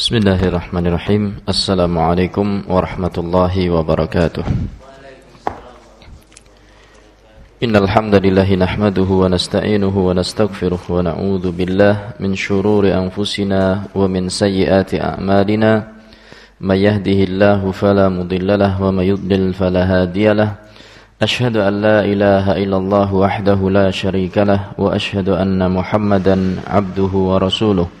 Bismillahirrahmanirrahim Assalamualaikum warahmatullahi wabarakatuh Innalhamdulillahi na'maduhu wa nasta'inuhu wa nasta'gfiruhu wa na'udhu billah min syururi anfusina wa min sayyiati a'malina mayyahdihillahu falamudillalah wa may falahadiyalah ashadu an la ilaha illallah wahdahu la sharika lah wa ashadu anna Muhammadan abduhu wa rasuluh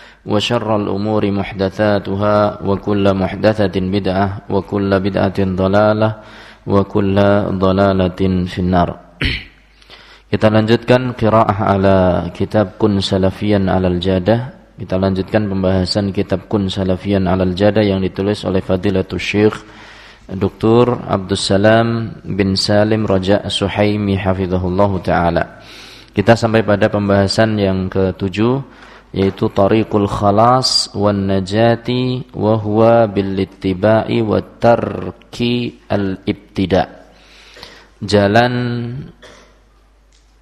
وشر الأمور محدثاتها وكل محدثة بدعة وكل بدعة ضلالة وكل ضلالة في النار Kita lanjutkan qiraah ala kitab Kun Salafiyan alal Jadah. Kita lanjutkan pembahasan kitab Kun Salafiyan alal Jadah yang ditulis oleh Fadilatul Syekh Dr. Abdul Salam bin Salim Raja Suhaimi hafizahullah taala. Kita sampai pada pembahasan yang ketujuh yaitu tariqul khalas wan najati wa huwa bil ittiba'i wa tarki al ibtida. Jalan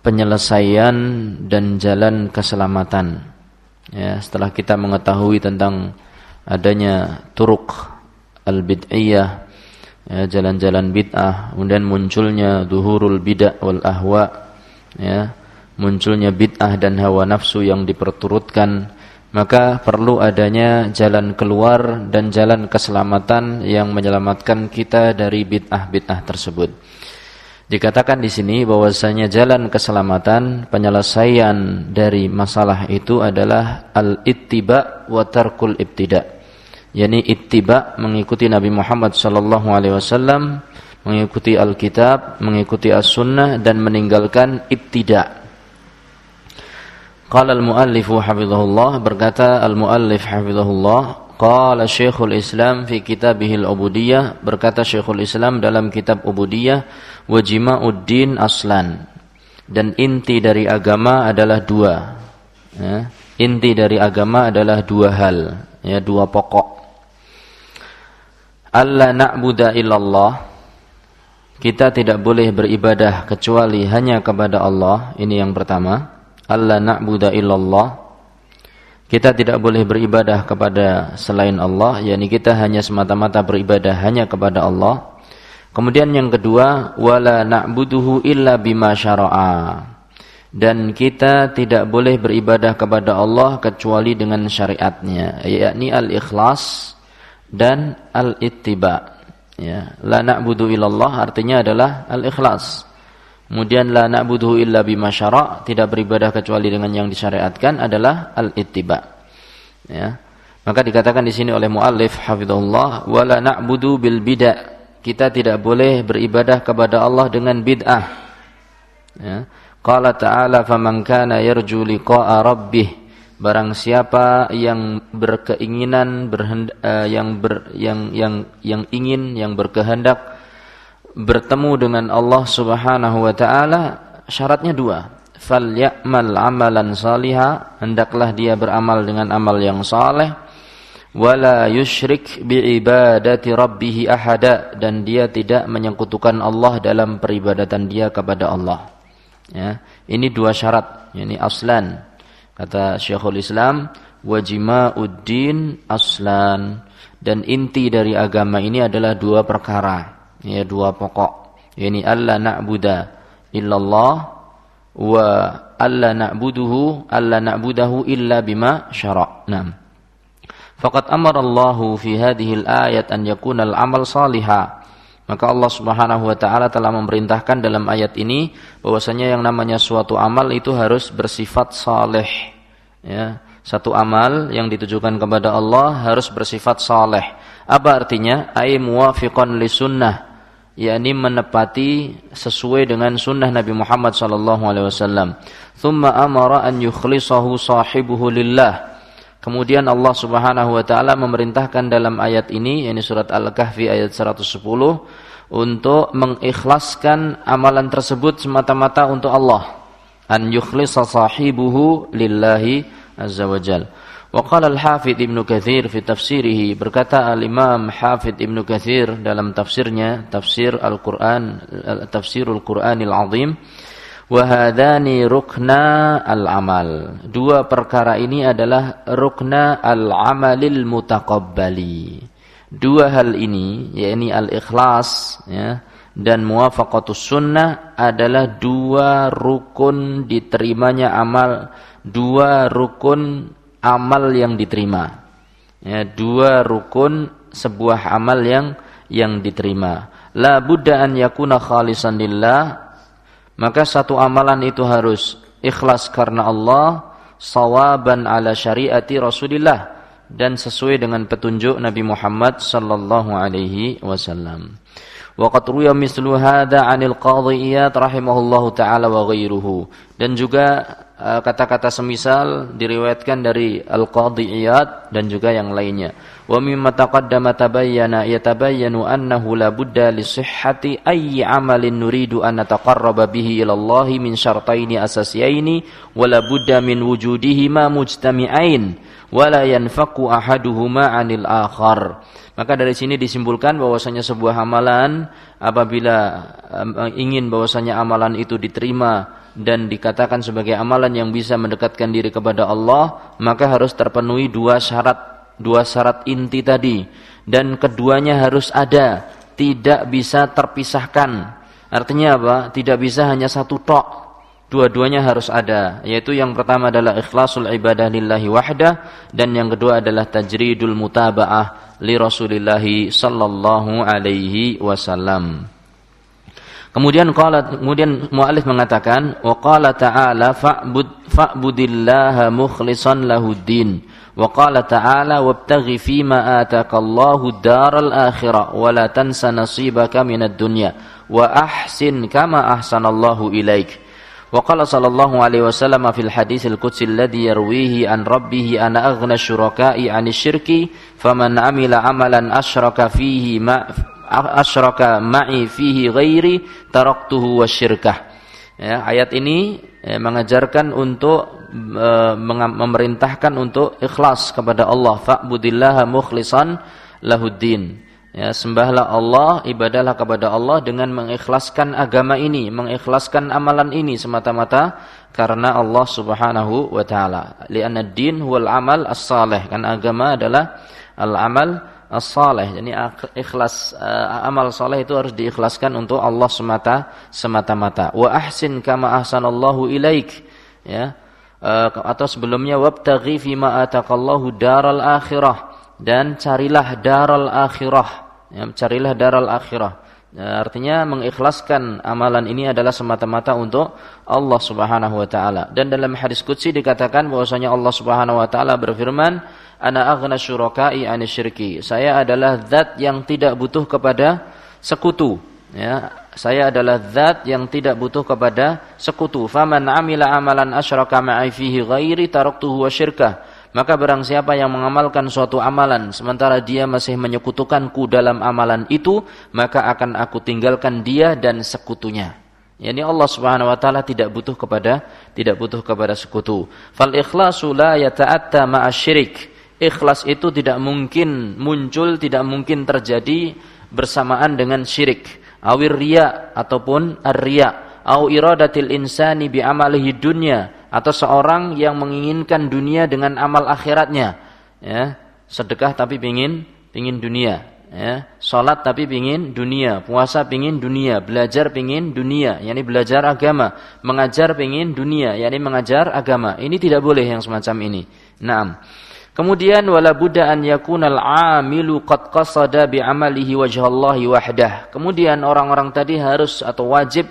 penyelesaian dan jalan keselamatan. Ya setelah kita mengetahui tentang adanya turuk al bid'iyah ya jalan-jalan bid'ah kemudian munculnya duhurul bid'ah wal ahwa ya munculnya bid'ah dan hawa nafsu yang diperturutkan maka perlu adanya jalan keluar dan jalan keselamatan yang menyelamatkan kita dari bid'ah-bid'ah tersebut. Dikatakan di sini bahwasanya jalan keselamatan penyelesaian dari masalah itu adalah al-ittiba wa tarkul ibtida. Yani ittiba mengikuti Nabi Muhammad sallallahu alaihi wasallam, mengikuti Alkitab, mengikuti As-Sunnah dan meninggalkan ibtida Qala al-muallif hafizahullah berkata al-muallif hafizahullah qala Syekhul Islam fi kitabih al-ubudiyah berkata Syekhul Islam dalam kitab ubudiyah wa jima'uddin aslan. Dan inti dari agama adalah dua. Ya. inti dari agama adalah dua hal ya dua pokok. Alla na'budu illallah kita tidak boleh beribadah kecuali hanya kepada Allah ini yang pertama alla na'budu illallah. Kita tidak boleh beribadah kepada selain Allah. Yakni kita hanya semata-mata beribadah hanya kepada Allah. Kemudian yang kedua wala na'buduhu illa bima syara'a. Dan kita tidak boleh beribadah kepada Allah kecuali dengan syariatnya yakni al-ikhlas dan al-ittiba. Ya la na'budu illallah artinya adalah al-ikhlas Kemudian la na'buduhu illa bima syara' tidak beribadah kecuali dengan yang disyariatkan adalah al-ittiba. Ya. Maka dikatakan di sini oleh muallif hafizahullah wala na'budu bil bid'ah. Kita tidak boleh beribadah kepada Allah dengan bid'ah. Ya. Qala ta'ala faman kana yarju liqa'a rabbih barang siapa yang berkeinginan berhend, uh, yang ber, yang yang yang ingin yang berkehendak bertemu dengan Allah Subhanahu wa taala syaratnya dua. Fal ya'mal amalan saliha, hendaklah dia beramal dengan amal yang saleh. Wala yusyrik bi ibadati rabbih ahada dan dia tidak menyekutukan Allah dalam peribadatan dia kepada Allah. Ya, ini dua syarat, ini aslan. Kata Syekhul Islam, wajima'uddin aslan dan inti dari agama ini adalah dua perkara ya dua pokok yakni alla na'buda illallah wa alla na'buduhu alla na'budahu illa bima syara'. Naam. Faqad amara Allahu fi hadhihi al-ayat an yakuna al-amal salihah. Maka Allah Subhanahu wa taala telah memerintahkan dalam ayat ini bahwasanya yang namanya suatu amal itu harus bersifat saleh. Ya, satu amal yang ditujukan kepada Allah harus bersifat saleh. Apa artinya? Ai muwafiqan li sunnah yakni menepati sesuai dengan sunnah Nabi Muhammad sallallahu alaihi wasallam. Thumma amara an yukhlisahu sahibuhu lillah. Kemudian Allah Subhanahu wa taala memerintahkan dalam ayat ini yakni surat Al-Kahfi ayat 110 untuk mengikhlaskan amalan tersebut semata-mata untuk Allah. An yukhlisa sahibuhu lillahi azza wajal. Wa al-Hafidh Ibnu Katsir fi tafsirihi berkata al-Imam Hafidh Ibnu Katsir dalam tafsirnya tafsir Al-Qur'an tafsirul Qur'anil Azim Wahadani rukna al-amal. Dua perkara ini adalah rukna al-amalil mutaqabbali. Dua hal ini, yakni al-ikhlas ya, dan muwafaqatus sunnah adalah dua rukun diterimanya amal, dua rukun amal yang diterima. Ya, dua rukun sebuah amal yang yang diterima. La budda an yakuna khalisan lillah maka satu amalan itu harus ikhlas karena Allah, sawaban ala syariati Rasulillah dan sesuai dengan petunjuk Nabi Muhammad sallallahu alaihi wasallam. Waqad ruya mislu hadza 'anil qadhi Iyad rahimahullahu taala wa ghairuhu. Dan juga Eh, kata-kata semisal diriwayatkan dari Al-Qadhi dan juga yang lainnya. Wa mimma taqaddama tabayyana yatabayyanu annahu la budda li sihhati ayyi amalin nuridu an nataqarraba bihi ila Allah min syartaini asasiyaini wa la budda min wujudihima mujtami'ain wa la yanfaqu ahaduhuma 'anil akhar. Maka dari sini disimpulkan bahwasanya sebuah amalan apabila ingin bahwasanya amalan itu diterima dan dikatakan sebagai amalan yang bisa mendekatkan diri kepada Allah maka harus terpenuhi dua syarat dua syarat inti tadi. Dan keduanya harus ada tidak bisa terpisahkan. Artinya apa? Tidak bisa hanya satu tok. Dua-duanya harus ada yaitu yang pertama adalah ikhlasul ibadah lillahi wahdah dan yang kedua adalah tajridul mutabaah li Rasulillah sallallahu alaihi wasallam Kemudian qala kemudian muallif mengatakan wa qala ta'ala fa'bud fa'budillaha mukhlishan lahuddin wa qala ta'ala wabtaghi fima ataqallahu daral akhirah wa la tansa nasibaka minad dunya wa ahsin kama ahsanallahu ilaik. Wa qala sallallahu alaihi wasallam fil hadis al qudsi alladhi yarwihi an rabbih ana aghna syuraka'i 'ani syirki faman amila amalan asyraka fihi ma asyraka ma'i fihi ghairi taraktuhu wasyirkah. Ya, ayat ini ya, mengajarkan untuk e, memerintahkan untuk ikhlas kepada Allah fa'budillaha mukhlishan lahuddin. Ya, sembahlah Allah, ibadahlah kepada Allah dengan mengikhlaskan agama ini, mengikhlaskan amalan ini semata-mata karena Allah Subhanahu wa taala. Li'anna ad-din huwal amal as-salih. Kan agama adalah al-amal as-salih jadi ikhlas uh, amal saleh itu harus diikhlaskan untuk Allah semata semata-mata. Wa ahsin kama ahsanallahu ilaik ya. Uh, atau sebelumnya wabtaghi fima ataqallahu daral akhirah dan carilah daral akhirah ya, carilah daral akhirah ya, artinya mengikhlaskan amalan ini adalah semata-mata untuk Allah Subhanahu wa taala dan dalam hadis qudsi dikatakan bahwasanya Allah Subhanahu wa taala berfirman ana aghna syuraka'i syirki. Saya adalah zat yang tidak butuh kepada sekutu. Ya, saya adalah zat yang tidak butuh kepada sekutu. Faman amila amalan asyraka ma'i fihi ghairi taraktuhu wa syirkah. Maka barang siapa yang mengamalkan suatu amalan sementara dia masih menyekutukanku dalam amalan itu, maka akan aku tinggalkan dia dan sekutunya. Yani Allah Subhanahu wa taala tidak butuh kepada tidak butuh kepada sekutu. Fal ikhlasu la yata'atta ma'asyirik ikhlas itu tidak mungkin muncul, tidak mungkin terjadi bersamaan dengan syirik. Awir riya ataupun ar-riya. Au iradatil insani bi amalihi dunya atau seorang yang menginginkan dunia dengan amal akhiratnya. Ya, sedekah tapi pingin pingin dunia. Ya, salat tapi pingin dunia, puasa pingin dunia, belajar pingin dunia, yakni belajar agama, mengajar pingin dunia, yakni mengajar agama. Ini tidak boleh yang semacam ini. Naam. Kemudian wala budda an yakunal amilu qad qasada bi amalihi wajhallahi wahdah. Kemudian orang-orang tadi harus atau wajib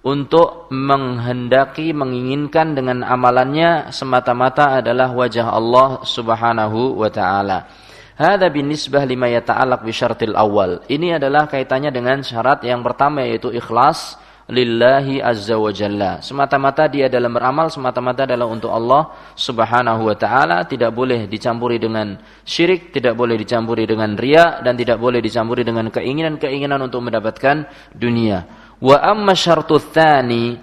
untuk menghendaki menginginkan dengan amalannya semata-mata adalah wajah Allah Subhanahu wa taala. Hada binisbah lima yata'allaq bi syartil awal. Ini adalah kaitannya dengan syarat yang pertama yaitu ikhlas lillahi azza wa jalla. Semata-mata dia dalam beramal semata-mata adalah untuk Allah Subhanahu wa taala, tidak boleh dicampuri dengan syirik, tidak boleh dicampuri dengan riya dan tidak boleh dicampuri dengan keinginan-keinginan untuk mendapatkan dunia. Wa amma syartu tsani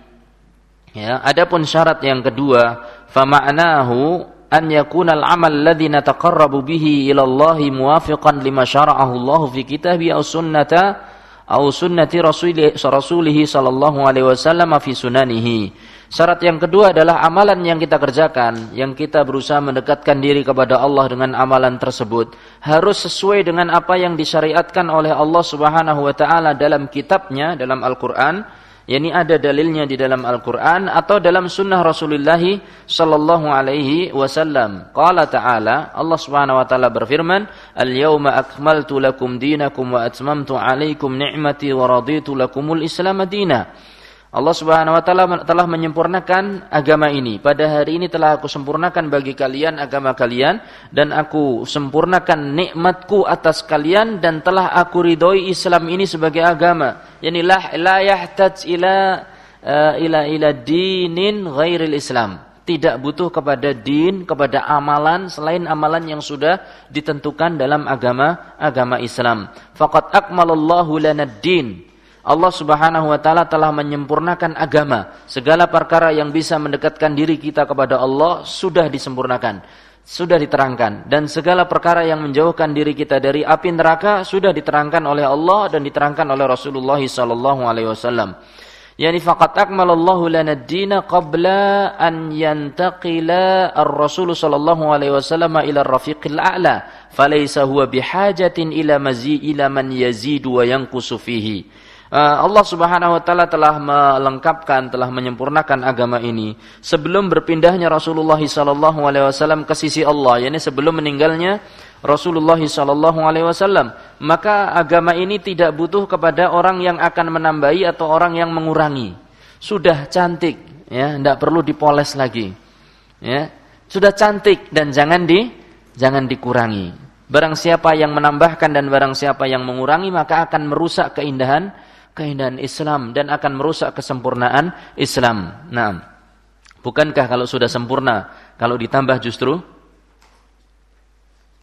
ya, adapun syarat yang kedua, fa ma'nahu an yakuna al-amal alladhi nataqarrabu bihi ila Allah muwafiqan lima syara'ahu Allah fi kitabi aw sunnata au sunnati rasulih sallallahu alaihi wasallam fi sunanihi. Syarat yang kedua adalah amalan yang kita kerjakan, yang kita berusaha mendekatkan diri kepada Allah dengan amalan tersebut harus sesuai dengan apa yang disyariatkan oleh Allah Subhanahu wa taala dalam kitabnya dalam Al-Qur'an yakni ada dalilnya di dalam Al-Qur'an atau dalam sunnah Rasulullah sallallahu alaihi wasallam. Qala ta'ala, Allah Subhanahu wa taala berfirman, "Al-yauma akmaltu lakum dinakum wa atmamtu 'alaikum ni'mati wa raditu lakumul Islam madina." Allah Subhanahu wa taala telah menyempurnakan agama ini. Pada hari ini telah aku sempurnakan bagi kalian agama kalian dan aku sempurnakan nikmatku atas kalian dan telah aku ridhoi Islam ini sebagai agama. Yani la, la yahtaj ila uh, ila ila dinin ghairil Islam. Tidak butuh kepada din, kepada amalan selain amalan yang sudah ditentukan dalam agama agama Islam. Faqad akmalallahu lana din Allah Subhanahu wa taala telah menyempurnakan agama. Segala perkara yang bisa mendekatkan diri kita kepada Allah sudah disempurnakan, sudah diterangkan dan segala perkara yang menjauhkan diri kita dari api neraka sudah diterangkan oleh Allah dan diterangkan oleh Rasulullah sallallahu alaihi wasallam. Yani faqat akmalallahu lana ad-din qabla an yantaqila ar-rasul sallallahu alaihi wasallam ila ar-rafiqil a'la falaysa huwa bihajatin ila mazi ila man yazidu wa yanqusu fihi. Eh, Allah Subhanahu wa taala telah melengkapkan, telah menyempurnakan agama ini sebelum berpindahnya Rasulullah sallallahu alaihi wasallam ke sisi Allah, yakni sebelum meninggalnya Rasulullah sallallahu alaihi wasallam. Maka agama ini tidak butuh kepada orang yang akan menambahi atau orang yang mengurangi. Sudah cantik, ya, tidak perlu dipoles lagi. Ya, sudah cantik dan jangan di jangan dikurangi. Barang siapa yang menambahkan dan barang siapa yang mengurangi maka akan merusak keindahan keindahan Islam dan akan merusak kesempurnaan Islam. Nah, bukankah kalau sudah sempurna, kalau ditambah justru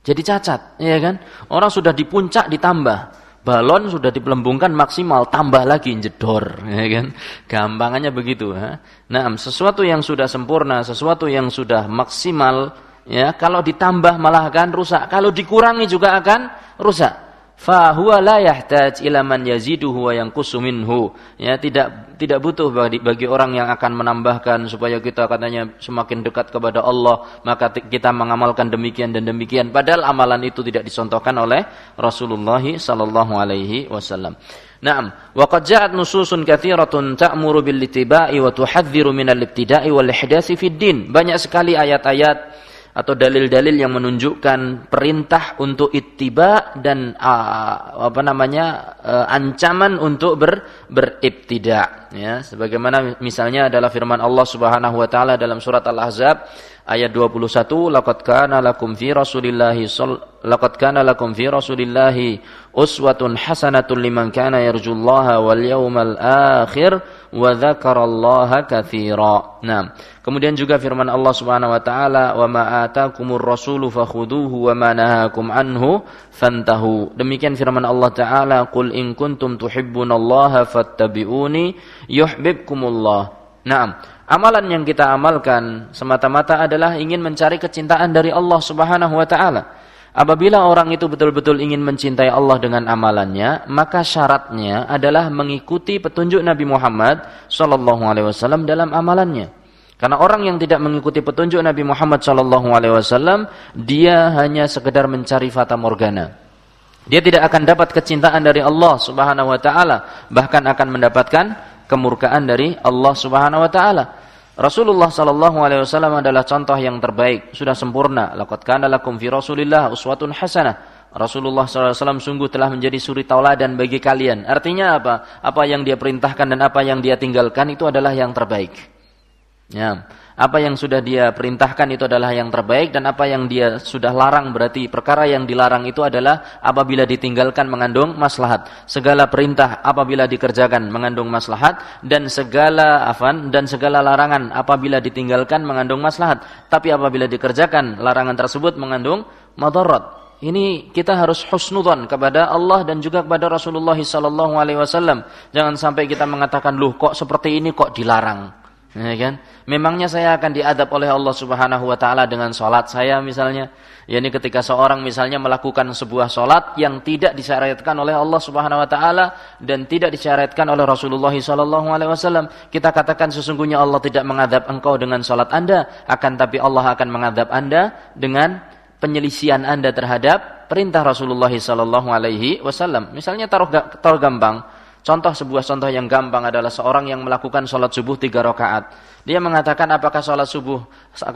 jadi cacat, ya kan? Orang sudah di puncak ditambah. Balon sudah dipelembungkan maksimal, tambah lagi jedor, ya kan? Gampangannya begitu, ha? Nah, sesuatu yang sudah sempurna, sesuatu yang sudah maksimal, ya, kalau ditambah malah akan rusak. Kalau dikurangi juga akan rusak fahuwa la yahtaj ila man yaziduhu wa yanqusu minhu. Ya tidak tidak butuh bagi, bagi orang yang akan menambahkan supaya kita katanya semakin dekat kepada Allah maka kita mengamalkan demikian dan demikian. Padahal amalan itu tidak disontohkan oleh Rasulullah sallallahu alaihi wasallam. Naam, wa qad ja'at nususun katsiratun ta'muru bil ittiba'i wa tuhadziru minal ibtida'i wal ihdasi fid din. Banyak sekali ayat-ayat atau dalil-dalil yang menunjukkan perintah untuk ittiba dan uh, apa namanya uh, ancaman untuk ber beribtida ya. Sebagaimana misalnya adalah firman Allah Subhanahu wa taala dalam surat Al-Ahzab ayat 21 laqad kana lakum fi rasulillahi laqad kana lakum fi rasulillahi uswatun hasanatun liman kana yarjullaha wal yawmal akhir wa dzakarallaha katsira. Nah, kemudian juga firman Allah Subhanahu wa taala, "Wa ma atakumur rasulu fakhuduhu wa ma nahakum anhu fantahu." Demikian firman Allah taala, "Qul in kuntum tuhibbunallaha fattabi'uni yuhibbukumullah." Nah, amalan yang kita amalkan semata-mata adalah ingin mencari kecintaan dari Allah Subhanahu wa taala. Apabila orang itu betul-betul ingin mencintai Allah dengan amalannya, maka syaratnya adalah mengikuti petunjuk Nabi Muhammad sallallahu alaihi wasallam dalam amalannya. Karena orang yang tidak mengikuti petunjuk Nabi Muhammad sallallahu alaihi wasallam, dia hanya sekedar mencari fata morgana. Dia tidak akan dapat kecintaan dari Allah Subhanahu wa taala, bahkan akan mendapatkan kemurkaan dari Allah Subhanahu wa taala. Rasulullah sallallahu alaihi wasallam adalah contoh yang terbaik, sudah sempurna. Laqad kana lakum fi Rasulillah uswatun hasanah. Rasulullah SAW sungguh telah menjadi suri tauladan bagi kalian. Artinya apa? Apa yang dia perintahkan dan apa yang dia tinggalkan itu adalah yang terbaik. Ya. Apa yang sudah dia perintahkan itu adalah yang terbaik dan apa yang dia sudah larang berarti perkara yang dilarang itu adalah apabila ditinggalkan mengandung maslahat. Segala perintah apabila dikerjakan mengandung maslahat dan segala afan dan segala larangan apabila ditinggalkan mengandung maslahat. Tapi apabila dikerjakan larangan tersebut mengandung madarat. Ini kita harus husnudzon kepada Allah dan juga kepada Rasulullah wasallam. Jangan sampai kita mengatakan, "Loh, kok seperti ini kok dilarang?" Ya kan? Memangnya saya akan diadab oleh Allah Subhanahu wa taala dengan salat saya misalnya. yakni ketika seorang misalnya melakukan sebuah salat yang tidak disyariatkan oleh Allah Subhanahu wa taala dan tidak disyariatkan oleh Rasulullah sallallahu alaihi wasallam, kita katakan sesungguhnya Allah tidak mengadab engkau dengan salat Anda, akan tapi Allah akan mengadab Anda dengan penyelisian Anda terhadap perintah Rasulullah sallallahu alaihi wasallam. Misalnya taruh taruh gampang, Contoh sebuah contoh yang gampang adalah seorang yang melakukan sholat subuh tiga rakaat. Dia mengatakan apakah sholat subuh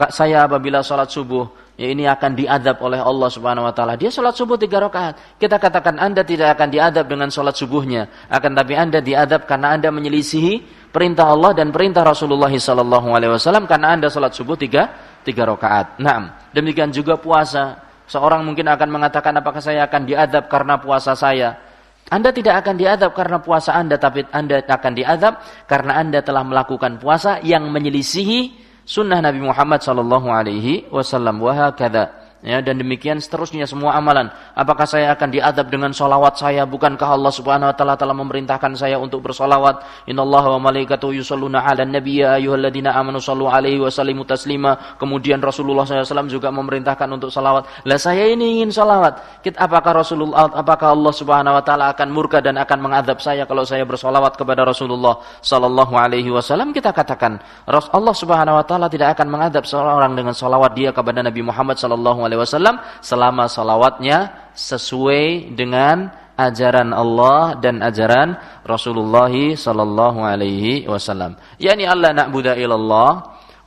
saya apabila sholat subuh ya ini akan diadab oleh Allah Subhanahu Wa Taala. Dia sholat subuh tiga rakaat. Kita katakan anda tidak akan diadab dengan sholat subuhnya, akan tapi anda diadab karena anda menyelisihi perintah Allah dan perintah Rasulullah Sallallahu Alaihi Wasallam karena anda sholat subuh tiga tiga rakaat. Nah, demikian juga puasa. Seorang mungkin akan mengatakan apakah saya akan diadab karena puasa saya. Anda tidak akan diadab karena puasa Anda, tapi Anda akan diadab karena Anda telah melakukan puasa yang menyelisihi sunnah Nabi Muhammad sallallahu alaihi wasallam. Wahakada ya dan demikian seterusnya semua amalan. Apakah saya akan diadab dengan solawat saya? Bukankah Allah subhanahu wa ta'ala telah memerintahkan saya untuk bersolawat? Innallaha wa malaikatu yusalluna ala nabiyya ayyuhalladzina amanu sallu alaihi wa sallimu taslima. Kemudian Rasulullah SAW juga memerintahkan untuk solawat lah saya ini ingin solawat apakah Rasulullah apakah Allah subhanahu wa ta'ala akan murka dan akan mengadab saya kalau saya bersolawat kepada Rasulullah sallallahu alaihi wasallam? Kita katakan Allah subhanahu wa ta'ala tidak akan mengadab seorang dengan solawat dia kepada Nabi Muhammad sallallahu alaihi wasallam selama salawatnya sesuai dengan ajaran Allah dan ajaran Rasulullah sallallahu alaihi wasallam. Yani Allah na'budu illallah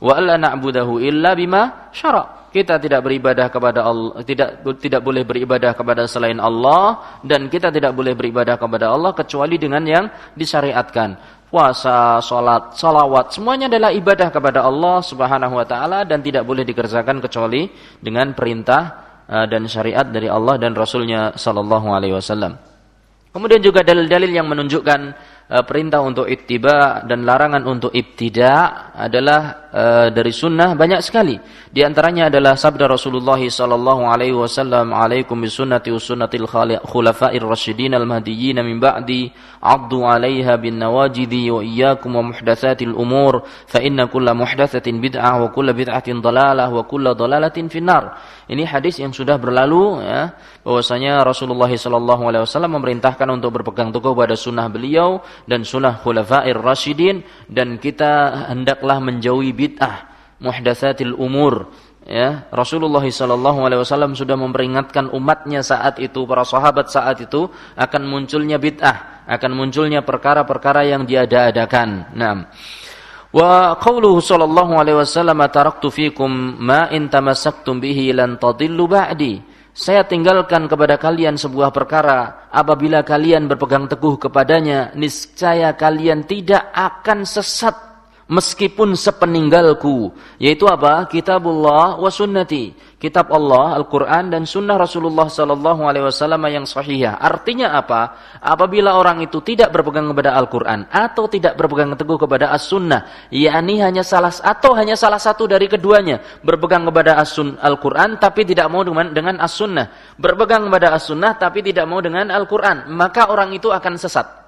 wa alla na'budahu illa bima syara'. Kita tidak beribadah kepada Allah, tidak tidak boleh beribadah kepada selain Allah dan kita tidak boleh beribadah kepada Allah kecuali dengan yang disyariatkan puasa, sholat, salawat, semuanya adalah ibadah kepada Allah Subhanahu wa taala dan tidak boleh dikerjakan kecuali dengan perintah uh, dan syariat dari Allah dan Rasulnya sallallahu alaihi wasallam. Kemudian juga dalil-dalil yang menunjukkan perintah untuk ittiba dan larangan untuk ibtida adalah uh, dari sunnah banyak sekali. Di antaranya adalah sabda Rasulullah sallallahu alaihi wasallam, "Alaikum bisunnati wa sunnatil khulafa'ir rasyidin al-mahdiyyin min ba'di, 'addu 'alaiha bin nawajidi wa iyyakum wa muhdatsatil umur, fa inna kulla muhdatsatin bid'ah wa kulla bid'atin dalalah wa kulla dalalatin finnar." Ini hadis yang sudah berlalu ya, bahwasanya Rasulullah wasallam memerintahkan untuk berpegang teguh pada sunnah beliau dan sunnah khulafa'ir rasyidin dan kita hendaklah menjauhi bid'ah muhdatsatil umur. Ya Rasulullah wasallam sudah memperingatkan umatnya saat itu para sahabat saat itu akan munculnya bid'ah akan munculnya perkara-perkara yang diada-adakan. Nah wa qauluhu sallallahu alaihi wasallam taraktu fikum ma in tamassaktum bihi lan tadillu ba'di saya tinggalkan kepada kalian sebuah perkara. Apabila kalian berpegang teguh kepadanya niscaya kalian tidak akan sesat meskipun sepeninggalku yaitu apa? Kitabullah wa sunnati. Kitab Allah Al-Qur'an dan sunnah Rasulullah sallallahu alaihi wasallam yang sahihah artinya apa? Apabila orang itu tidak berpegang kepada Al-Qur'an atau tidak berpegang teguh kepada as-sunnah yakni hanya salah atau hanya salah satu dari keduanya berpegang kepada as-sun Al-Qur'an tapi tidak mau dengan dengan as-sunnah. Berpegang kepada as-sunnah tapi tidak mau dengan Al-Qur'an maka orang itu akan sesat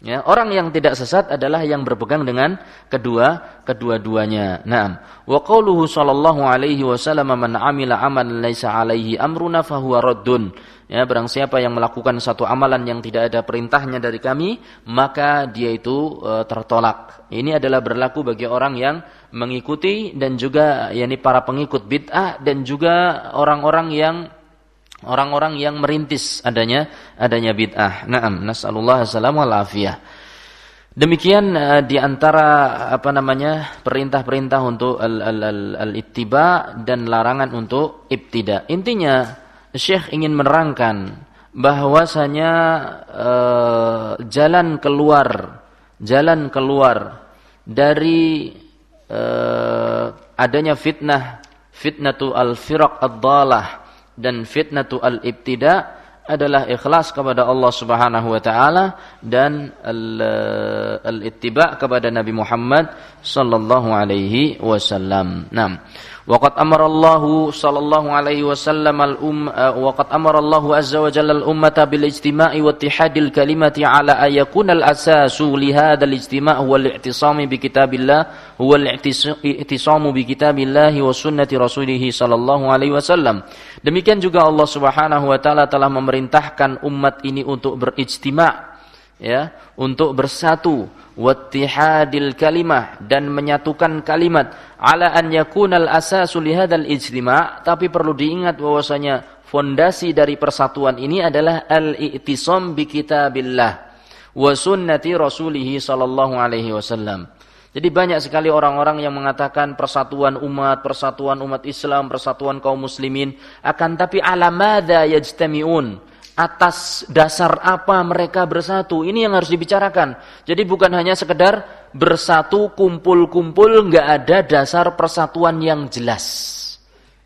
Ya, orang yang tidak sesat adalah yang berpegang dengan kedua kedua-duanya. Naam. Wa qauluhu sallallahu alaihi wasallam man amila amalan laisa alaihi amruna fahuwa raddun. Ya, barang siapa yang melakukan satu amalan yang tidak ada perintahnya dari kami, maka dia itu e, tertolak. Ini adalah berlaku bagi orang yang mengikuti dan juga yakni para pengikut bid'ah dan juga orang-orang yang orang-orang yang merintis adanya adanya bid'ah. Naam, nasallallahu assalamu afiyah. Demikian uh, di antara apa namanya perintah-perintah untuk al-ittiba al, al, dan larangan untuk ibtida. Intinya Syekh ingin menerangkan bahwasanya uh, jalan keluar jalan keluar dari uh, adanya fitnah fitnatu al-firaq ad-dalah dan fitnatu al-ibtida adalah ikhlas kepada Allah Subhanahu wa taala dan al-ittiba kepada Nabi Muhammad sallallahu alaihi wasallam. Naam. Waqad amarallahu sallallahu alaihi wasallam al-um eh, waqad amarallahu azza wa jalla al-ummata bil ijtima'i wa ayakun al-asasu li hadzal ijtima' huwa al-i'tisamu bi kitabillah huwa al-i'tisamu bi. Demikian juga Allah Subhanahu wa taala telah memerintahkan umat ini untuk berijtima' ya, untuk bersatu wattihadil kalimah dan menyatukan kalimat ala an yakunal asasu lihadzal ijtima' tapi perlu diingat bahwasanya fondasi dari persatuan ini adalah al-i'tisam bi kitabillah wa sunnati rasulih sallallahu alaihi wasallam. Jadi banyak sekali orang-orang yang mengatakan persatuan umat, persatuan umat Islam, persatuan kaum muslimin akan tapi ala madza yajtami'un atas dasar apa mereka bersatu. Ini yang harus dibicarakan. Jadi bukan hanya sekedar bersatu kumpul-kumpul nggak ada dasar persatuan yang jelas.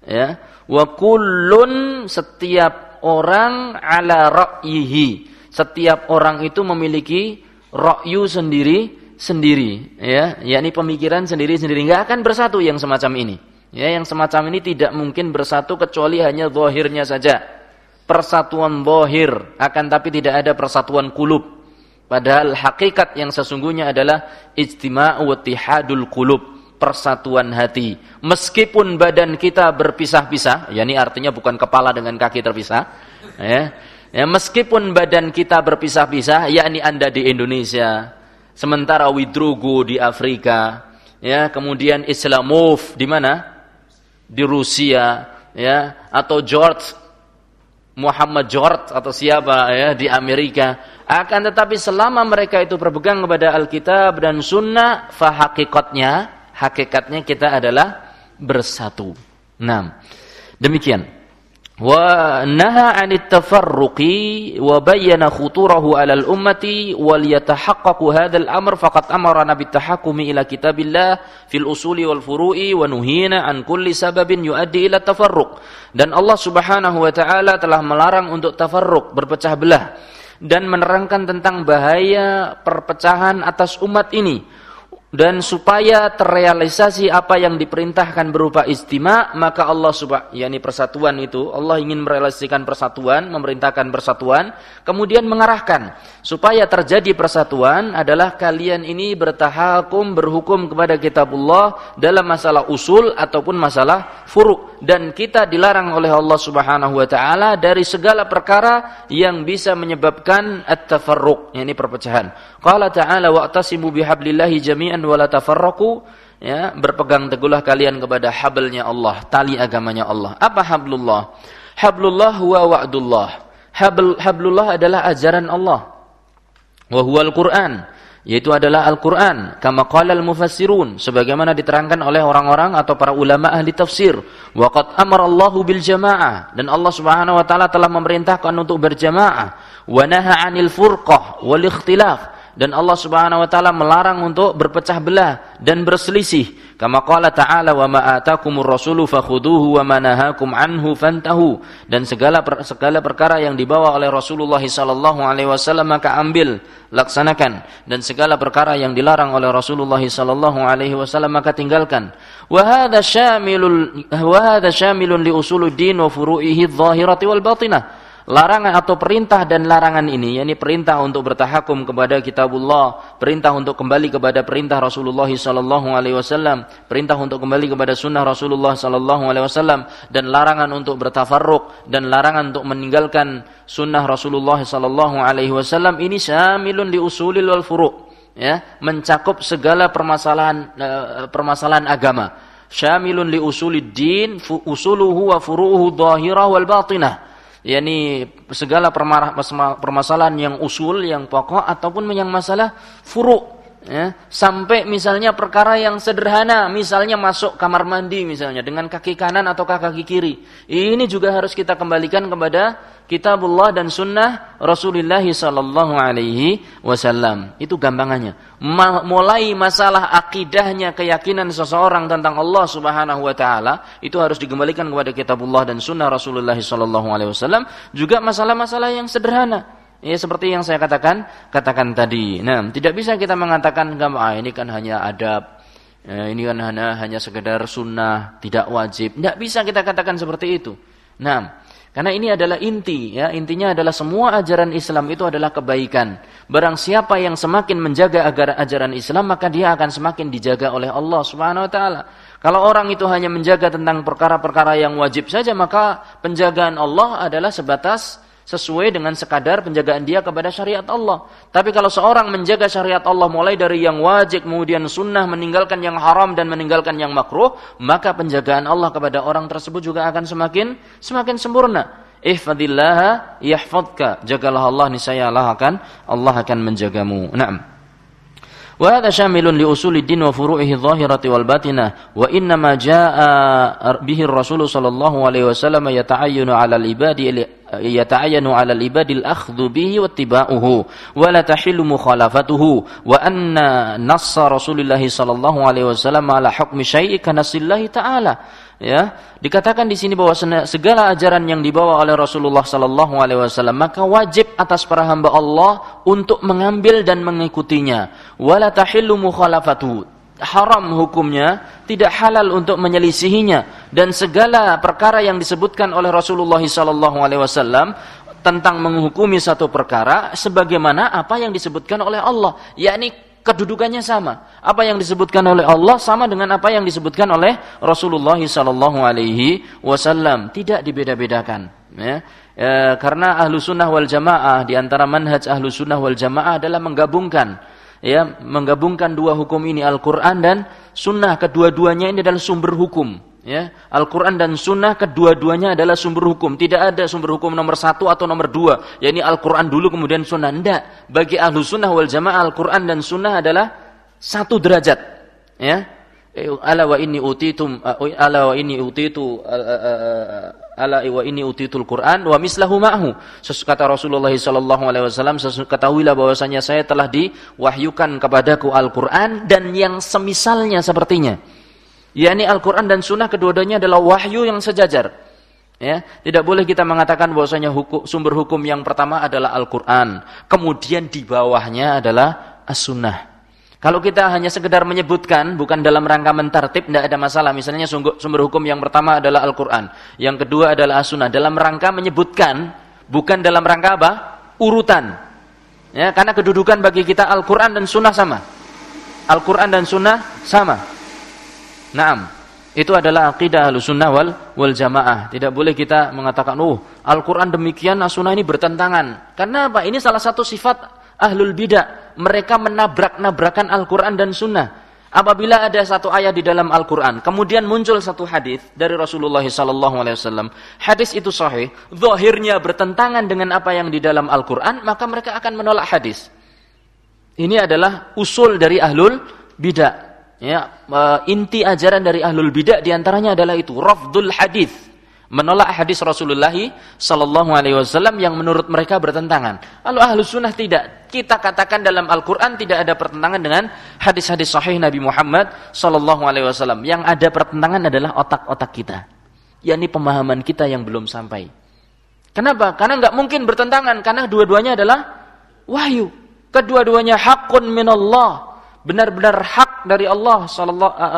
Ya. Wa kullun setiap orang ala ra'yihi. Setiap orang itu memiliki ra'yu sendiri sendiri ya, yakni pemikiran sendiri-sendiri nggak akan bersatu yang semacam ini. Ya, yang semacam ini tidak mungkin bersatu kecuali hanya zahirnya saja persatuan bohir akan tapi tidak ada persatuan kulub. Padahal hakikat yang sesungguhnya adalah ijtima'u wattihadul kulub persatuan hati. Meskipun badan kita berpisah-pisah yakni artinya bukan kepala dengan kaki terpisah ya ya meskipun badan kita berpisah-pisah yakni Anda di Indonesia sementara Widrugo di Afrika ya kemudian Islamov di mana? Di Rusia ya atau George Muhammad George atau siapa ya di Amerika. Akan tetapi selama mereka itu berpegang kepada Alkitab dan Sunnah fahakikatnya hakikatnya kita adalah bersatu. Nah, demikian bayyana khuturahu 'alal ummati wal yatahaqqaqu hadzal amr faqad amara nabi tahakkumi ila kitabillah fil usuli wal furu'i wa nuhina an kulli sababin yuaddi ila tafarruq dan Allah Subhanahu wa taala telah melarang untuk tafarruq berpecah belah dan menerangkan tentang bahaya perpecahan atas umat ini dan supaya terrealisasi apa yang diperintahkan berupa istima maka Allah subhanahu yakni persatuan itu Allah ingin merealisasikan persatuan memerintahkan persatuan kemudian mengarahkan. Supaya terjadi persatuan adalah kalian ini bertahakum berhukum kepada kitabullah dalam masalah usul ataupun masalah furuk dan kita dilarang oleh Allah Subhanahu wa taala dari segala perkara yang bisa menyebabkan at-tafarruq yakni perpecahan. Qala ta'ala wa'tasimu bihablillahi jami'an wala tafarraqu. Ya berpegang teguhlah kalian kepada hablnya Allah tali agamanya Allah. Apa hablullah? Hablullah huwa wa'dullah. Habl hablullah adalah ajaran Allah. Wa huwal Quran yaitu adalah Al-Qur'an. Kama qala al-mufassirun. Sebagaimana diterangkan oleh orang-orang atau para ulama ahli tafsir. Wa qad amara Allahu bil jamaah. Dan Allah Subhanahu wa taala telah memerintahkan untuk berjamaah. Wa naha 'anil furqah wal ikhtilaf dan Allah Subhanahu wa taala melarang untuk berpecah belah dan berselisih. Kama qala ta'ala wa ma atakumur rasulu fakhuduhu wa ma nahakum anhu fantahu. Dan segala per, segala perkara yang dibawa oleh Rasulullah sallallahu alaihi wasallam maka ambil, laksanakan dan segala perkara yang dilarang oleh Rasulullah sallallahu alaihi wasallam maka tinggalkan. Wa hadha syamilul wa hadha syamilun li usuluddin wa furu'ihi adh-dhahirati wal batinah larangan atau perintah dan larangan ini yakni perintah untuk bertahakum kepada kitabullah, perintah untuk kembali kepada perintah Rasulullah sallallahu alaihi wasallam, perintah untuk kembali kepada sunnah Rasulullah sallallahu alaihi wasallam dan larangan untuk bertafarruq dan larangan untuk meninggalkan sunnah Rasulullah sallallahu alaihi wasallam ini syamilun li usulil wal furu' ya, mencakup segala permasalahan uh, permasalahan agama. Syamilun li usulid din, usuluhu wa furu'uhu dhahirah wal batinah yakni segala permasalahan yang usul, yang pokok ataupun yang masalah furu, ya, sampai misalnya perkara yang sederhana, misalnya masuk kamar mandi misalnya dengan kaki kanan atau kaki kiri. Ini juga harus kita kembalikan kepada kitabullah dan sunnah Rasulullah sallallahu alaihi wasallam. Itu gampangannya. Mulai masalah akidahnya, keyakinan seseorang tentang Allah Subhanahu wa taala itu harus dikembalikan kepada kitabullah dan sunnah Rasulullah sallallahu alaihi wasallam. Juga masalah-masalah yang sederhana Ya seperti yang saya katakan, katakan tadi. Nah, tidak bisa kita mengatakan ah, ini kan hanya adab, ya, ini kan hanya hanya sekedar sunnah, tidak wajib. Tidak bisa kita katakan seperti itu. Nah, karena ini adalah inti, ya intinya adalah semua ajaran Islam itu adalah kebaikan. Barang siapa yang semakin menjaga agar ajaran Islam, maka dia akan semakin dijaga oleh Allah Subhanahu Wa Taala. Kalau orang itu hanya menjaga tentang perkara-perkara yang wajib saja, maka penjagaan Allah adalah sebatas sesuai dengan sekadar penjagaan dia kepada syariat Allah. Tapi kalau seorang menjaga syariat Allah mulai dari yang wajib kemudian sunnah meninggalkan yang haram dan meninggalkan yang makruh, maka penjagaan Allah kepada orang tersebut juga akan semakin semakin sempurna. Ihfadillah yahfadka. Jagalah Allah niscaya Allah akan Allah akan menjagamu. Naam. وهذا شامل لأصول الدين وفروعه الظاهرة والباطنة وإنما جاء به الرسول صلى الله عليه وسلم يتعين على العباد Eh, yata'ayyanu 'alal ibadil akhdhu bihi wattiba'uhu wa la tahillu mukhalafatuhu wa anna nassa Rasulillah sallallahu alaihi wasallam ala hukmi syai'i kanasillahi ta'ala. Ya dikatakan di sini bahwa segala ajaran yang dibawa oleh Rasulullah sallallahu alaihi wasallam maka wajib atas para hamba Allah untuk mengambil dan mengikutinya. Wala tahillu mukhalafatu haram hukumnya tidak halal untuk menyelisihinya dan segala perkara yang disebutkan oleh Rasulullah wasallam tentang menghukumi satu perkara sebagaimana apa yang disebutkan oleh Allah yakni kedudukannya sama. Apa yang disebutkan oleh Allah sama dengan apa yang disebutkan oleh Rasulullah sallallahu alaihi wasallam, tidak dibeda-bedakan, ya. E, karena ahlu sunnah wal jamaah di antara manhaj ahlu sunnah wal jamaah adalah menggabungkan ya menggabungkan dua hukum ini Al-Qur'an dan sunnah kedua-duanya ini adalah sumber hukum Ya, Al-Quran dan Sunnah kedua-duanya adalah sumber hukum. Tidak ada sumber hukum nomor satu atau nomor dua. yakni Al-Quran dulu kemudian Sunnah. Tidak. Bagi ahlu Sunnah wal Jamaah Al-Quran dan Sunnah adalah satu derajat. Ya, ala wa inni utitum ala wa inni utitu ala wa inni utitul Quran wa mislahu ma'hu. Kata Rasulullah sallallahu alaihi wasallam, ketahuilah bahwasanya saya telah diwahyukan kepadaku Al-Quran dan yang semisalnya sepertinya yakni Al-Quran dan Sunnah kedua-duanya adalah wahyu yang sejajar. Ya, tidak boleh kita mengatakan bahwasanya hukum, sumber hukum yang pertama adalah Al-Quran, kemudian di bawahnya adalah As-Sunnah. Kalau kita hanya sekedar menyebutkan, bukan dalam rangka mentartib, tidak ada masalah. Misalnya sumber hukum yang pertama adalah Al-Quran, yang kedua adalah As-Sunnah. Dalam rangka menyebutkan, bukan dalam rangka apa? Urutan. Ya, karena kedudukan bagi kita Al-Quran dan Sunnah sama. Al-Quran dan Sunnah sama. Naam. Itu adalah akidah sunnah wal, wal jamaah. Tidak boleh kita mengatakan, oh Al-Quran demikian, As-Sunnah ini bertentangan. Karena apa? Ini salah satu sifat ahlul bidah. Mereka menabrak-nabrakan Al-Quran dan Sunnah. Apabila ada satu ayat di dalam Al-Quran, kemudian muncul satu hadis dari Rasulullah SAW, hadis itu sahih, zahirnya bertentangan dengan apa yang di dalam Al-Quran, maka mereka akan menolak hadis. Ini adalah usul dari ahlul bidah ya inti ajaran dari ahlul bidah di antaranya adalah itu rafdul hadis menolak hadis Rasulullah sallallahu alaihi wasallam yang menurut mereka bertentangan. Lalu ahlus sunnah tidak. Kita katakan dalam Al-Qur'an tidak ada pertentangan dengan hadis-hadis sahih Nabi Muhammad sallallahu alaihi wasallam. Yang ada pertentangan adalah otak-otak kita. yakni pemahaman kita yang belum sampai. Kenapa? Karena nggak mungkin bertentangan karena dua-duanya adalah wahyu. Kedua-duanya hakun minallah benar-benar hak dari Allah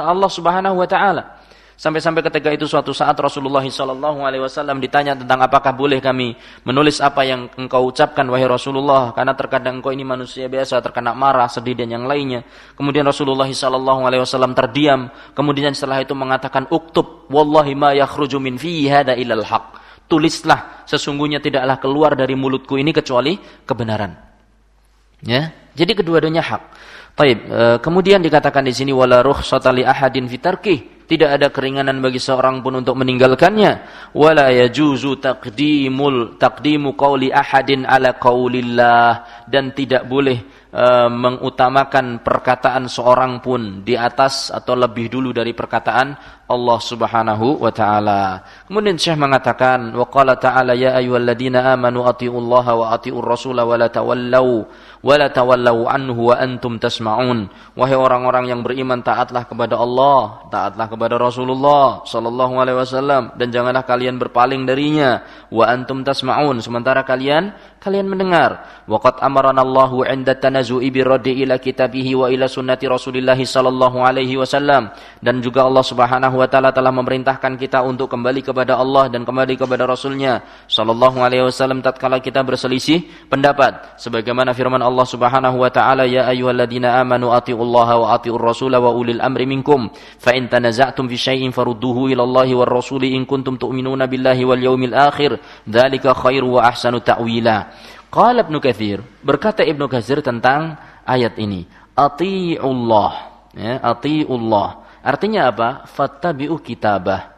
Allah Subhanahu wa taala. Sampai-sampai ketika itu suatu saat Rasulullah sallallahu alaihi wasallam ditanya tentang apakah boleh kami menulis apa yang engkau ucapkan wahai Rasulullah karena terkadang engkau ini manusia biasa terkena marah, sedih dan yang lainnya. Kemudian Rasulullah sallallahu alaihi wasallam terdiam, kemudian setelah itu mengatakan uktub wallahi ma yakhruju min hada ilal haq. Tulislah sesungguhnya tidaklah keluar dari mulutku ini kecuali kebenaran. Ya. Jadi kedua-duanya hak. Taib. E, kemudian dikatakan di sini wala li ahadin fitarkih. Tidak ada keringanan bagi seorang pun untuk meninggalkannya. Wala yajuzu taqdimul taqdimu qawli ahadin ala qaulillah dan tidak boleh uh, mengutamakan perkataan seorang pun di atas atau lebih dulu dari perkataan Allah Subhanahu wa taala. Kemudian Syekh mengatakan wa qala ta'ala ya ayyuhalladzina amanu atiullaha wa atiur rasula wa la tawallau wa la tawallau anhu wa antum tasma'un. Wahai orang-orang yang beriman taatlah kepada Allah, taatlah kepada Rasulullah sallallahu alaihi wasallam dan janganlah kalian berpaling darinya wa antum tasma'un sementara kalian kalian mendengar. Waqad amarana Allahu 'inda tanazu'i birraddi ila kitabihi wa ila sunnati Rasulillah sallallahu alaihi wasallam dan juga Allah Subhanahu wa taala telah memerintahkan kita untuk kembali kepada Allah dan kembali kepada Rasulnya sallallahu alaihi wasallam tatkala kita berselisih pendapat sebagaimana firman Allah Subhanahu wa taala ya ayyuhalladzina amanu atiullaha wa atiur rasula wa ulil amri minkum fa in tanaza'tum fi syai'in farudduhu ila Allahi war rasuli in kuntum tu'minuna billahi wal yaumil akhir dzalika khairu wa ahsanu ta'wila Qala Ibnu Katsir, berkata Ibnu Katsir tentang ayat ini, atiullah, ya, atiullah. Artinya apa? Fattabi'u kitabah.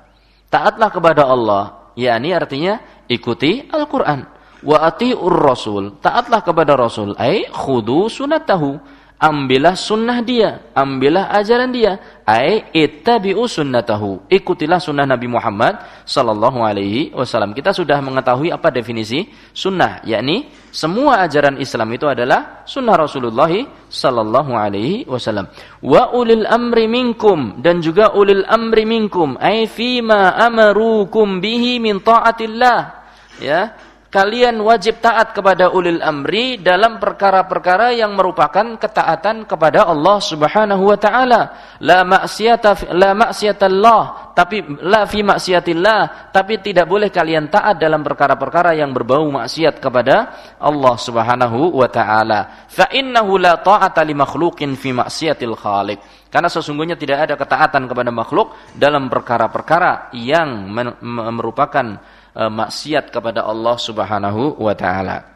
Taatlah kepada Allah, yakni artinya ikuti Al-Qur'an. Wa atiur rasul, taatlah kepada Rasul, ai khudu sunnatahu ambillah sunnah dia, ambillah ajaran dia. Ai ittabi'u sunnatahu. Ikutilah sunnah Nabi Muhammad sallallahu alaihi wasallam. Kita sudah mengetahui apa definisi sunnah, yakni semua ajaran Islam itu adalah sunnah Rasulullah sallallahu alaihi wasallam. Wa ulil amri minkum dan juga ulil amri minkum ai fima amarukum bihi min taatillah. Ya, kalian wajib taat kepada ulil amri dalam perkara-perkara yang merupakan ketaatan kepada Allah Subhanahu wa taala. La maksiata la maksiatallah, tapi la fi maksiatillah, tapi tidak boleh kalian taat dalam perkara-perkara yang berbau maksiat kepada Allah Subhanahu wa taala. Fa innahu la ta'ata li makhluqin fi maksiatil khaliq. Karena sesungguhnya tidak ada ketaatan kepada makhluk dalam perkara-perkara yang merupakan e, maksiat kepada Allah Subhanahu wa taala.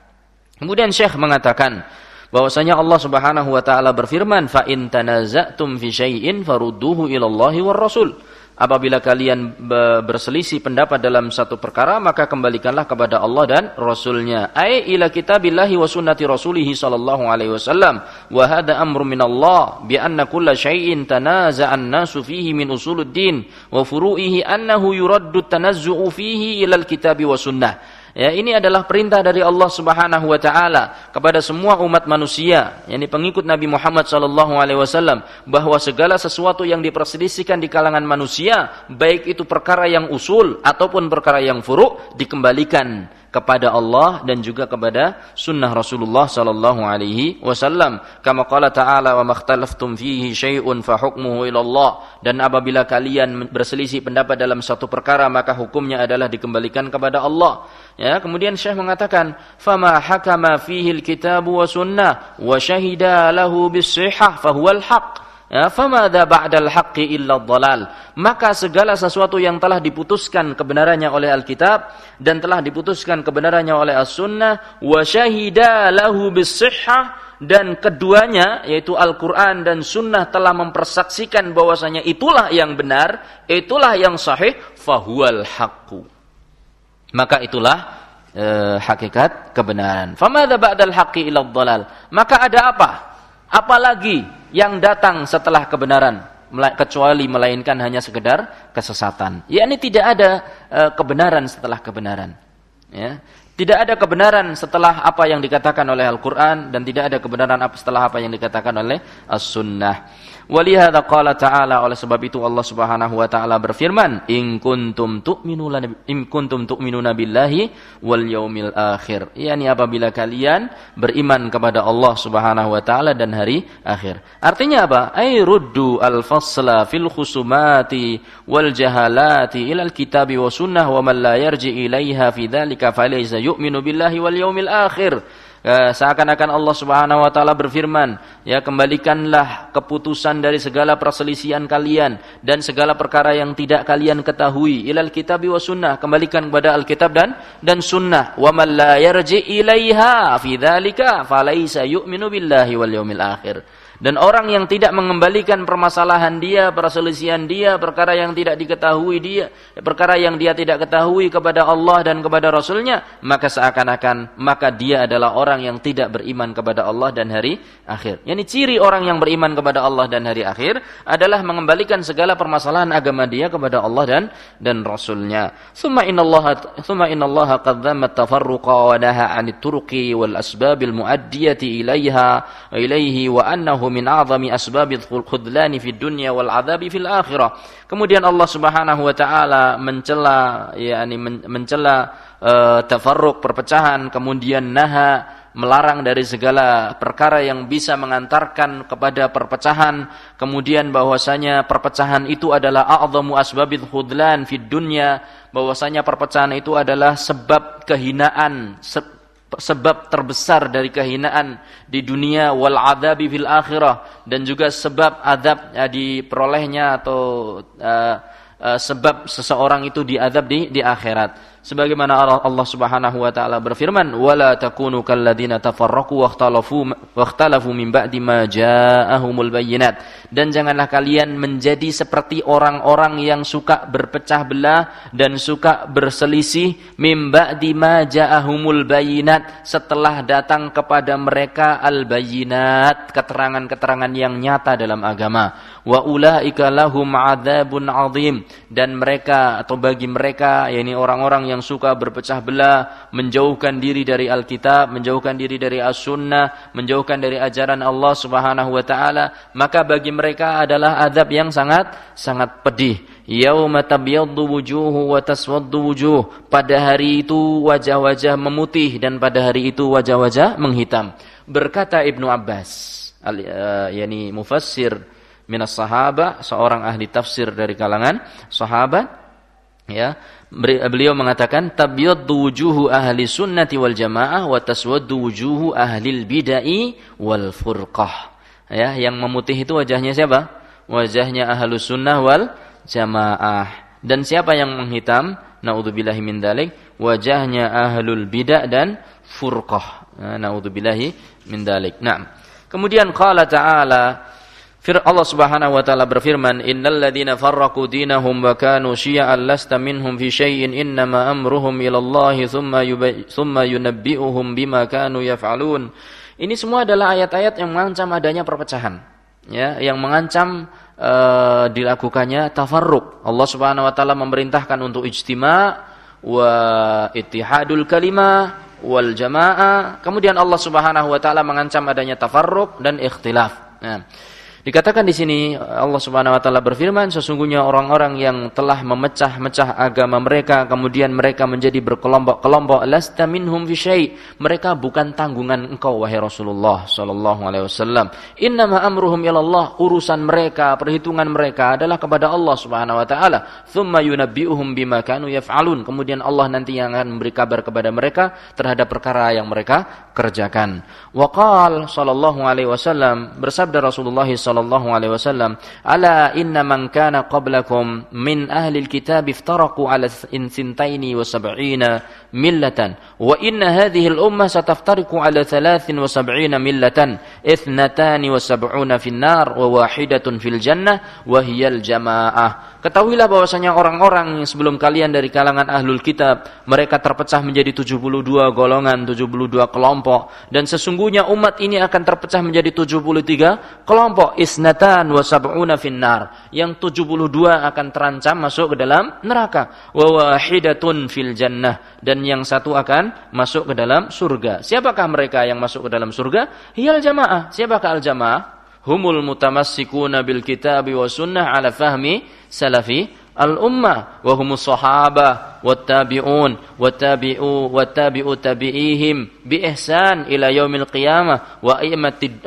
Kemudian Syekh mengatakan bahwasanya Allah Subhanahu wa taala berfirman fa in tanaza'tum fi syai'in farudduhu ila Allah war rasul apabila kalian berselisih pendapat dalam satu perkara maka kembalikanlah kepada Allah dan Rasulnya. Ai ila kitabillahi wa sunnati rasulih sallallahu alaihi wasallam. Wa hadha amru min Allah bi anna kulla syai'in tanaza'an nasu fihi min usuluddin wa furu'ihi annahu yuraddu tanazzu'u fihi ila alkitabi wa sunnah Ya, ini adalah perintah dari Allah Subhanahu wa taala kepada semua umat manusia, yakni pengikut Nabi Muhammad sallallahu alaihi wasallam, bahwa segala sesuatu yang diperselisihkan di kalangan manusia, baik itu perkara yang usul ataupun perkara yang furu, dikembalikan kepada Allah dan juga kepada sunnah Rasulullah sallallahu alaihi wasallam. Kama qala ta'ala wa makhtalaftum fihi syai'un fa hukmuhu ila dan apabila kalian berselisih pendapat dalam satu perkara maka hukumnya adalah dikembalikan kepada Allah. Ya, kemudian Syekh mengatakan, "Fama hakama fihi al-kitab wa sunnah wa syahida lahu bis-sihhah fa huwal haqq." Ya, famada ba'dal haqqi illa dhalal. Maka segala sesuatu yang telah diputuskan kebenarannya oleh Alkitab dan telah diputuskan kebenarannya oleh As-Sunnah wa syahida lahu bisihhah dan keduanya yaitu Al-Qur'an dan Sunnah telah mempersaksikan bahwasanya itulah yang benar, itulah yang sahih, fahuwal haqqu. Maka itulah e, hakikat kebenaran. Famada ba'dal haqqi illa dhalal. Maka ada apa? Apalagi yang datang setelah kebenaran kecuali melainkan hanya sekedar kesesatan. Ya ini tidak ada uh, kebenaran setelah kebenaran. Ya. Tidak ada kebenaran setelah apa yang dikatakan oleh Al-Qur'an dan tidak ada kebenaran setelah apa yang dikatakan oleh As-Sunnah. Walihada qala ta'ala oleh sebab itu Allah Subhanahu wa taala berfirman, "In kuntum tu'minuna in kuntum tu'minuna billahi wal yaumil akhir." Yani apabila kalian beriman kepada Allah Subhanahu wa taala dan hari akhir. Artinya apa? Ai ruddu al-fasla fil khusumati wal jahalati ila al-kitabi wa sunnah wa man la yarji ilaiha fi dzalika falaysa yu'minu billahi wal yaumil akhir ya, seakan-akan Allah Subhanahu wa taala berfirman, ya kembalikanlah keputusan dari segala perselisihan kalian dan segala perkara yang tidak kalian ketahui ilal kitabi wa sunnah, kembalikan kepada Alkitab dan dan sunnah. Wa man la yarji ilaiha fi dzalika falaisa yu'minu billahi wal yaumil akhir. Dan orang yang tidak mengembalikan permasalahan dia, perselisihan dia, perkara yang tidak diketahui dia, perkara yang dia tidak ketahui kepada Allah dan kepada Rasulnya, maka seakan-akan maka dia adalah orang yang tidak beriman kepada Allah dan hari akhir. Yani ciri orang yang beriman kepada Allah dan hari akhir adalah mengembalikan segala permasalahan agama dia kepada Allah dan dan Rasulnya. Summa innallaha summa innallaha qad dhamma tafarruqa wa naha 'anit turuqi wal asbabil muaddiyati ilaiha ilaihi wa annahu min a'zami asbabil khudlani fid dunya wal adzabi fil akhirah. Kemudian Allah Subhanahu wa taala mencela yakni mencela uh, tafarruq perpecahan kemudian naha melarang dari segala perkara yang bisa mengantarkan kepada perpecahan kemudian bahwasanya perpecahan itu adalah a'zamu asbabil khudlan fid dunya bahwasanya perpecahan itu adalah sebab kehinaan sebab terbesar dari kehinaan di dunia wal adabi fil akhirah dan juga sebab adab ya, diperolehnya atau uh, uh, sebab seseorang itu diadab di di akhirat sebagaimana Allah Subhanahu wa taala berfirman wala takunu kalladzina tafarraqu wakhtalafu wakhtalafu min ba'di ma ja'ahumul bayyinat. Dan janganlah kalian menjadi seperti orang-orang yang suka berpecah belah dan suka berselisih min ba'di ma ja'ahumul bayyinat. Setelah datang kepada mereka al bayyinat keterangan-keterangan yang nyata dalam agama. Wa ulaika lahum adzabun azim dan mereka atau bagi mereka yakni orang-orang yang suka berpecah belah, menjauhkan diri dari Alkitab, menjauhkan diri dari As-Sunnah, menjauhkan dari ajaran Allah Subhanahu wa taala, maka bagi mereka adalah adab yang sangat sangat pedih. Yauma tabyaddu wujuhu wa taswaddu wujuh. Pada hari itu wajah-wajah memutih dan pada hari itu wajah-wajah menghitam. Berkata Ibnu Abbas, uh, yani mufassir minas sahaba, seorang ahli tafsir dari kalangan sahabat, ya beliau mengatakan tabyaddu wujuhu ahli sunnati wal jamaah wa taswaddu wujuhu ahli bidai wal furqah. Ya yang memutih itu wajahnya siapa? Wajahnya ahlu sunnah wal jamaah. Dan siapa yang menghitam? Naudzubillahi min dalik. Wajahnya ahlul bidah dan furqah. Naudzubillahi min dalik. Nah kemudian qala ta'ala Allah Subhanahu wa taala berfirman, "Innal ladzina farraqu dinahum wa kanu syi'an lasta minhum fi syai'in innama amruhum ila Allah thumma thumma yunabbi'uhum bima kanu yaf'alun." Ini semua adalah ayat-ayat yang mengancam adanya perpecahan, ya, yang mengancam uh, dilakukannya tafarruq. Allah Subhanahu wa taala memerintahkan untuk ijtima' wa ittihadul kalimah wal jamaah. Kemudian Allah Subhanahu wa taala mengancam adanya tafarruq dan ikhtilaf. Nah, Dikatakan di sini Allah Subhanahu wa taala berfirman sesungguhnya orang-orang yang telah memecah-mecah agama mereka kemudian mereka menjadi berkelompok-kelompok lasta minhum fi syai. Mereka bukan tanggungan engkau wahai Rasulullah sallallahu alaihi wasallam. Innama amruhum ilallah urusan mereka perhitungan mereka adalah kepada Allah Subhanahu wa taala. Thumma yunabbi'uhum bima kanu yaf'alun. Kemudian Allah nanti yang akan memberi kabar kepada mereka terhadap perkara yang mereka kerjakan. Waqal sallallahu alaihi wasallam bersabda Rasulullah sallallahu alaihi wasallam ala inna man kana qablakum min ahli alkitab iftaraqu ala sintaini wa sab'ina millatan wa inna hadhihi al-ummah sataftariqu ala thalathin wa sab'ina millatan ithnatani wa sab'una fin nar wa wahidatun fil jannah wa hiya al-jamaah Ketahuilah bahwasanya orang-orang sebelum kalian dari kalangan ahlul kitab, mereka terpecah menjadi 72 golongan, 72 kelompok. Dan sesungguhnya umat ini akan terpecah menjadi 73 kelompok. Isnatan wa sab'una finnar. Yang 72 akan terancam masuk ke dalam neraka. Wa wahidatun fil jannah. Dan yang satu akan masuk ke dalam surga. Siapakah mereka yang masuk ke dalam surga? Hiyal jamaah. Siapakah al-jamaah? humul mutamassikuna bil kitabi wa sunnah ala fahmi salafi al ummah wa humus sahaba wat tabi'un wat tabi'u wat tabi'u tabi'ihim bi ihsan ila yaumil qiyamah wa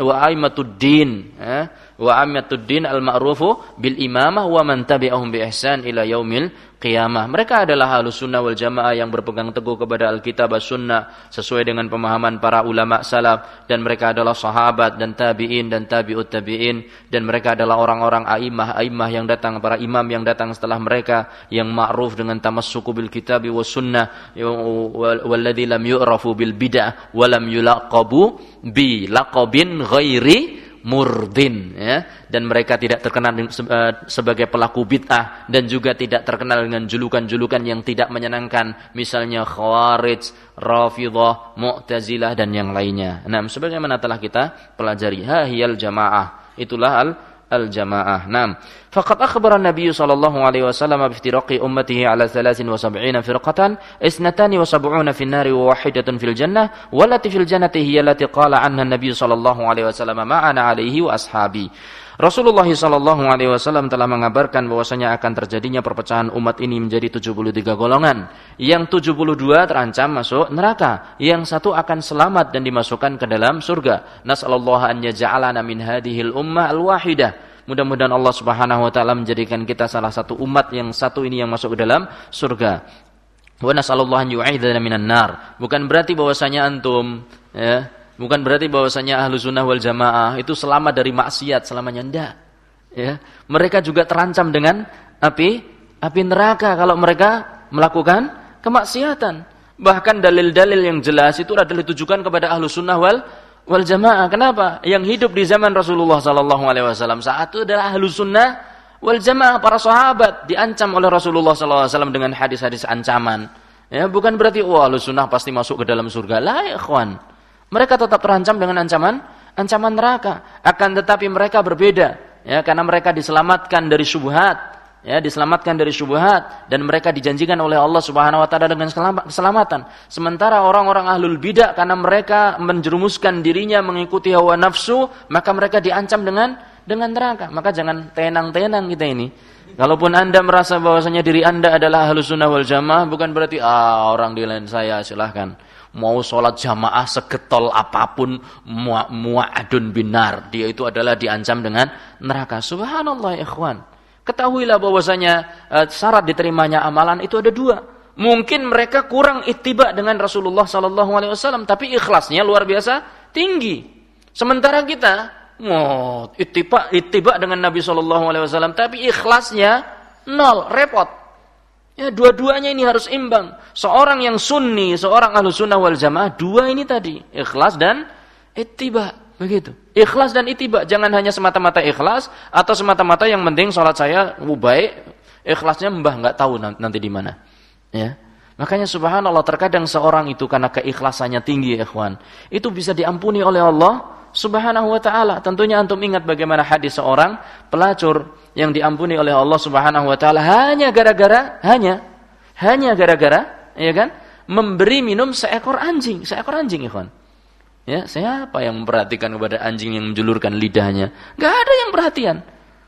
wa aimatud din eh? Wa aimatud din al ma'rufu bil imamah wa man tabi'ahum bi ihsan ila yaumil qiyamah. Mereka adalah halus sunnah wal jamaah yang berpegang teguh kepada Alkitab dan sunnah sesuai dengan pemahaman para ulama salaf. Dan mereka adalah sahabat dan tabi'in dan tabi'ut tabi'in. Dan mereka adalah orang-orang aimah aimah yang datang para imam yang datang setelah mereka yang ma'ruf dengan tamassuku bil kitab wa sunnah. Walladzi lam yu'rafu bil bid'ah wa lam yulaqabu bi laqabin ghairi murdin ya dan mereka tidak terkenal eh, sebagai pelaku bid'ah dan juga tidak terkenal dengan julukan-julukan yang tidak menyenangkan misalnya khawarij, rafidhah, mu'tazilah dan yang lainnya. Nah, sebagaimana telah kita pelajari hahiyal jamaah. Itulah al الجماعة. نعم. فقد أخبر النبي صلى الله عليه وسلم بافتراق أمته على ثلاث وسبعين فرقة اثنتان وسبعون في النار وواحدة في الجنة والتي في الجنة هي التي قال عنها النبي صلى الله عليه وسلم معنا عليه وأصحابي Rasulullah Shallallahu Alaihi Wasallam telah mengabarkan bahwasanya akan terjadinya perpecahan umat ini menjadi 73 golongan. Yang 72 terancam masuk neraka. Yang satu akan selamat dan dimasukkan ke dalam surga. Nasallallahu an yaj'alana min hadhil ummah al-wahidah. Mudah-mudahan Allah Subhanahu wa taala menjadikan kita salah satu umat yang satu ini yang masuk ke dalam surga. Wa nasallallahu an minan nar. Bukan berarti bahwasanya antum ya, Bukan berarti bahwasanya ahlu sunnah wal jamaah itu selamat dari maksiat selamanya ndak. Ya, mereka juga terancam dengan api api neraka kalau mereka melakukan kemaksiatan. Bahkan dalil-dalil yang jelas itu adalah ditujukan kepada ahlu sunnah wal wal jamaah. Kenapa? Yang hidup di zaman Rasulullah Sallallahu Alaihi Wasallam saat itu adalah ahlu sunnah wal jamaah para sahabat diancam oleh Rasulullah Sallallahu Alaihi Wasallam dengan hadis-hadis ancaman. Ya, bukan berarti wah ahlu sunnah pasti masuk ke dalam surga. Lah, ya, ikhwan. Mereka tetap terancam dengan ancaman ancaman neraka. Akan tetapi mereka berbeda ya karena mereka diselamatkan dari syubhat ya diselamatkan dari syubhat dan mereka dijanjikan oleh Allah Subhanahu wa taala dengan keselamatan. Sementara orang-orang ahlul bidah karena mereka menjerumuskan dirinya mengikuti hawa nafsu, maka mereka diancam dengan dengan neraka. Maka jangan tenang-tenang kita ini. Kalaupun Anda merasa bahwasanya diri Anda adalah ahlus wal jamaah, bukan berarti ah orang di lain saya silahkan mau sholat jamaah segetol apa pun mu'adun binar. Dia itu adalah diancam dengan neraka. Subhanallah ikhwan. Ketahuilah bahwasanya uh, syarat diterimanya amalan itu ada dua. Mungkin mereka kurang ittiba dengan Rasulullah sallallahu alaihi wasallam tapi ikhlasnya luar biasa tinggi. Sementara kita oh, ittiba ittiba dengan Nabi sallallahu alaihi wasallam tapi ikhlasnya nol repot Ya, dua-duanya ini harus imbang. Seorang yang sunni, seorang ahlu sunnah wal jamaah, dua ini tadi. Ikhlas dan ittiba. Begitu. Ikhlas dan ittiba. Jangan hanya semata-mata ikhlas, atau semata-mata yang penting sholat saya baik, ikhlasnya mbah nggak tahu nanti di mana. Ya. Makanya subhanallah terkadang seorang itu karena keikhlasannya tinggi ikhwan, itu bisa diampuni oleh Allah Subhanahu wa taala. Tentunya antum ingat bagaimana hadis seorang pelacur yang diampuni oleh Allah Subhanahu wa taala hanya gara-gara hanya hanya gara-gara ya kan memberi minum seekor anjing, seekor anjing ikhwan. Ya, siapa yang memperhatikan kepada anjing yang menjulurkan lidahnya? Gak ada yang perhatian.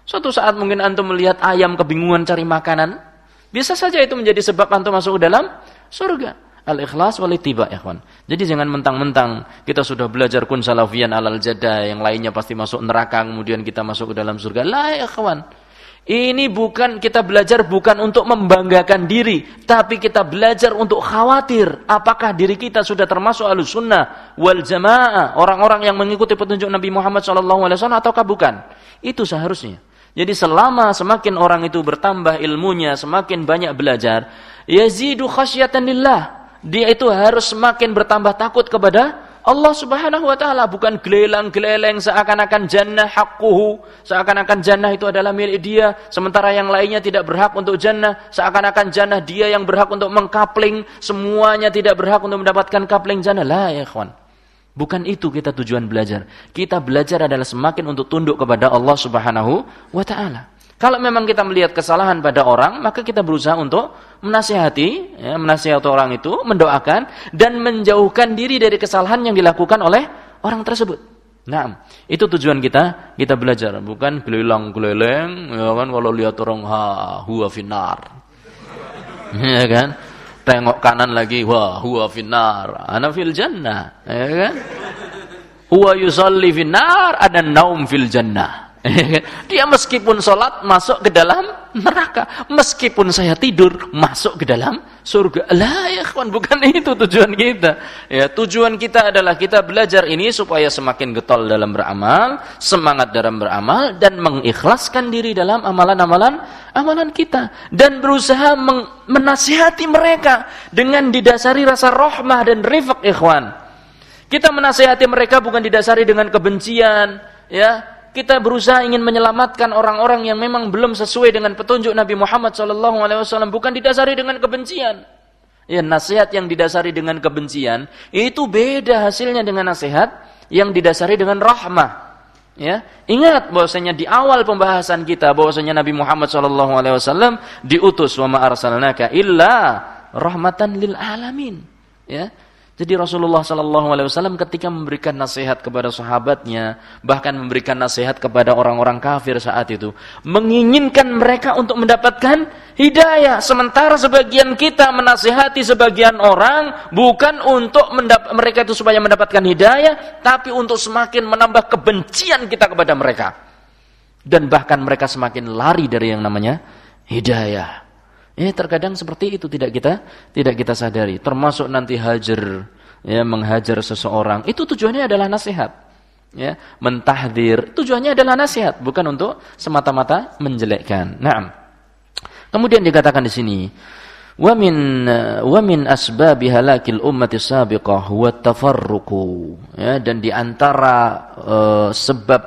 Suatu saat mungkin antum melihat ayam kebingungan cari makanan, bisa saja itu menjadi sebab antum masuk ke dalam surga al-ikhlas wal ittiba ya kawan. Jadi jangan mentang-mentang kita sudah belajar kun salafiyan alal jada yang lainnya pasti masuk neraka kemudian kita masuk ke dalam surga. Lah ya kawan. Ini bukan kita belajar bukan untuk membanggakan diri, tapi kita belajar untuk khawatir apakah diri kita sudah termasuk alus sunnah wal jamaah, orang-orang yang mengikuti petunjuk Nabi Muhammad SAW ataukah bukan? Itu seharusnya. Jadi selama semakin orang itu bertambah ilmunya, semakin banyak belajar, yazidu khasyatan lillah dia itu harus semakin bertambah takut kepada Allah Subhanahu wa taala bukan gelelang-geleleng seakan-akan jannah hakkuhu, seakan-akan jannah itu adalah milik dia, sementara yang lainnya tidak berhak untuk jannah, seakan-akan jannah dia yang berhak untuk mengkapling, semuanya tidak berhak untuk mendapatkan kapling jannah. Lah ya kawan. Bukan itu kita tujuan belajar. Kita belajar adalah semakin untuk tunduk kepada Allah Subhanahu wa taala. Kalau memang kita melihat kesalahan pada orang, maka kita berusaha untuk menasihati, ya, menasihati orang itu, mendoakan dan menjauhkan diri dari kesalahan yang dilakukan oleh orang tersebut. Nah, itu tujuan kita, kita belajar, bukan gelelang-geleleng, ya kan kalau lihat orang ha huwa finar. ya kan? Tengok kanan lagi, wah huwa finar, ana fil jannah, ya kan? Huwa yusalli finar, ada naum fil jannah. Dia meskipun sholat masuk ke dalam neraka. Meskipun saya tidur masuk ke dalam surga. Lah ya kawan, bukan itu tujuan kita. Ya, tujuan kita adalah kita belajar ini supaya semakin getol dalam beramal, semangat dalam beramal dan mengikhlaskan diri dalam amalan-amalan amalan kita dan berusaha menasihati mereka dengan didasari rasa rahmah dan rifq ikhwan. Kita menasihati mereka bukan didasari dengan kebencian, ya kita berusaha ingin menyelamatkan orang-orang yang memang belum sesuai dengan petunjuk Nabi Muhammad SAW bukan didasari dengan kebencian. Ya nasihat yang didasari dengan kebencian itu beda hasilnya dengan nasihat yang didasari dengan rahmah. Ya, ingat bahwasanya di awal pembahasan kita bahwasanya Nabi Muhammad SAW diutus wa ma arsalnaka illa rahmatan lil alamin. Ya, jadi Rasulullah Sallallahu Alaihi Wasallam ketika memberikan nasihat kepada sahabatnya, bahkan memberikan nasihat kepada orang-orang kafir saat itu, menginginkan mereka untuk mendapatkan hidayah. Sementara sebagian kita menasihati sebagian orang bukan untuk mereka itu supaya mendapatkan hidayah, tapi untuk semakin menambah kebencian kita kepada mereka. Dan bahkan mereka semakin lari dari yang namanya hidayah. Eh terkadang seperti itu tidak kita tidak kita sadari. Termasuk nanti hajar ya menghajar seseorang itu tujuannya adalah nasihat. Ya, mentahdir tujuannya adalah nasihat, bukan untuk semata-mata menjelekkan. Naam. Kemudian dikatakan di sini wa min wa min asbab halakil ummati sabiqah huwa tafarruqu ya dan di antara uh, sebab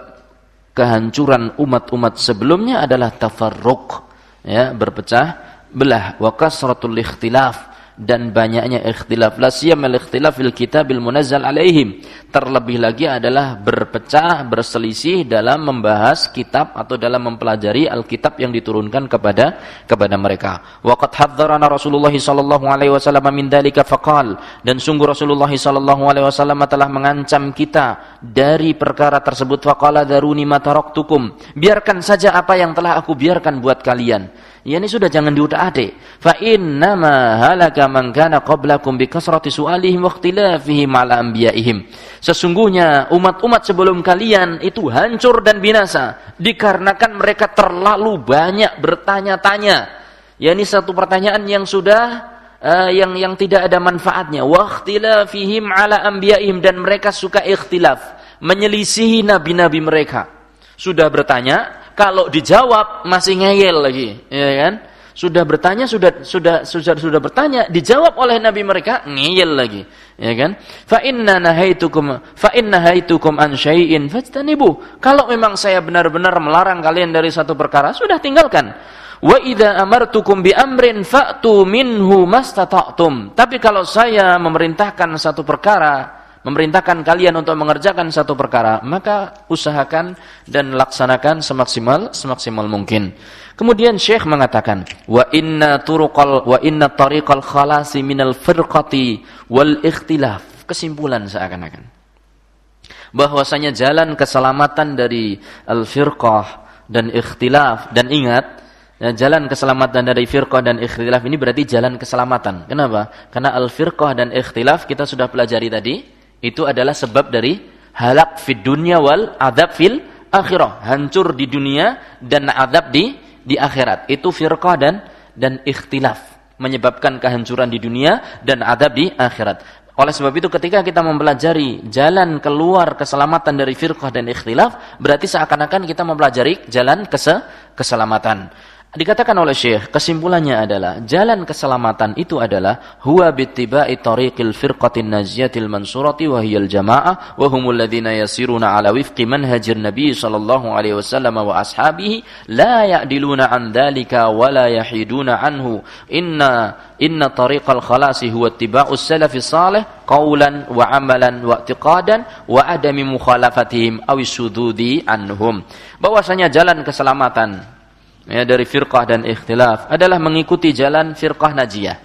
kehancuran umat-umat sebelumnya adalah tafarruq ya berpecah belah. Wa kasratul ikhtilaf. Dan banyaknya ikhtilaf. La siyamal ikhtilaf fil kitabil munazzal alaihim. Terlebih lagi adalah berpecah berselisih dalam membahas kitab atau dalam mempelajari alkitab yang diturunkan kepada kepada mereka. Waqad hadzarana Rasulullah sallallahu alaihi wasallam min dalika faqal. Dan sungguh Rasulullah sallallahu alaihi wasallam telah mengancam kita dari perkara tersebut. Faqala daruni ma taraktukum. Biarkan saja apa yang telah aku biarkan buat kalian Ya ini sudah jangan diutak-atik. Fa innama halaka man kana qablakum bi kasrati su'alihim wa ikhtilafihim ala anbiya'ihim. Sesungguhnya umat-umat sebelum kalian itu hancur dan binasa dikarenakan mereka terlalu banyak bertanya-tanya. Ya ini satu pertanyaan yang sudah uh, yang yang tidak ada manfaatnya. Wa ikhtilafihim ala anbiya'ihim dan mereka suka ikhtilaf, menyelisihi nabi-nabi mereka. Sudah bertanya, kalau dijawab masih ngeyel lagi, ya kan? Sudah bertanya, sudah sudah sudah sudah bertanya, dijawab oleh nabi mereka ngeyel lagi, ya kan? Fa inna nahaitukum fa inna haitukum an syai'in fajtanibu. Kalau memang saya benar-benar melarang kalian dari satu perkara, sudah tinggalkan. Wa idza amartukum bi amrin fa'tu minhu mastata'tum. Tapi kalau saya memerintahkan satu perkara, memerintahkan kalian untuk mengerjakan satu perkara, maka usahakan dan laksanakan semaksimal semaksimal mungkin. Kemudian Syekh mengatakan, wa inna turuqal wa inna tariqal khalasi minal firqati wal ikhtilaf. Kesimpulan seakan-akan bahwasanya jalan keselamatan dari al-firqah dan ikhtilaf dan ingat ya, jalan keselamatan dari firqah dan ikhtilaf ini berarti jalan keselamatan. Kenapa? Karena al-firqah dan ikhtilaf kita sudah pelajari tadi itu adalah sebab dari halak fid dunya wal adab fil akhirah. Hancur di dunia dan adab di di akhirat. Itu firqah dan dan ikhtilaf menyebabkan kehancuran di dunia dan adab di akhirat. Oleh sebab itu ketika kita mempelajari jalan keluar keselamatan dari firqah dan ikhtilaf, berarti seakan-akan kita mempelajari jalan kese keselamatan. Dikatakan oleh Syekh, kesimpulannya adalah jalan keselamatan itu adalah huwa bittiba'i tariqil firqatin najiyatil mansurati wa hiyal jama'ah wa humul ladzina yasiruna ala wifqi manhajir nabi sallallahu alaihi wasallam wa ashabihi la ya'diluna an dhalika wa la yahiduna anhu. Inna inna tariqal khalasi huwa ittiba'us salafi salih qawlan wa amalan wa i'tiqadan wa adami mukhalafatihim aw sududi anhum. Bahwasanya jalan keselamatan ya, dari firqah dan ikhtilaf adalah mengikuti jalan firqah najiyah.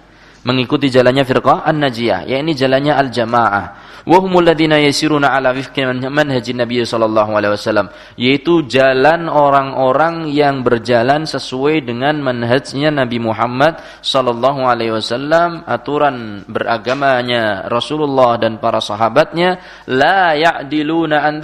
Mengikuti jalannya firqah an-najiyah, yakni jalannya al-jamaah wa humul ladzina yasiruna ala wifqi manhajin Nabi sallallahu alaihi wasallam yaitu jalan orang-orang yang berjalan sesuai dengan manhajnya Nabi Muhammad sallallahu alaihi wasallam aturan beragamanya Rasulullah dan para sahabatnya la ya'diluna an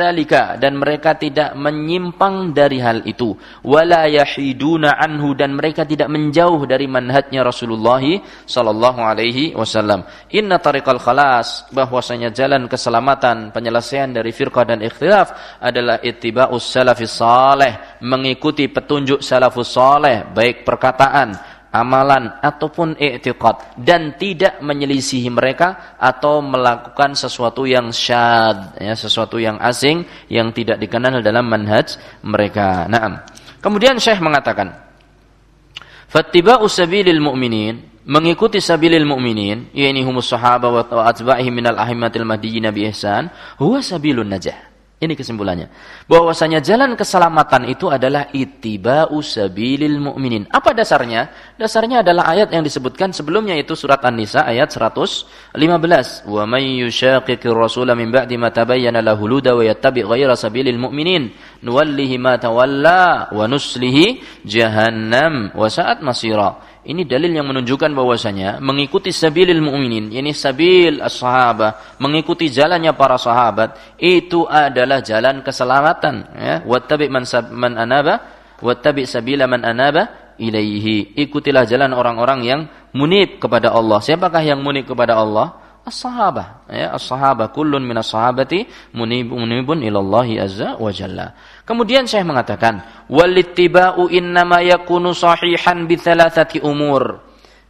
dan mereka tidak menyimpang dari hal itu. Wala yahiduna anhu dan mereka tidak menjauh dari manhajnya Rasulullah sallallahu alaihi wasallam. Inna tariqal khalas bahwasanya jalan jalan keselamatan penyelesaian dari firqah dan ikhtilaf adalah ittiba'us salafis saleh mengikuti petunjuk salafus saleh baik perkataan amalan ataupun i'tiqad dan tidak menyelisihi mereka atau melakukan sesuatu yang syad ya sesuatu yang asing yang tidak dikenal dalam manhaj mereka. Naam. Kemudian Syekh mengatakan Fattiba'u sabilil mu'minin mengikuti sabilil mu'minin yakni humus sahaba wa atba'ihim minal ahimmatil mahdiyyin bi ihsan huwa sabilun najah ini kesimpulannya. Bahwasanya jalan keselamatan itu adalah ittiba'u sabilil mu'minin. Apa dasarnya? Dasarnya adalah ayat yang disebutkan sebelumnya itu surat An-Nisa ayat 115. Wa may yushaqiqir rasula min ba'di ma tabayyana lahu huda wa yattabi' ghayra sabilil mu'minin nuwallihi ma tawalla wa nuslihi jahannam wa sa'at masira. Ini dalil yang menunjukkan bahwasanya mengikuti sabilil mu'minin, ini sabil as-sahabah, mengikuti jalannya para sahabat itu adalah jalan keselamatan ya. Wattabi man, man anaba wattabi sabila man anaba ilaihi. Ikutilah jalan orang-orang yang munib kepada Allah. Siapakah yang munib kepada Allah? As-sahabah. Ya as-sahabah kullun minas sahabati munibun ilallahi azza wa jalla. Kemudian saya mengatakan walittiba'u innama yakunu sahihan bi thalathati umur.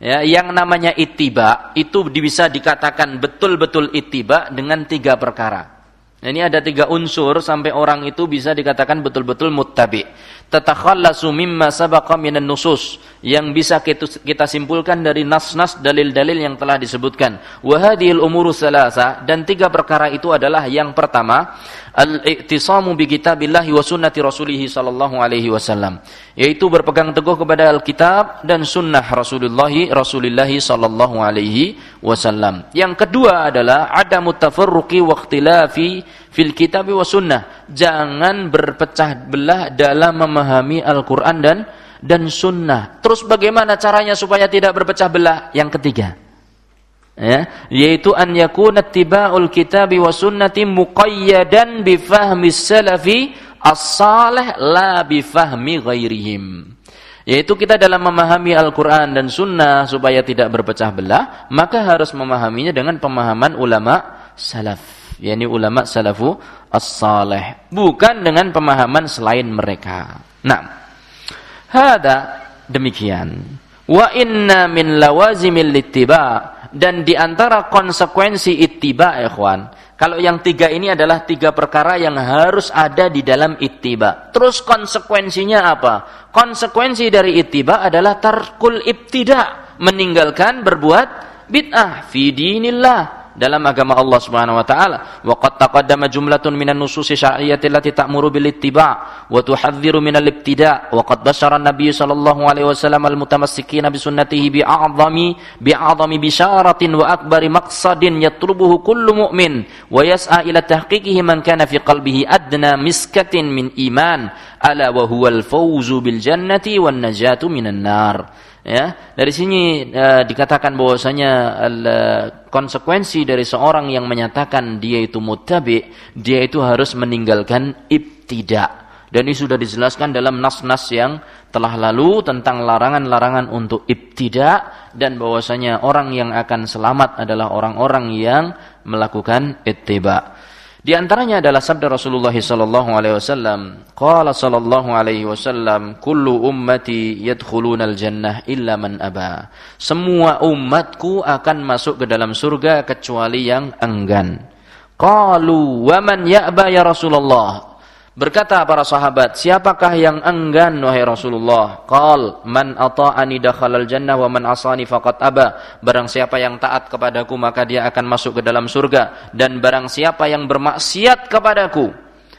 Ya yang namanya ittiba itu bisa dikatakan betul-betul ittiba dengan tiga perkara. Ini ada tiga unsur sampai orang itu bisa dikatakan betul-betul muttabi. Tatakhallasu mimma sabaqa minan nusus yang bisa kita, simpulkan dari nas-nas dalil-dalil yang telah disebutkan. Wa hadhil umuru salasa dan tiga perkara itu adalah yang pertama al-i'tisamu bi kitabillahi wa sunnati rasulih sallallahu alaihi wasallam yaitu berpegang teguh kepada Alkitab dan sunnah Rasulullah Rasulullah sallallahu alaihi wasallam. Yang kedua adalah adamu tafarruqi wa ikhtilafi fil kitab wa sunnah. Jangan berpecah belah dalam memahami Al-Qur'an dan dan sunnah. Terus bagaimana caranya supaya tidak berpecah belah? Yang ketiga, ya yaitu an yakuna tiba'ul kitabi wa sunnati muqayyadan bi fahmi salafi as-salih la bi fahmi ghairihim yaitu kita dalam memahami Al-Qur'an dan sunnah supaya tidak berpecah belah maka harus memahaminya dengan pemahaman ulama salaf yakni ulama salafu as-salih. Bukan dengan pemahaman selain mereka. Nah hada demikian. Wa inna min lawazimil littiba dan di antara konsekuensi ittiba ikhwan kalau yang tiga ini adalah tiga perkara yang harus ada di dalam ittiba. Terus konsekuensinya apa? Konsekuensi dari ittiba adalah tarkul ibtida. Meninggalkan berbuat bid'ah fi dinillah dalam agama Allah Subhanahu wa taala. Wa qad taqaddama jumlatun minan nusus syar'iyyati allati ta'muru bil ittiba' wa tuhadziru minal ibtida' wa qad basyara an-nabiy sallallahu alaihi wasallam al mutamassikina bi sunnatihi bi a'zami bi a'zami bisyaratin wa akbari maqsadin yatlubuhu kullu mu'min wa yas'a ila tahqiqihi man kana fi qalbihi adna miskatin min iman ala wa huwal fawzu bil jannati wan najatu minan nar ya dari sini uh, dikatakan bahwasanya uh, konsekuensi dari seorang yang menyatakan dia itu muttabi dia itu harus meninggalkan ibtida dan ini sudah dijelaskan dalam nas-nas yang telah lalu tentang larangan-larangan untuk ibtida dan bahwasanya orang yang akan selamat adalah orang-orang yang melakukan ittiba. Di antaranya adalah sabda Rasulullah sallallahu alaihi wasallam, qala sallallahu alaihi wasallam, kullu ummati yadkhulunal jannah illa man aba. Semua umatku akan masuk ke dalam surga kecuali yang enggan. Qalu wa man ya'ba ya Rasulullah? Berkata para sahabat, siapakah yang enggan wahai Rasulullah? Qal man ata'ani dakhalal jannah wa man asani faqad aba. Barang siapa yang taat kepadaku maka dia akan masuk ke dalam surga dan barang siapa yang bermaksiat kepadaku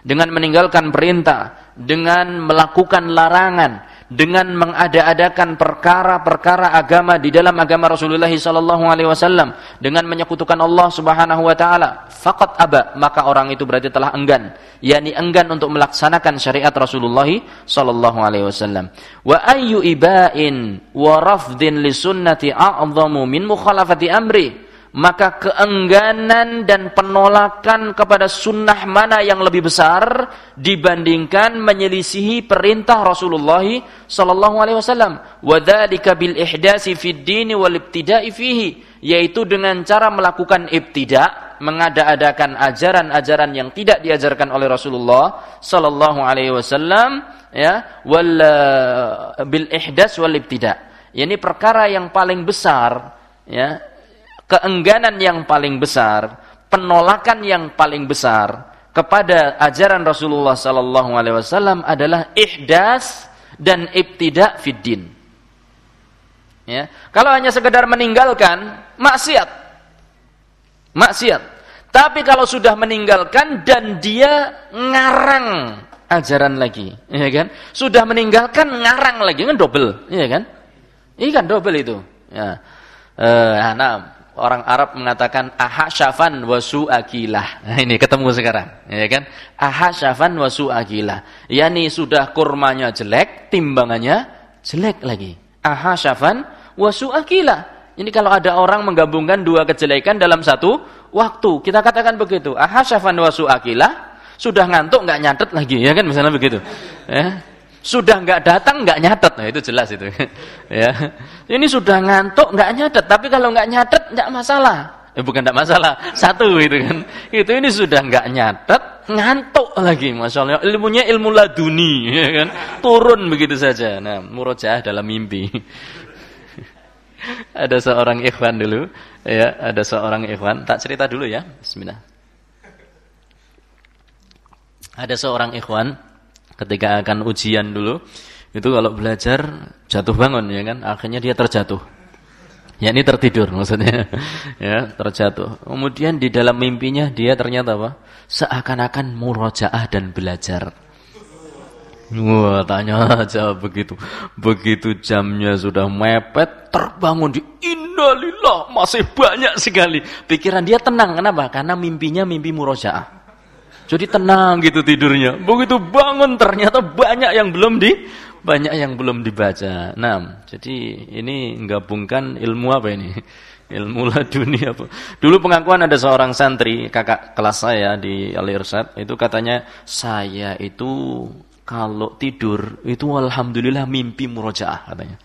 dengan meninggalkan perintah, dengan melakukan larangan, dengan mengada-adakan perkara-perkara agama di dalam agama Rasulullah sallallahu alaihi wasallam dengan menyekutukan Allah Subhanahu wa taala faqat aba maka orang itu berarti telah enggan yakni enggan untuk melaksanakan syariat Rasulullah sallallahu alaihi wasallam. Wa ayyu ibain wa rafdin li sunnati a'zamu min mukhalafati amri maka keengganan dan penolakan kepada sunnah mana yang lebih besar dibandingkan menyelisihi perintah Rasulullah sallallahu alaihi wasallam. Wadzalika bil ihdasi fid din wal ibtida'i yaitu dengan cara melakukan ibtida mengada-adakan ajaran-ajaran yang tidak diajarkan oleh Rasulullah sallallahu alaihi wasallam ya wal bil ihdas wal ibtida' Ini perkara yang paling besar, ya, keengganan yang paling besar, penolakan yang paling besar kepada ajaran Rasulullah sallallahu alaihi wasallam adalah ihdas dan ibtida fiddin. Ya. Kalau hanya sekedar meninggalkan maksiat. Maksiat. Tapi kalau sudah meninggalkan dan dia ngarang ajaran lagi, ya kan? Sudah meninggalkan ngarang lagi kan double, ya kan? Ini kan double itu. Ya. Eh, nah, orang Arab mengatakan ahashafan wasu akilah. Nah, ini ketemu sekarang, ya kan? Ahashafan wasu akilah. Yani sudah kurmanya jelek, timbangannya jelek lagi. Ahashafan wasu akilah. Ini kalau ada orang menggabungkan dua kejelekan dalam satu waktu, kita katakan begitu. Ahashafan wasu akilah. Sudah ngantuk nggak nyatet lagi, ya kan misalnya begitu. Ya sudah nggak datang nggak nyatet. Nah itu jelas itu. Ya. Ini sudah ngantuk nggak nyatet. Tapi kalau nggak nyatet nggak masalah. Eh, bukan nggak masalah satu itu kan. Itu ini sudah nggak nyatet ngantuk lagi masalahnya ilmunya ilmu laduni ya kan. Turun begitu saja. Nah murojaah dalam mimpi. Ada seorang ikhwan dulu. Ya ada seorang ikhwan. Tak cerita dulu ya. Bismillah. Ada seorang ikhwan ketika akan ujian dulu itu kalau belajar jatuh bangun ya kan akhirnya dia terjatuh ya ini tertidur maksudnya ya terjatuh kemudian di dalam mimpinya dia ternyata apa seakan-akan murojaah dan belajar Wah, tanya aja begitu. Begitu jamnya sudah mepet, terbangun di innalillah, masih banyak sekali. Pikiran dia tenang, kenapa? Karena mimpinya mimpi murojaah. Jadi tenang gitu tidurnya. Begitu bangun ternyata banyak yang belum di banyak yang belum dibaca. Nah, jadi ini menggabungkan ilmu apa ini? Ilmu laduni apa? Dulu pengakuan ada seorang santri, kakak kelas saya di Al Irsyad, itu katanya saya itu kalau tidur itu alhamdulillah mimpi murojaah katanya.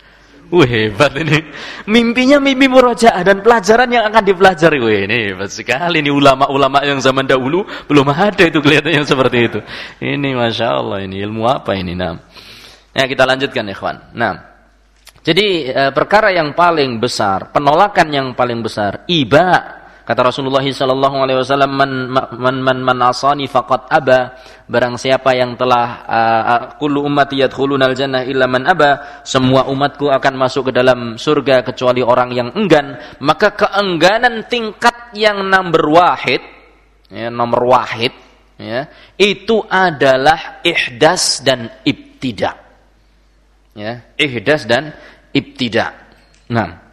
Wah hebat ini. Mimpinya mimpi murojaah dan pelajaran yang akan dipelajari. Wah ini hebat sekali. Ini ulama-ulama yang zaman dahulu belum ada itu kelihatannya seperti itu. Ini Masya Allah ini ilmu apa ini. Nah. Ya kita lanjutkan ikhwan. Nah. Jadi e, perkara yang paling besar, penolakan yang paling besar, iba Kata Rasulullah sallallahu alaihi wasallam man man man, man asani faqad aba. Barang siapa yang telah uh, kullu ummati yadkhulunal jannah illa man aba semua umatku akan masuk ke dalam surga kecuali orang yang enggan. Maka keengganan tingkat yang nomor wahid ya nomor wahid ya itu adalah ihdas dan ibtida. Ya ihdas dan ibtida. Nah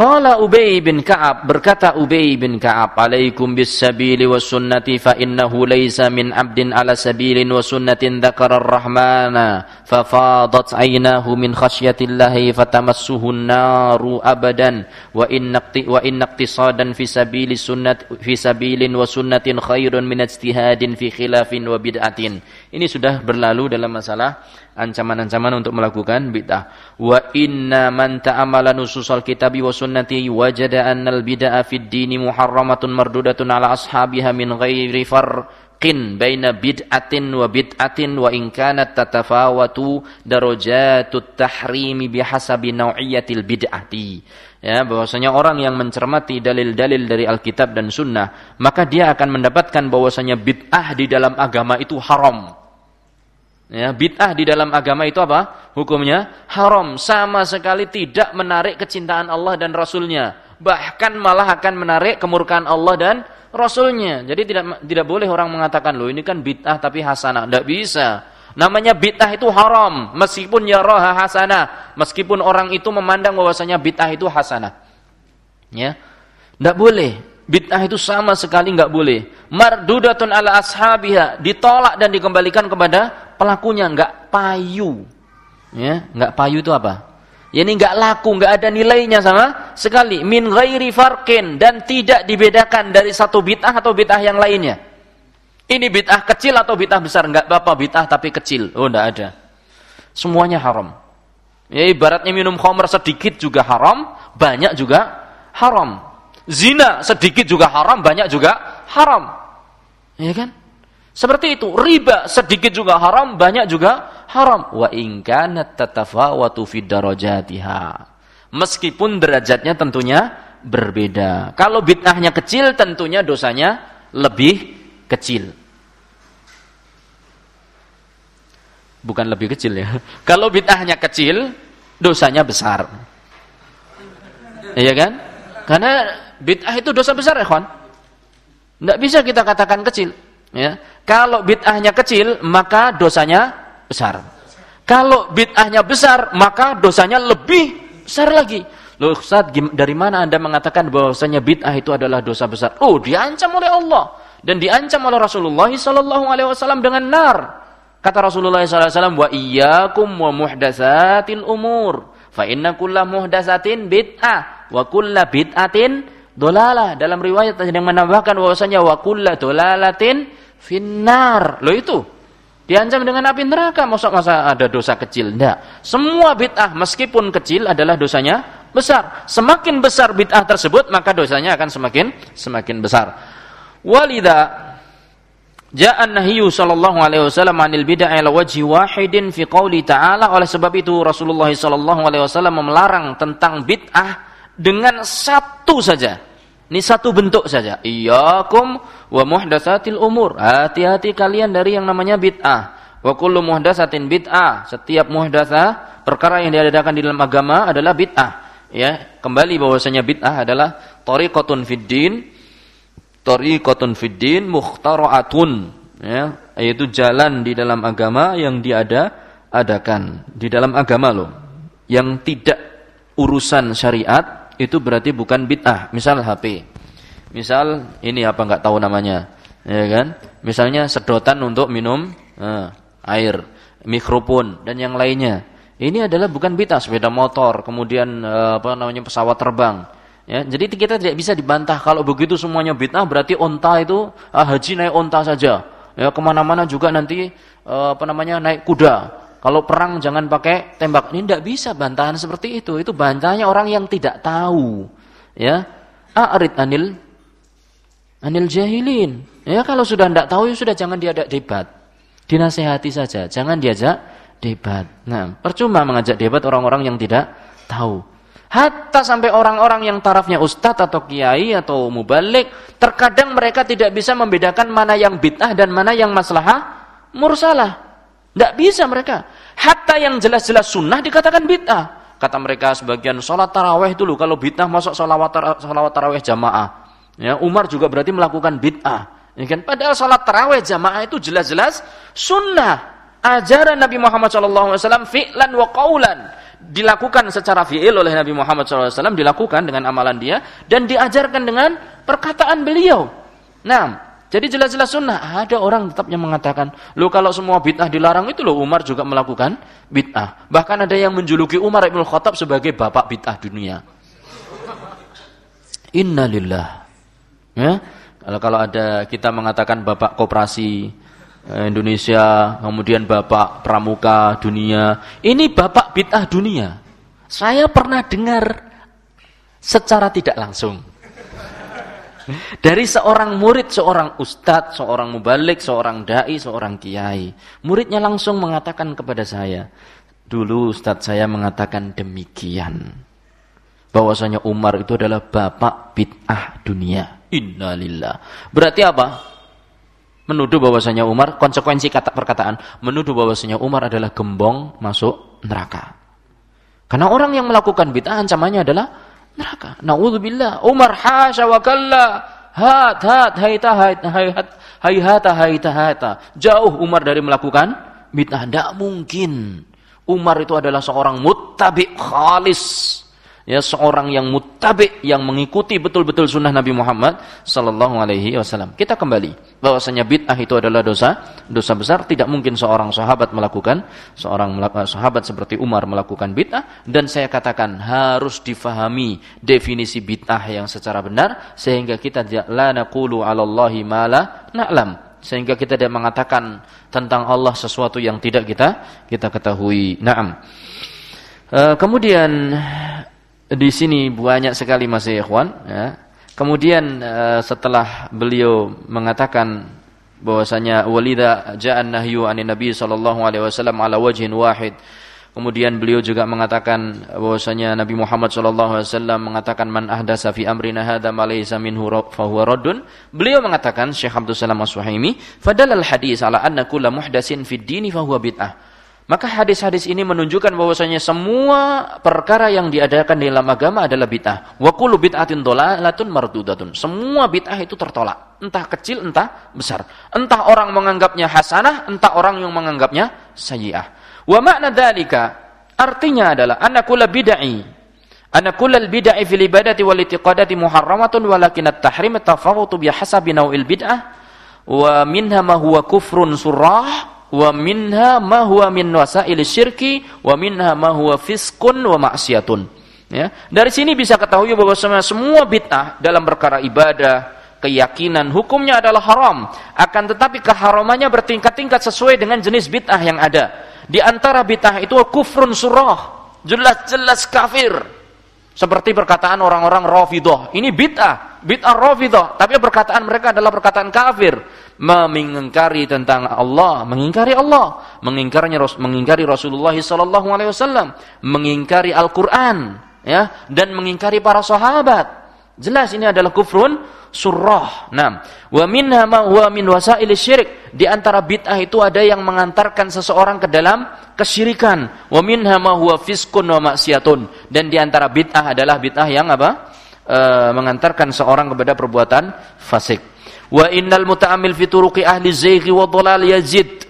Qala Ubay bin Ka'ab berkata Ubay bin Ka'ab alaikum bis sabili was sunnati fa innahu laysa min abdin ala sabilin wa sunnatin dzakara ar-rahmana fa fadat aynahu min khasyatillahi fatamassuhu an-naru abadan wa innaqti wa innaqtisadan fi sabili sunnat fi sabilin wa sunnatin khairun min ijtihadin fi khilafin wa bid'atin ini sudah berlalu dalam masalah ancaman-ancaman untuk melakukan bid'ah. Wa inna man ta'amala nususal kitabi wa sunnati wajada annal bid'ah fid dini muharramatun mardudatun ala ashabiha min ghairi farqin baina bid'atin wa bid'atin wa in kanat tatafawatu darajatut tahrimi bihasabi nau'iyatil bid'ati. Ya, bahwasanya orang yang mencermati dalil-dalil dari Alkitab dan Sunnah, maka dia akan mendapatkan bahwasanya bid'ah di dalam agama itu haram Ya, bid'ah di dalam agama itu apa? Hukumnya haram, sama sekali tidak menarik kecintaan Allah dan Rasulnya. Bahkan malah akan menarik kemurkaan Allah dan Rasulnya. Jadi tidak tidak boleh orang mengatakan loh ini kan bid'ah tapi hasanah. Tidak bisa. Namanya bid'ah itu haram, meskipun ya roha hasanah, meskipun orang itu memandang bahwasanya bid'ah itu hasanah. Ya, tidak boleh. Bid'ah itu sama sekali nggak boleh. Mardudatun ala ashabiha, ditolak dan dikembalikan kepada pelakunya nggak payu. Ya, nggak payu itu apa? Ya ini nggak laku, nggak ada nilainya sama sekali. Min ghairi farqin dan tidak dibedakan dari satu bid'ah atau bid'ah yang lainnya. Ini bid'ah kecil atau bid'ah besar, nggak apa-apa bid'ah tapi kecil. Oh, nggak ada. Semuanya haram. Ya ibaratnya minum khamr sedikit juga haram, banyak juga haram. Zina sedikit juga haram, banyak juga haram. Ya kan? Seperti itu, riba sedikit juga haram, banyak juga haram wa in kanat tatafawatu fi. Meskipun derajatnya tentunya berbeda. Kalau bid'ahnya kecil tentunya dosanya lebih kecil. Bukan lebih kecil ya. Kalau bid'ahnya kecil, dosanya besar. Iya kan? Karena bid'ah itu dosa besar ya, kawan. Tidak bisa kita katakan kecil. Ya. Kalau bid'ahnya kecil, maka dosanya besar. Kalau bid'ahnya besar, maka dosanya lebih besar lagi. Loh Ustaz, dari mana Anda mengatakan bahwasanya bid'ah itu adalah dosa besar? Oh, diancam oleh Allah dan diancam oleh Rasulullah sallallahu alaihi wasallam dengan nar. Kata Rasulullah sallallahu alaihi wasallam, "Wa iyyakum wa muhdatsatil umur, fa inna kulla muhdatsatin bid'ah wa kulla bid'atin dolalah." Dalam riwayat yang menambahkan bahwasanya wa kulla dolalatin finnar. Loh itu diancam dengan api neraka. Masa masa ada dosa kecil? Tidak. Semua bid'ah meskipun kecil adalah dosanya besar. Semakin besar bid'ah tersebut maka dosanya akan semakin semakin besar. Walida Ja'an nahyu sallallahu alaihi wasallam 'anil bid'ah ala wajhi wahidin fi qouli ta'ala oleh sebab itu Rasulullah sallallahu alaihi wasallam melarang tentang bid'ah dengan satu saja. Ini satu bentuk saja. Iyyakum wa muhdatsatil umur. Hati-hati kalian dari yang namanya bid'ah. Wa kullu muhdatsatin bid'ah. Setiap muhdatsah perkara yang diadakan di dalam agama adalah bid'ah. Ya, kembali bahwasanya bid'ah adalah tariqatun fid din, tariqatun fid din mukhtara'atun, ya, yaitu jalan di dalam agama yang diada adakan di dalam agama loh. Yang tidak urusan syariat itu berarti bukan bid'ah. Misal HP. Misal ini apa enggak tahu namanya, ya kan? Misalnya sedotan untuk minum eh, air, mikrofon dan yang lainnya ini adalah bukan bid'ah sepeda motor, kemudian eh, apa namanya pesawat terbang. Ya, jadi kita tidak bisa dibantah kalau begitu semuanya bid'ah berarti onta itu ah, haji naik onta saja. Ya ke mana-mana juga nanti eh, apa namanya naik kuda. Kalau perang jangan pakai tembak. Ini tidak bisa bantahan seperti itu. Itu bantahannya orang yang tidak tahu. Ya, a'rid anil anil jahilin. Ya kalau sudah tidak tahu ya sudah jangan diajak debat. Dinasehati saja, jangan diajak debat. Nah, percuma mengajak debat orang-orang yang tidak tahu. Hatta sampai orang-orang yang tarafnya ustadz atau kiai atau mubalik, terkadang mereka tidak bisa membedakan mana yang bid'ah dan mana yang maslahah mursalah. Tidak bisa mereka. Hatta yang jelas-jelas sunnah dikatakan bid'ah. Kata mereka sebagian sholat taraweh dulu. Kalau bid'ah masuk sholawat, sholawat taraweh jamaah. Ya, Umar juga berarti melakukan bid'ah. Ya kan? Padahal sholat taraweh jamaah itu jelas-jelas sunnah ajaran Nabi Muhammad SAW fi'lan wa qawlan dilakukan secara fi'il oleh Nabi Muhammad SAW dilakukan dengan amalan dia dan diajarkan dengan perkataan beliau. Nah, jadi jelas-jelas sunnah. Ada orang tetap yang mengatakan, lo kalau semua bid'ah dilarang itu lo Umar juga melakukan bid'ah. Bahkan ada yang menjuluki Umar ibn Khattab sebagai bapak bid'ah dunia. Innalillah. Ya, kalau kalau ada kita mengatakan bapak koperasi, Eh, Indonesia, kemudian Bapak Pramuka dunia. Ini Bapak bid'ah dunia. Saya pernah dengar secara tidak langsung. Dari seorang murid, seorang ustadz, seorang mubalik, seorang da'i, seorang kiai. Muridnya langsung mengatakan kepada saya, dulu ustadz saya mengatakan demikian. Bahwasanya Umar itu adalah bapak bid'ah dunia. Innalillah. Berarti apa? menuduh bahwasanya Umar konsekuensi kata perkataan menuduh bahwasanya Umar adalah gembong masuk neraka. Karena orang yang melakukan bid'ah ancamannya adalah neraka. Nauzubillah. Umar hasya wa kalla. Hat hat haita haita hayata haita haita. Jauh Umar dari melakukan bid'ah. Tidak mungkin. Umar itu adalah seorang muttabi khalis ya seorang yang muttabi yang mengikuti betul-betul sunnah Nabi Muhammad sallallahu alaihi wasallam. Kita kembali bahwasanya bid'ah itu adalah dosa, dosa besar tidak mungkin seorang sahabat melakukan, seorang sahabat seperti Umar melakukan bid'ah dan saya katakan harus difahami definisi bid'ah yang secara benar sehingga kita tidak la naqulu 'ala Allahi ma la na'lam sehingga kita tidak mengatakan tentang Allah sesuatu yang tidak kita kita ketahui. Naam. Uh, kemudian di sini banyak sekali masih ikhwan ya. Kemudian uh, setelah beliau mengatakan bahwasanya walidha ja'an nahyu anin nabi sallallahu alaihi wasallam ala wajhin wahid Kemudian beliau juga mengatakan bahwasanya Nabi Muhammad sallallahu alaihi wasallam mengatakan man ahdasa fi amrina hadza ma laysa minhu fa huwa raddun. Beliau mengatakan Syekh Abdul Salam As-Suhaimi, "Fadalal hadis ala anna kulla muhdatsin fid dini fa huwa bid'ah." Maka hadis-hadis ini menunjukkan bahwasanya semua perkara yang diadakan di dalam agama adalah bid'ah. Wa kullu bid'atin dhalalatun mardudatun. Semua bid'ah itu tertolak, entah kecil entah besar. Entah orang menganggapnya hasanah, entah orang yang menganggapnya sayyi'ah. Wa makna dzalika artinya adalah bid'ah anna kullal bid'ah fil ibadati wal i'tiqadati muharramatun walakin at-tahrim tafawutu bi hasabi naw'il bid'ah wa minha ma huwa kufrun surah wa minha ma huwa min wasail syirki wa minha ma huwa fiskun wa maksiatun ya. Dari sini bisa ketahui bahwa semua bid'ah dalam perkara ibadah keyakinan hukumnya adalah haram. Akan tetapi keharamannya bertingkat-tingkat sesuai dengan jenis bid'ah yang ada. Di antara bid'ah itu kufrun surah. Jelas-jelas kafir seperti perkataan orang-orang Rafidah ini bid'ah. Bid'ah Rafidah tapi perkataan mereka adalah perkataan kafir. Mengingkari tentang Allah, mengingkari Allah, mengingkari mengingkari Rasulullah sallallahu alaihi wasallam, mengingkari Al-Qur'an, ya, dan mengingkari para sahabat. Jelas ini adalah kufrun surah. Nah, wa minha ma huwa min wasail syirik. Di antara bid'ah itu ada yang mengantarkan seseorang ke dalam kesyirikan. Wa minha ma huwa fiskun wa maksiatun. Dan di antara bid'ah adalah bid'ah yang apa? E, mengantarkan seorang kepada perbuatan fasik. Wa innal muta'ammil fi turuqi ahli zayghi wa dhalal yazid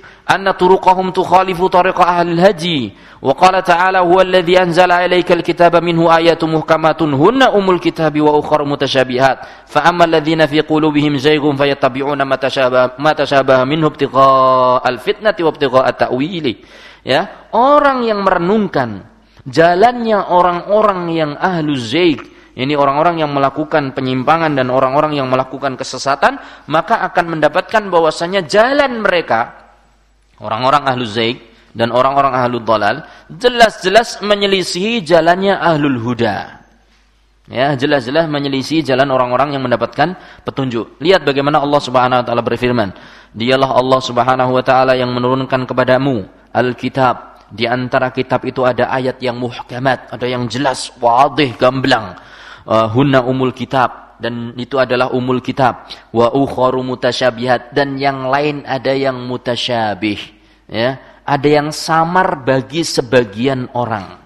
ahli al-haji. Wa qala ta'ala huwa alladhi anzala ilayka al-kitaba minhu ayatun muhkamatun hunna umul kitabi wa ukhra mutashabihat. Fa amma alladhina fi qulubihim zayghun fayattabi'una ma tashabaha ma tashabaha minhu ibtigha'a al-fitnati wa ibtigha'a ta'wili. Ya, orang yang merenungkan jalannya orang-orang yang ahlu zaygh ini orang-orang yang melakukan penyimpangan dan orang-orang yang melakukan kesesatan, maka akan mendapatkan bahwasanya jalan mereka, orang-orang ahlu zaik dan orang-orang ahlu dalal, jelas-jelas menyelisihi jalannya ahlul huda. Ya, jelas-jelas menyelisihi jalan orang-orang yang mendapatkan petunjuk. Lihat bagaimana Allah Subhanahu wa taala berfirman, "Dialah Allah Subhanahu wa taala yang menurunkan kepadamu Alkitab. Di antara kitab itu ada ayat yang muhkamat, ada yang jelas, wadih, gamblang uh, hunna umul kitab dan itu adalah umul kitab. Wa ukharu mutasyabihat. Dan yang lain ada yang mutasyabih. Ya ada yang samar bagi sebagian orang.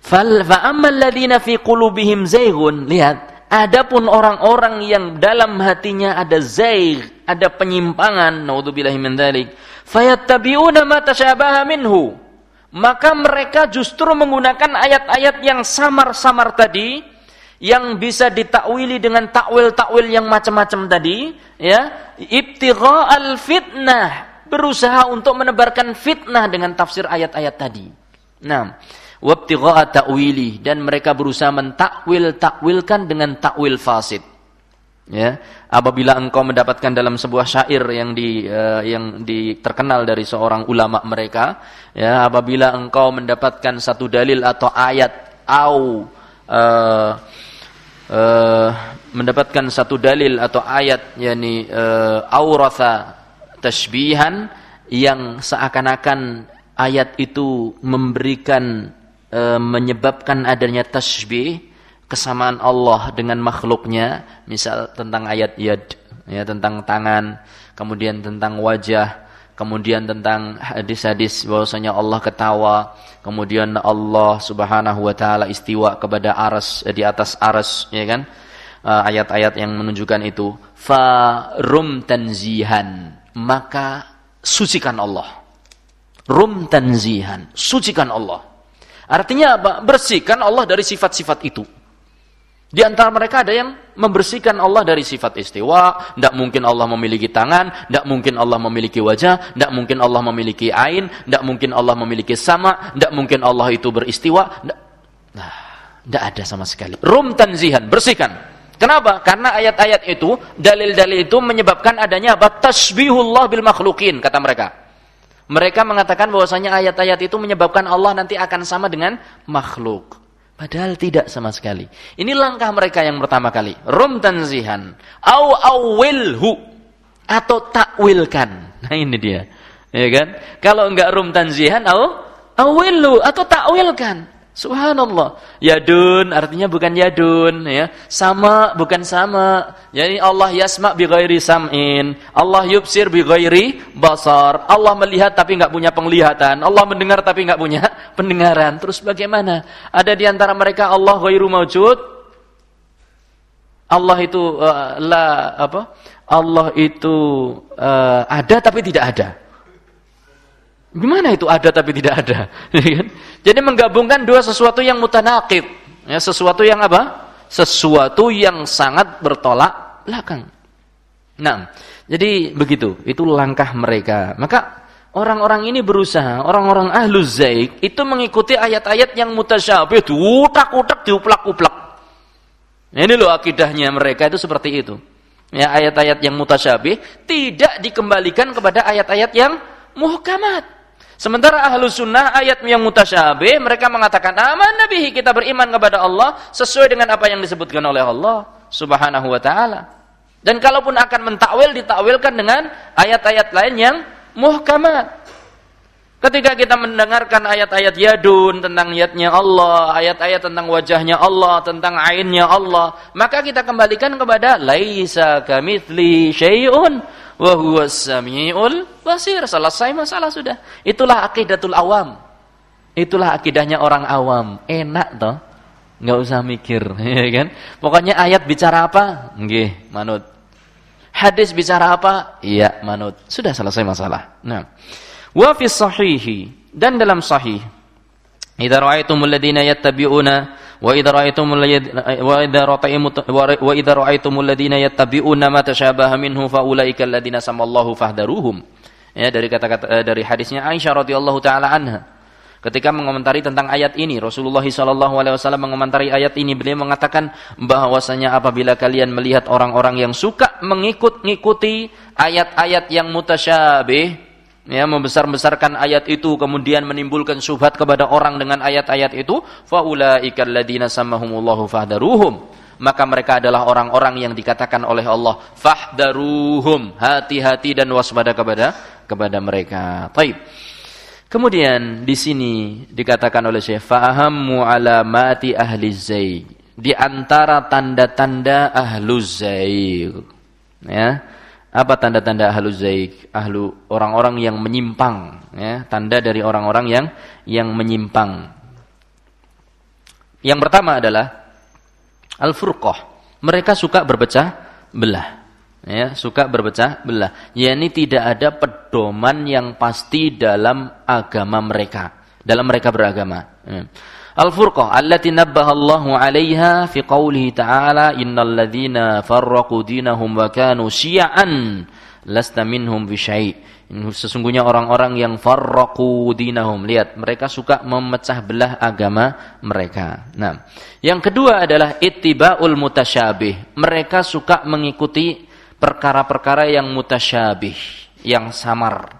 Fal fa ammal ladzina fi qulubihim zaygun lihat adapun orang-orang yang dalam hatinya ada zaig ada penyimpangan naudzubillahi min dzalik fayattabi'una ma tasyabaha minhu. Maka mereka justru menggunakan ayat-ayat yang samar-samar tadi yang bisa ditakwili dengan takwil-takwil yang macam-macam tadi, ya, al fitnah, berusaha untuk menebarkan fitnah dengan tafsir ayat-ayat tadi. Nah, wabtigha'a ta'wili dan mereka berusaha mentakwil-takwilkan dengan takwil fasid. Ya, apabila engkau mendapatkan dalam sebuah syair yang di uh, yang di terkenal dari seorang ulama mereka, ya, apabila engkau mendapatkan satu dalil atau ayat au uh, uh, mendapatkan satu dalil atau ayat yakni uh, auratha tashbihan yang seakan-akan ayat itu memberikan uh, menyebabkan adanya tasbih kesamaan Allah dengan makhluknya. Misal tentang ayat yad ya tentang tangan kemudian tentang wajah kemudian tentang hadis-hadis bahwasanya Allah ketawa, kemudian Allah Subhanahu wa taala istiwa kepada aras eh, di atas aras, ya kan? Eh, ayat-ayat yang menunjukkan itu. Fa rum tanzihan, maka sucikan Allah. Rum tanzihan, sucikan Allah. Artinya apa? Bersihkan Allah dari sifat-sifat itu. Di antara mereka ada yang membersihkan Allah dari sifat istiwa, tidak mungkin Allah memiliki tangan, tidak mungkin Allah memiliki wajah, tidak mungkin Allah memiliki ain, tidak mungkin Allah memiliki sama, tidak mungkin Allah itu beristiwa. Nah, tidak ada sama sekali. Rum tanzihan, bersihkan. Kenapa? Karena ayat-ayat itu, dalil-dalil itu menyebabkan adanya apa? Tasbihullah bil makhlukin, kata mereka. Mereka mengatakan bahwasanya ayat-ayat itu menyebabkan Allah nanti akan sama dengan makhluk. Padahal tidak sama sekali. Ini langkah mereka yang pertama kali. Rum tanzihan. Au awilhu. atau takwilkan. Nah ini dia. Ya kan? Kalau enggak rum tanzihan, au awilu atau takwilkan. Subhanallah. Yadun artinya bukan yadun ya. Sama bukan sama. Jadi Allah yasma bi ghairi sam'in. Allah yubsir bi ghairi basar. Allah melihat tapi enggak punya penglihatan. Allah mendengar tapi enggak punya pendengaran. Terus bagaimana? Ada di antara mereka Allah ghairu maujud. Allah itu uh, la apa? Allah itu uh, ada tapi tidak ada. Gimana itu ada tapi tidak ada? Ya kan? Jadi menggabungkan dua sesuatu yang mutanakib. Ya, sesuatu yang apa? Sesuatu yang sangat bertolak belakang. Nah, jadi begitu. Itu langkah mereka. Maka orang-orang ini berusaha, orang-orang ahlu zaik itu mengikuti ayat-ayat yang mutasyabih, diutak-utak, diuplak-uplak. Ini loh akidahnya mereka itu seperti itu. Ya, ayat-ayat yang mutasyabih tidak dikembalikan kepada ayat-ayat yang muhkamat. Sementara ahlu sunnah ayat yang mutasyabih mereka mengatakan aman nabihi kita beriman kepada Allah sesuai dengan apa yang disebutkan oleh Allah subhanahu wa ta'ala. Dan kalaupun akan mentakwil ditakwilkan dengan ayat-ayat lain yang muhkamat. Ketika kita mendengarkan ayat-ayat yadun tentang niatnya Allah, ayat-ayat tentang wajahnya Allah, tentang ainnya Allah, maka kita kembalikan kepada laisa kamitsli syai'un wa huwas samiul basir. Selesai masalah sudah. Itulah akidatul awam. Itulah akidahnya orang awam. Enak toh? Enggak usah mikir, ya kan? Pokoknya ayat bicara apa? Nggih, manut. Hadis bicara apa? Iya, manut. Sudah selesai masalah. Nah, wa sahihi dan dalam sahih Idza ra'aitumul ladzina yattabi'una wa idza ra'aitumul wa idza ra'aitumul wa idza ra'aitumul ladzina yattabi'una ma tashabaha minhu fa ulaika alladziina samallahu fahdaruhum. Ya dari kata-kata eh, dari hadisnya Aisyah radhiyallahu taala anha. Ketika mengomentari tentang ayat ini, Rasulullah sallallahu alaihi wasallam mengomentari ayat ini, beliau mengatakan bahwasanya apabila kalian melihat orang-orang yang suka mengikut-ngikuti ayat-ayat yang mutasyabih, ya membesar-besarkan ayat itu kemudian menimbulkan syubhat kepada orang dengan ayat-ayat itu faulaikal ladina samahumullahu fahdaruhum. Maka mereka adalah orang-orang yang dikatakan oleh Allah fahdaruhum. Hati-hati dan waspada kepada kepada mereka. Taib. Kemudian di sini dikatakan oleh Syekh fahammu alamati ahli zaig di antara tanda-tanda ahlu zaig ya apa tanda-tanda ahlu zaik? Ahlu orang-orang yang menyimpang, ya, tanda dari orang-orang yang yang menyimpang. Yang pertama adalah al-furqah. Mereka suka berpecah belah. Ya, suka berpecah belah. yakni tidak ada pedoman yang pasti dalam agama mereka, dalam mereka beragama. Ya. Al-Furqah allati nabbaha Allah 'alaiha fi qoulihi ta'ala innal ladzina farraqu dinahum wa kanu syi'an lasta minhum bi syai'. Sesungguhnya orang-orang yang farraqu dinahum. Lihat, mereka suka memecah belah agama mereka. Nah, yang kedua adalah ittiba'ul mutasyabih. Mereka suka mengikuti perkara-perkara yang mutasyabih, yang samar.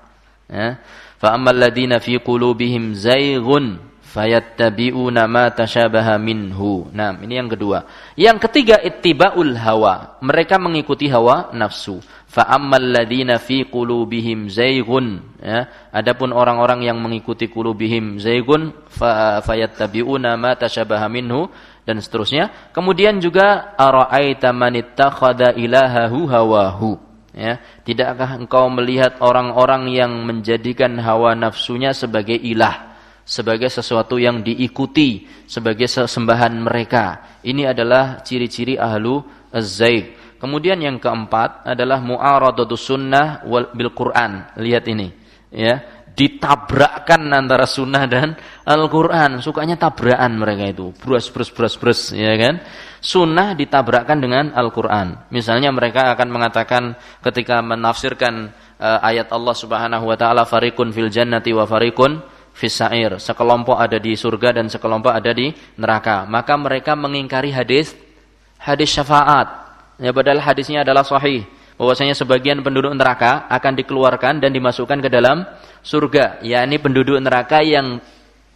Ya. Fa ammal fi qulubihim zayghun fayattabi'una ma tashabaha minhu. Nah, ini yang kedua. Yang ketiga ittiba'ul hawa. Mereka mengikuti hawa nafsu. Fa ammal fi qulubihim zaygun ya. Adapun orang-orang yang mengikuti qulubihim zaygun fa fayattabi'una ma tashabaha minhu dan seterusnya. Kemudian juga ara'aita man ittakhadha ilahahu hawahu. Ya, tidakkah engkau melihat orang-orang yang menjadikan hawa nafsunya sebagai ilah? Sebagai sesuatu yang diikuti sebagai sesembahan mereka. Ini adalah ciri-ciri ahlu az-zaig. Kemudian yang keempat adalah mu'aradatus sunnah wal bil Quran. Lihat ini, ya. Ditabrakkan antara sunnah dan Al-Quran. Sukanya tabrakan mereka itu. Brus, brus, brus, brus. Ya kan? Sunnah ditabrakkan dengan Al-Quran. Misalnya mereka akan mengatakan ketika menafsirkan uh, ayat Allah subhanahu wa ta'ala. Farikun fil jannati wa farikun fisair. Sekelompok ada di surga dan sekelompok ada di neraka. Maka mereka mengingkari hadis hadis syafaat. Ya padahal hadisnya adalah sahih. Bahwasanya sebagian penduduk neraka akan dikeluarkan dan dimasukkan ke dalam surga. yakni penduduk neraka yang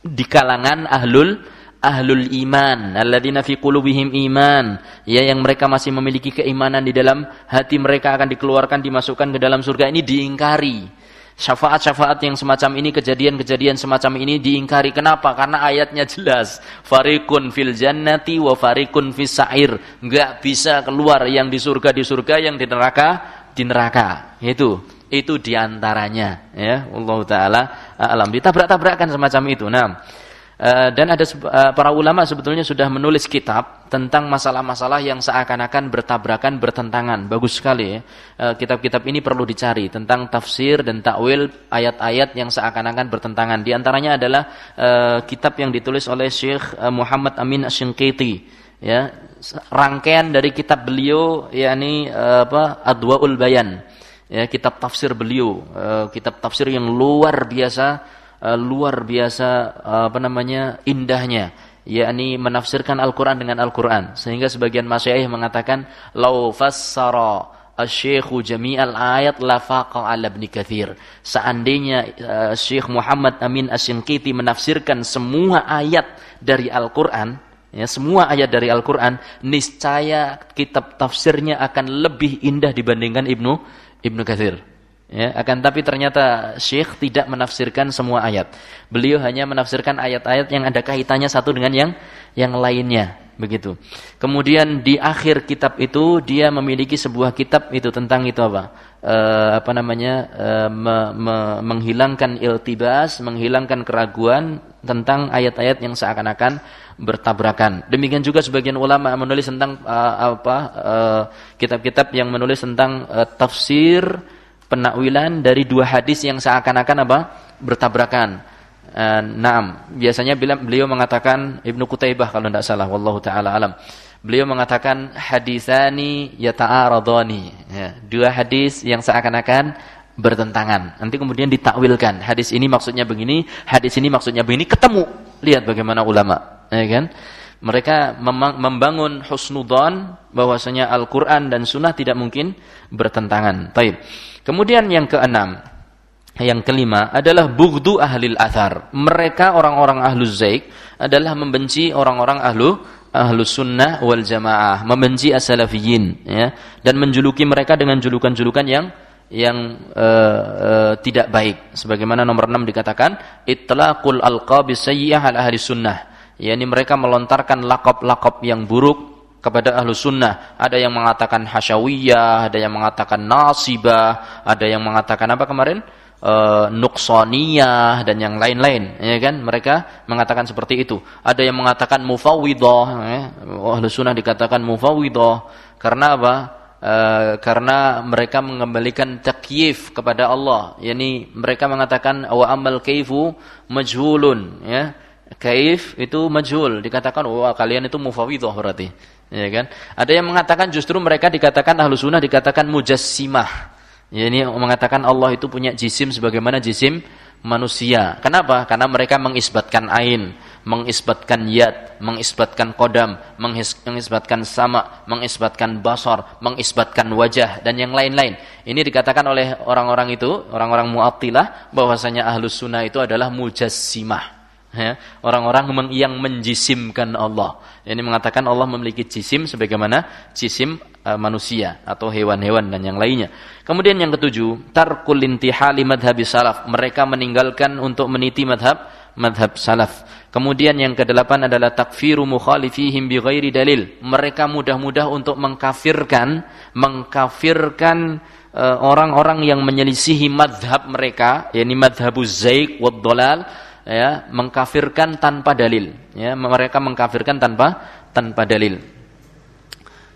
di kalangan ahlul ahlul iman alladzina fi qulubihim iman ya yang mereka masih memiliki keimanan di dalam hati mereka akan dikeluarkan dimasukkan ke dalam surga ini diingkari syafaat-syafaat yang semacam ini kejadian-kejadian semacam ini diingkari. Kenapa? Karena ayatnya jelas. Farikun fil jannati wa farikun fis sa'ir. Enggak bisa keluar yang di surga di surga yang di neraka di neraka. Itu itu di antaranya. Ya Allah taala alam. Ditabrak-tabrakan semacam itu. Nah dan ada uh, para ulama sebetulnya sudah menulis kitab tentang masalah-masalah yang seakan-akan bertabrakan, bertentangan. Bagus sekali ya. Eh, kitab-kitab ini perlu dicari tentang tafsir dan takwil ayat-ayat yang seakan-akan bertentangan. Di antaranya adalah kitab yang ditulis oleh Syekh uh, Muhammad Amin Asyinkiti ya rangkaian dari kitab beliau yakni apa Adwaul Bayan ya kitab tafsir beliau kitab tafsir yang luar biasa uh, luar biasa uh, apa namanya indahnya yakni menafsirkan Al-Qur'an dengan Al-Qur'an. Sehingga sebagian masyayikh mengatakan lau fassara asy-syekhu jami'al ayat la faqa 'ala Ibnu Katsir seandainya uh, Syekh Muhammad Amin Asy-Syinkiti menafsirkan semua ayat dari Al-Qur'an ya semua ayat dari Al-Qur'an niscaya kitab tafsirnya akan lebih indah dibandingkan Ibnu Ibnu Katsir Ya, akan tapi ternyata Syekh tidak menafsirkan semua ayat. Beliau hanya menafsirkan ayat-ayat yang ada kaitannya satu dengan yang yang lainnya, begitu. Kemudian di akhir kitab itu dia memiliki sebuah kitab itu tentang itu apa? E, apa namanya? E, me, me, menghilangkan iltibas, menghilangkan keraguan tentang ayat-ayat yang seakan-akan bertabrakan. Demikian juga sebagian ulama menulis tentang uh, apa kitab-kitab uh, yang menulis tentang uh, tafsir penakwilan dari dua hadis yang seakan-akan apa? bertabrakan. Uh, naam, biasanya bila beliau mengatakan Ibnu Qutaibah kalau tidak salah wallahu taala alam. Beliau mengatakan hadisani yata'aradani. Ya, dua hadis yang seakan-akan bertentangan. Nanti kemudian ditakwilkan. Hadis ini maksudnya begini, hadis ini maksudnya begini, ketemu. Lihat bagaimana ulama, ya kan? Mereka membangun husnudon bahwasanya Al-Qur'an dan sunnah tidak mungkin bertentangan. Baik. Kemudian yang keenam, yang kelima adalah bugdu ahlil athar. Mereka orang-orang ahlu zaik adalah membenci orang-orang ahlu ahlu sunnah wal jamaah, membenci as-salafiyin, ya, dan menjuluki mereka dengan julukan-julukan yang yang uh, uh, tidak baik. Sebagaimana nomor 6 dikatakan, itlaqul alqabis sayyi'ah al ahli sunnah. yakni mereka melontarkan lakop-lakop yang buruk kepada ahlu sunnah. Ada yang mengatakan hasyawiyah, ada yang mengatakan nasibah, ada yang mengatakan apa kemarin? E, nuksoniyah dan yang lain-lain, ya kan? Mereka mengatakan seperti itu. Ada yang mengatakan mufawwidah, ya. ahlu sunnah dikatakan mufawwidah karena apa? E, karena mereka mengembalikan takyif kepada Allah. Yani mereka mengatakan wa amal kaifu majhulun, ya. Kaif itu majhul, dikatakan wah kalian itu mufawwidah berarti ya kan? Ada yang mengatakan justru mereka dikatakan ahlu sunnah dikatakan mujassimah. Ya, ini mengatakan Allah itu punya jisim sebagaimana jisim manusia. Kenapa? Karena mereka mengisbatkan ain, mengisbatkan yad, mengisbatkan kodam, mengisbatkan sama, mengisbatkan basar, mengisbatkan wajah dan yang lain-lain. Ini dikatakan oleh orang-orang itu, orang-orang mu'attilah bahwasanya ahlus sunnah itu adalah mujassimah ya, orang-orang yang menjisimkan Allah. Ini mengatakan Allah memiliki jisim sebagaimana jisim uh, manusia atau hewan-hewan dan yang lainnya. Kemudian yang ketujuh, tarkul intihali madhabi salaf. Mereka meninggalkan untuk meniti madhab madhab salaf. Kemudian yang kedelapan adalah takfiru mukhalifihim bi ghairi dalil. Mereka mudah-mudah untuk mengkafirkan mengkafirkan eh, orang-orang yang menyelisihi madhab mereka, yakni madhabuz zaik wad dolal ya mengkafirkan tanpa dalil. Ya mereka mengkafirkan tanpa tanpa dalil.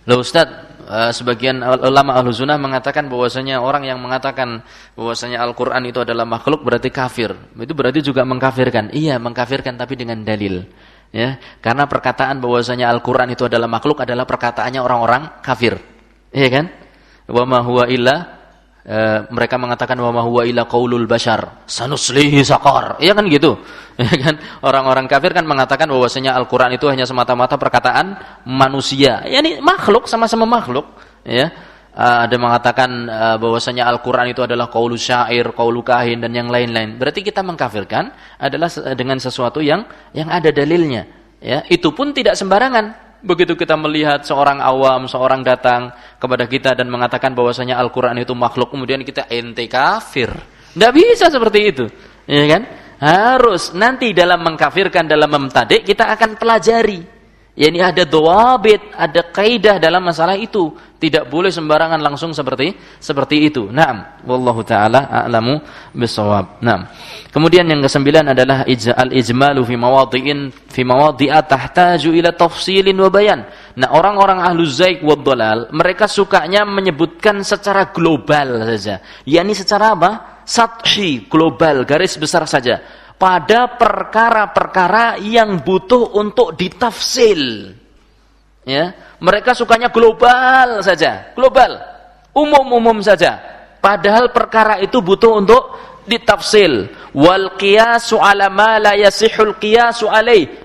Loh Ustaz uh, sebagian ulama ahlu sunnah mengatakan bahwasanya orang yang mengatakan bahwasanya Al-Quran itu adalah makhluk berarti kafir. Itu berarti juga mengkafirkan. Iya mengkafirkan tapi dengan dalil. Ya karena perkataan bahwasanya Al-Quran itu adalah makhluk adalah perkataannya orang-orang kafir. Iya kan? Wa ma huwa illa e, mereka mengatakan wa huwa ila qaulul bashar. Sanuslihi saqar. Iya kan gitu? Ya kan? Orang-orang kafir kan mengatakan bahwasanya Al-Qur'an itu hanya semata-mata perkataan manusia. Yakni makhluk sama-sama makhluk. Ya uh, ada mengatakan uh, bahwasanya Al-Qur'an itu adalah qaulu syair, qaulu kahin dan yang lain-lain. Berarti kita mengkafirkan adalah dengan sesuatu yang yang ada dalilnya. Ya, itu pun tidak sembarangan. Begitu kita melihat seorang awam, seorang datang kepada kita dan mengatakan bahwasanya Al-Qur'an itu makhluk, kemudian kita ente kafir. Tidak bisa seperti itu. Ya kan? Harus nanti dalam mengkafirkan, dalam memtadik kita akan pelajari ini ada dawabit, ada kaidah dalam masalah itu. Tidak boleh sembarangan langsung seperti seperti itu. Naam, wallahu taala a'lamu bisawab. Naam. Kemudian yang kesembilan adalah al-ijmalu fi mawadhi'in fi mawadhi'a tahtaju ila tafsilin wa bayan. Nah, orang-orang ahlu zaik wa dhalal, mereka sukanya menyebutkan secara global saja. yakni secara apa? Sathi, global, garis besar saja pada perkara-perkara yang butuh untuk ditafsil. Ya, mereka sukanya global saja, global, umum-umum saja. Padahal perkara itu butuh untuk ditafsil. Wal qiyasu ala ma la yasihul qiyasu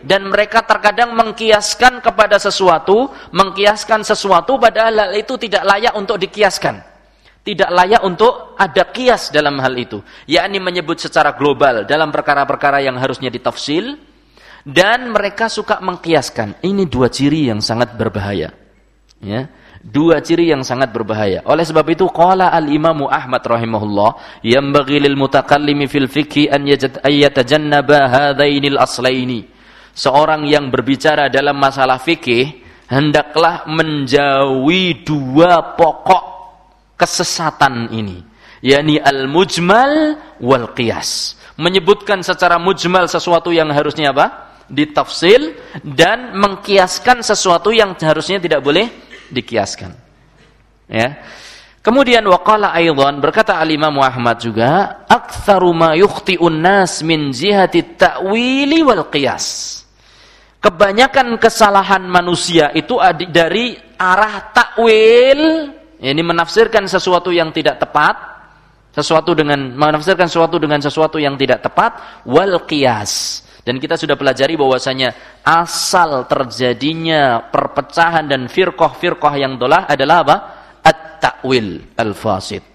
dan mereka terkadang mengkiaskan kepada sesuatu, mengkiaskan sesuatu padahal hal itu tidak layak untuk dikiaskan tidak layak untuk ada kias dalam hal itu yakni menyebut secara global dalam perkara-perkara yang harusnya ditafsil dan mereka suka mengkiaskan. Ini dua ciri yang sangat berbahaya. Ya dua ciri yang sangat berbahaya. Oleh sebab itu qala al imam Ahmad rahimahullah yanbaghi lil mutakallimi fil fiqhi an yatajannaba hadainil aslaini. Seorang yang berbicara dalam masalah fikih hendaklah menjauhi dua pokok kesesatan ini yakni al-mujmal wal qiyas. Menyebutkan secara mujmal sesuatu yang harusnya apa? Ditafsil dan mengkiaskan sesuatu yang harusnya tidak boleh dikiaskan. Ya. Kemudian waqala aidan berkata al-imam Muhammad juga aktsaru ma yukhti'un nas min jihati ta'wili wal qiyas. Kebanyakan kesalahan manusia itu dari arah takwil ini menafsirkan sesuatu yang tidak tepat, sesuatu dengan menafsirkan sesuatu dengan sesuatu yang tidak tepat, wal qiyas. Dan kita sudah pelajari bahwasanya asal terjadinya perpecahan dan firqah-firqah yang dolah adalah apa? At-ta'wil al-fasid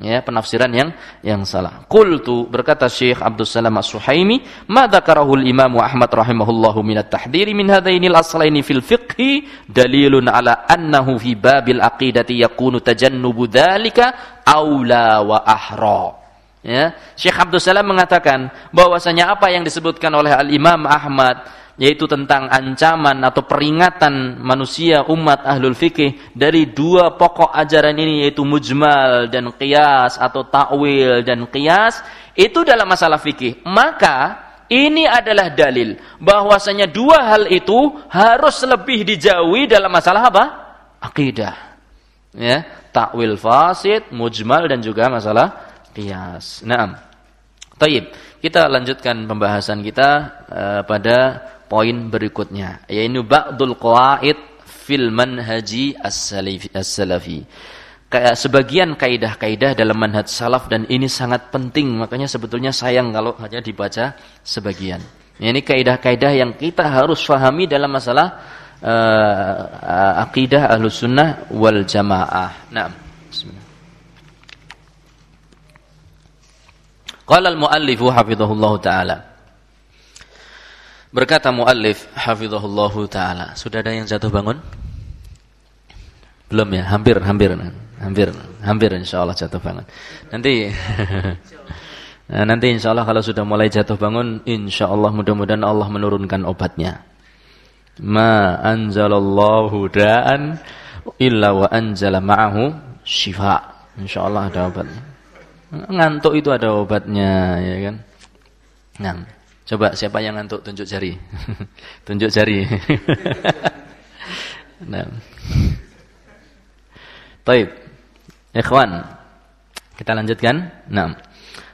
ya penafsiran yang yang salah. Qultu berkata Syekh Abdul Salam As-Suhaimi, "Ma dzakarahu al-Imam Ahmad rahimahullahu min at-tahdhir min hadaini al-aslaini fil fiqh dalilun ala annahu fi babil aqidati yakunu tajannubu dzalika aula wa ahra." Ya, Syekh Abdul Salam mengatakan bahwasanya apa yang disebutkan oleh Al-Imam Ahmad yaitu tentang ancaman atau peringatan manusia umat ahlul fikih dari dua pokok ajaran ini yaitu mujmal dan qiyas atau ta'wil dan qiyas itu dalam masalah fikih. Maka ini adalah dalil bahwasanya dua hal itu harus lebih dijauhi dalam masalah apa? Akidah ya ta'wil fasid mujmal dan juga masalah qiyas. Na'am. Taib. Kita lanjutkan pembahasan kita uh, pada poin berikutnya yaitu ba'dul qawaid fil manhaji as-salafi. Sebagian kaidah-kaidah dalam manhaj salaf dan ini sangat penting makanya sebetulnya sayang kalau hanya dibaca sebagian. Ini kaidah-kaidah yang kita harus fahami dalam masalah uh, akidah Ahlussunnah wal Jamaah. Nah. Qala al-muallifu taala Berkata muallif hafizahullahu taala, sudah ada yang jatuh bangun? Belum ya, hampir hampir hampir hampir insyaallah jatuh bangun. Nanti nah, nanti insyaallah kalau sudah mulai jatuh bangun, insyaallah mudah-mudahan Allah menurunkan obatnya. Ma anzalallahu da'an illa wa anzala ma'ahu syifa. Insyaallah ada obatnya. Ngantuk itu ada obatnya ya kan. Nah, Coba siapa yang ngantuk tunjuk jari. tunjuk jari. nah. Baik. Ikhwan, kita lanjutkan. Nah.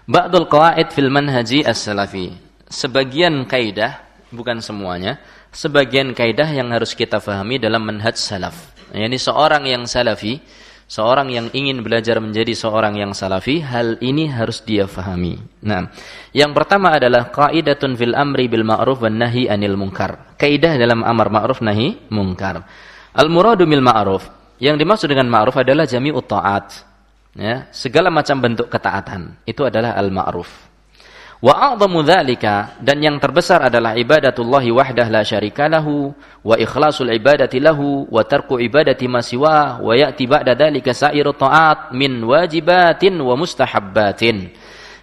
Ba'dul qawaid fil manhaji as-salafi. Sebagian kaidah, bukan semuanya, sebagian kaidah yang harus kita fahami dalam manhaj salaf. Yani seorang yang salafi seorang yang ingin belajar menjadi seorang yang salafi, hal ini harus dia fahami. Nah, yang pertama adalah kaidatun fil amri bil ma'ruf wan nahi anil munkar. Kaidah dalam amar ma'ruf nahi munkar. Al muradu bil ma'ruf, yang dimaksud dengan ma'ruf adalah jami'ut ta'at. Ya, segala macam bentuk ketaatan itu adalah al ma'ruf. Wa a'zamu dzalika. Dan yang terbesar adalah ibadatullahi wahdah la syarika lahu wa ikhlasul ibadati lahu wa tarku ibadati ma siwa wa ya'ti ba'da dzalika sa'iru ta'at min wajibatin wa mustahabbatin.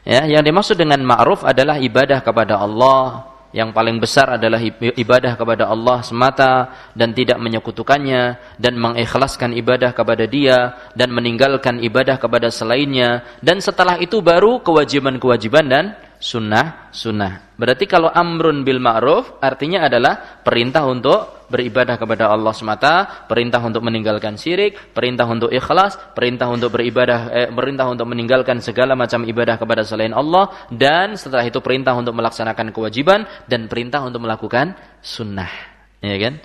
Ya, yang dimaksud dengan ma'ruf adalah ibadah kepada Allah, yang paling besar adalah ibadah kepada Allah semata dan tidak menyekutukannya dan mengikhlaskan ibadah kepada Dia dan meninggalkan ibadah kepada selainnya. Dan setelah itu baru kewajiban-kewajiban dan sunnah sunnah. Berarti kalau amrun bil ma'ruf artinya adalah perintah untuk beribadah kepada Allah semata, perintah untuk meninggalkan syirik, perintah untuk ikhlas, perintah untuk beribadah, eh, perintah untuk meninggalkan segala macam ibadah kepada selain Allah, dan setelah itu perintah untuk melaksanakan kewajiban dan perintah untuk melakukan sunnah. Ya kan?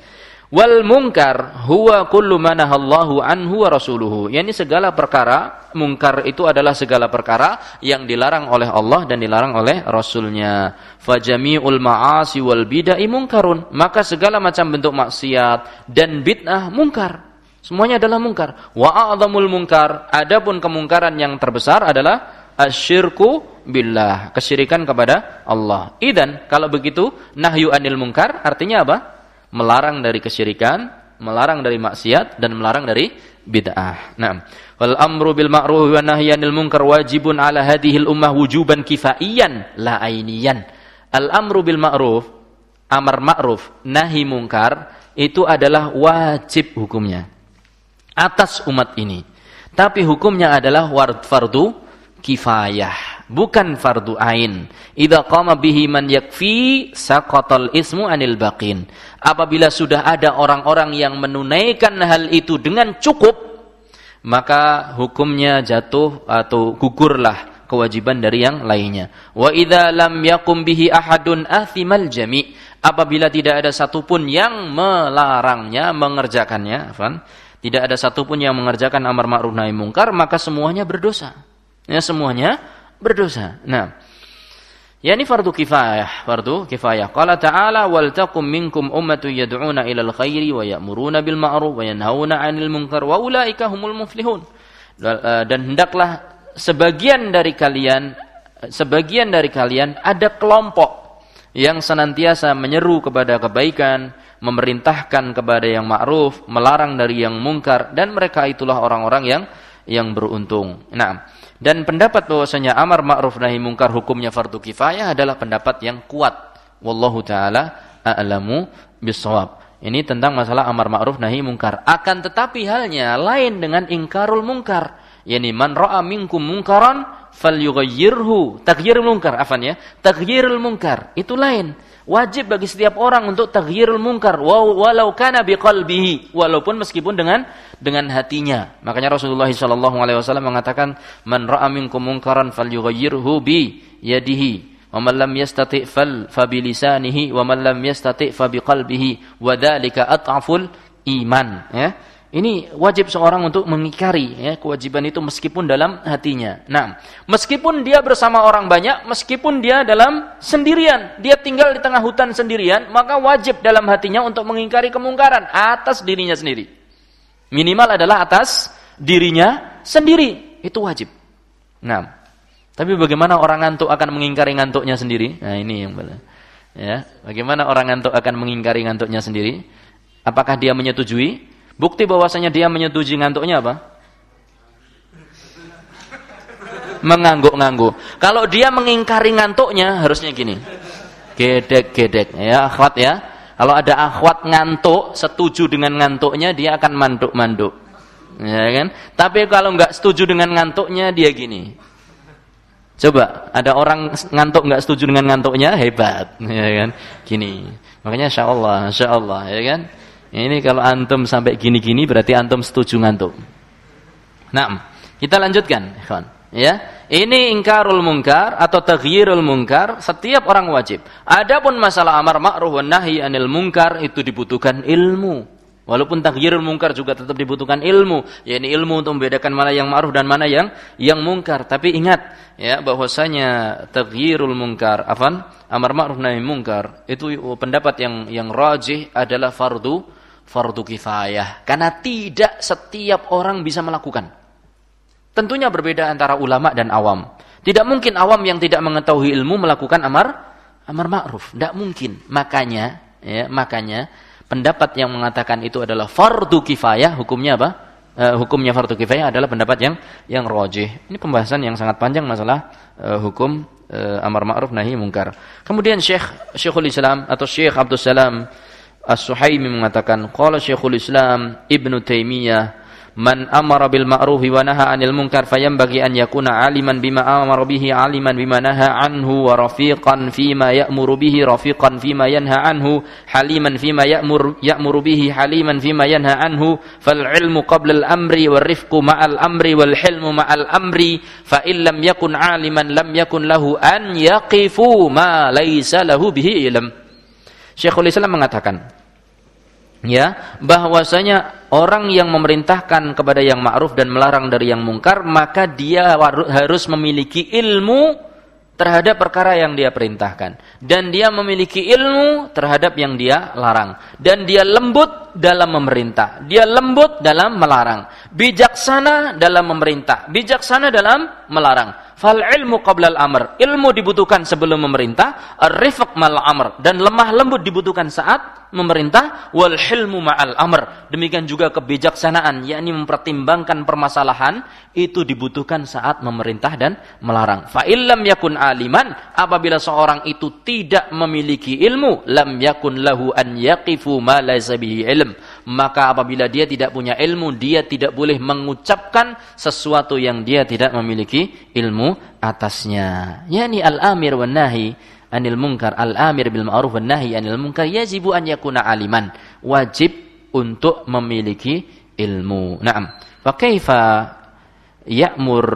Wal munkar huwa kullu manahallahu anhu wa rasuluhu. Yani segala perkara, mungkar itu adalah segala perkara yang dilarang oleh Allah dan dilarang oleh Rasulnya. Fajami'ul ma'asi wal bidai mungkarun. Maka segala macam bentuk maksiat dan bid'ah mungkar. Semuanya adalah mungkar. Wa a'zamul mungkar. Adapun kemungkaran yang terbesar adalah asyirku billah. Kesyirikan kepada Allah. Idan, kalau begitu, nahyu anil mungkar artinya apa? Melarang dari kesyirikan, melarang dari maksiat dan melarang dari bid'ah. Nah, wal amru bil ma'ruf wa nahyi 'anil munkar wajibun 'ala hadhihi al ummah wujuban kifaiyan la ainiyan. Al amru bil ma'ruf, amar ma'ruf, nahi munkar itu adalah wajib hukumnya atas umat ini. Tapi hukumnya adalah fardu kifayah, bukan fardu ain. Idza qama bihi man yakfi saqatal ismu anil baqin. Apabila sudah ada orang-orang yang menunaikan hal itu dengan cukup maka hukumnya jatuh atau gugurlah kewajiban dari yang lainnya. Wa idza lam yakum bihi ahadun athimal jami. Apabila tidak ada satupun yang melarangnya mengerjakannya afan tidak ada satupun yang mengerjakan amar ma'ruf nahi mungkar maka semuanya berdosa. Ya semuanya berdosa nah Ya ini fardu kifayah, fardu kifayah. Qala ta'ala wal takum minkum ummatu yad'una ilal khairi wa ya'muruna bil ma'ruf wa yanhauna 'anil munkar wa ulaika humul muflihun. Eh, dan hendaklah sebagian dari kalian sebagian dari kalian ada kelompok yang senantiasa menyeru kepada kebaikan, memerintahkan kepada yang ma'ruf, melarang dari yang mungkar dan mereka itulah orang-orang yang yang beruntung. Nah, dan pendapat bahwasanya amar ma'ruf nahi mungkar hukumnya fardu kifayah adalah pendapat yang kuat. Wallahu taala a'lamu bisawab. Ini tentang masalah amar ma'ruf nahi mungkar. Akan tetapi halnya lain dengan ingkarul mungkar. Yani man ra'a minkum mungkaran falyughayyirhu. Taghyirul mungkar, afan ya. Taghyirul mungkar itu lain wajib bagi setiap orang untuk taghyirul munkar walau kana biqalbihi walaupun meskipun dengan dengan hatinya. Makanya Rasulullah sallallahu alaihi wasallam mengatakan man ra'a minkum munkaran falyughayyirhu bi yadihi wa man lam yastati' fal fa bi lisanihi wa man lam yastati' fa biqalbihi wa dzalika at'aful iman. Ya ini wajib seorang untuk mengikari ya, kewajiban itu meskipun dalam hatinya. Nah, meskipun dia bersama orang banyak, meskipun dia dalam sendirian, dia tinggal di tengah hutan sendirian, maka wajib dalam hatinya untuk mengingkari kemungkaran atas dirinya sendiri. Minimal adalah atas dirinya sendiri, itu wajib. Nah, tapi bagaimana orang ngantuk akan mengingkari ngantuknya sendiri? Nah, ini yang. Ya, bagaimana orang ngantuk akan mengingkari ngantuknya sendiri? Apakah dia menyetujui? Bukti bahwasanya dia menyetujui ngantuknya apa? Mengangguk-ngangguk. Kalau dia mengingkari ngantuknya harusnya gini. Gedek-gedek ya akhwat ya. Kalau ada akhwat ngantuk, setuju dengan ngantuknya dia akan manduk-manduk. Ya kan? Tapi kalau nggak setuju dengan ngantuknya dia gini. Coba ada orang ngantuk nggak setuju dengan ngantuknya hebat, ya kan? Gini. Makanya insya Allah, insya Allah, ya kan? Ini kalau antum sampai gini-gini berarti antum setuju ngantuk. Nah, kita lanjutkan. Ya, ini ingkarul mungkar atau taghyirul mungkar setiap orang wajib. Adapun masalah amar ma'ruf wan nahi anil mungkar itu dibutuhkan ilmu. Walaupun taghyirul mungkar juga tetap dibutuhkan ilmu, yakni ilmu untuk membedakan mana yang ma'ruf dan mana yang yang mungkar. Tapi ingat ya bahwasanya taghyirul mungkar, afan, amar ma'ruf nahi mungkar itu pendapat yang yang rajih adalah fardu fardu kifayah karena tidak setiap orang bisa melakukan. Tentunya berbeda antara ulama dan awam. Tidak mungkin awam yang tidak mengetahui ilmu melakukan amar amar ma'ruf. Tidak mungkin. Makanya, ya, makanya pendapat yang mengatakan itu adalah fardu kifayah, hukumnya apa? Uh, hukumnya fardu kifayah adalah pendapat yang yang rojih. Ini pembahasan yang sangat panjang masalah uh, hukum uh, amar ma'ruf nahi mungkar. Kemudian Syekh Syekhul Islam atau Syekh Abdul Salam As-Suhaimi mengatakan qala Syekhul Islam Ibnu Taimiyah man amara bil ma'rufi wa naha 'anil munkar fayanbaghi an yakuna 'aliman bima amara bihi 'aliman bima naha anhu wa rafiqan fima ya'muru bihi rafiqan fima yanha anhu haliman fima ya'mur ya'muru bihi haliman fima yanha anhu fal 'ilmu qabla al amri war rifqu ma'al amri wal hilmu ma'al amri fa in lam yakun 'aliman lam yakun lahu an yaqifu ma laysa lahu bihi ilm Syekhul Islam mengatakan ya bahwasanya orang yang memerintahkan kepada yang ma'ruf dan melarang dari yang mungkar maka dia harus memiliki ilmu terhadap perkara yang dia perintahkan. Dan dia memiliki ilmu terhadap yang dia larang. Dan dia lembut dalam memerintah. Dia lembut dalam melarang bijaksana dalam memerintah bijaksana dalam melarang Fal ilmu qabla al-amr. Ilmu dibutuhkan sebelum memerintah, ar-rifq mal amr dan lemah lembut dibutuhkan saat memerintah, wal hilmu ma'al amr. Demikian juga kebijaksanaan, yakni mempertimbangkan permasalahan itu dibutuhkan saat memerintah dan melarang. Fa illam yakun aliman, apabila seorang itu tidak memiliki ilmu, lam yakun lahu an yaqifu ma laysa bihi ilm. Maka apabila dia tidak punya ilmu, dia tidak boleh mengucapkan sesuatu yang dia tidak memiliki ilmu atasnya. Yani al-amir wan nahi anil munkar, al-amir bil ma'ruf wan nahi anil munkar yajibu an yakuna aliman. Wajib untuk memiliki ilmu. Naam. Fa kaifa ya'mur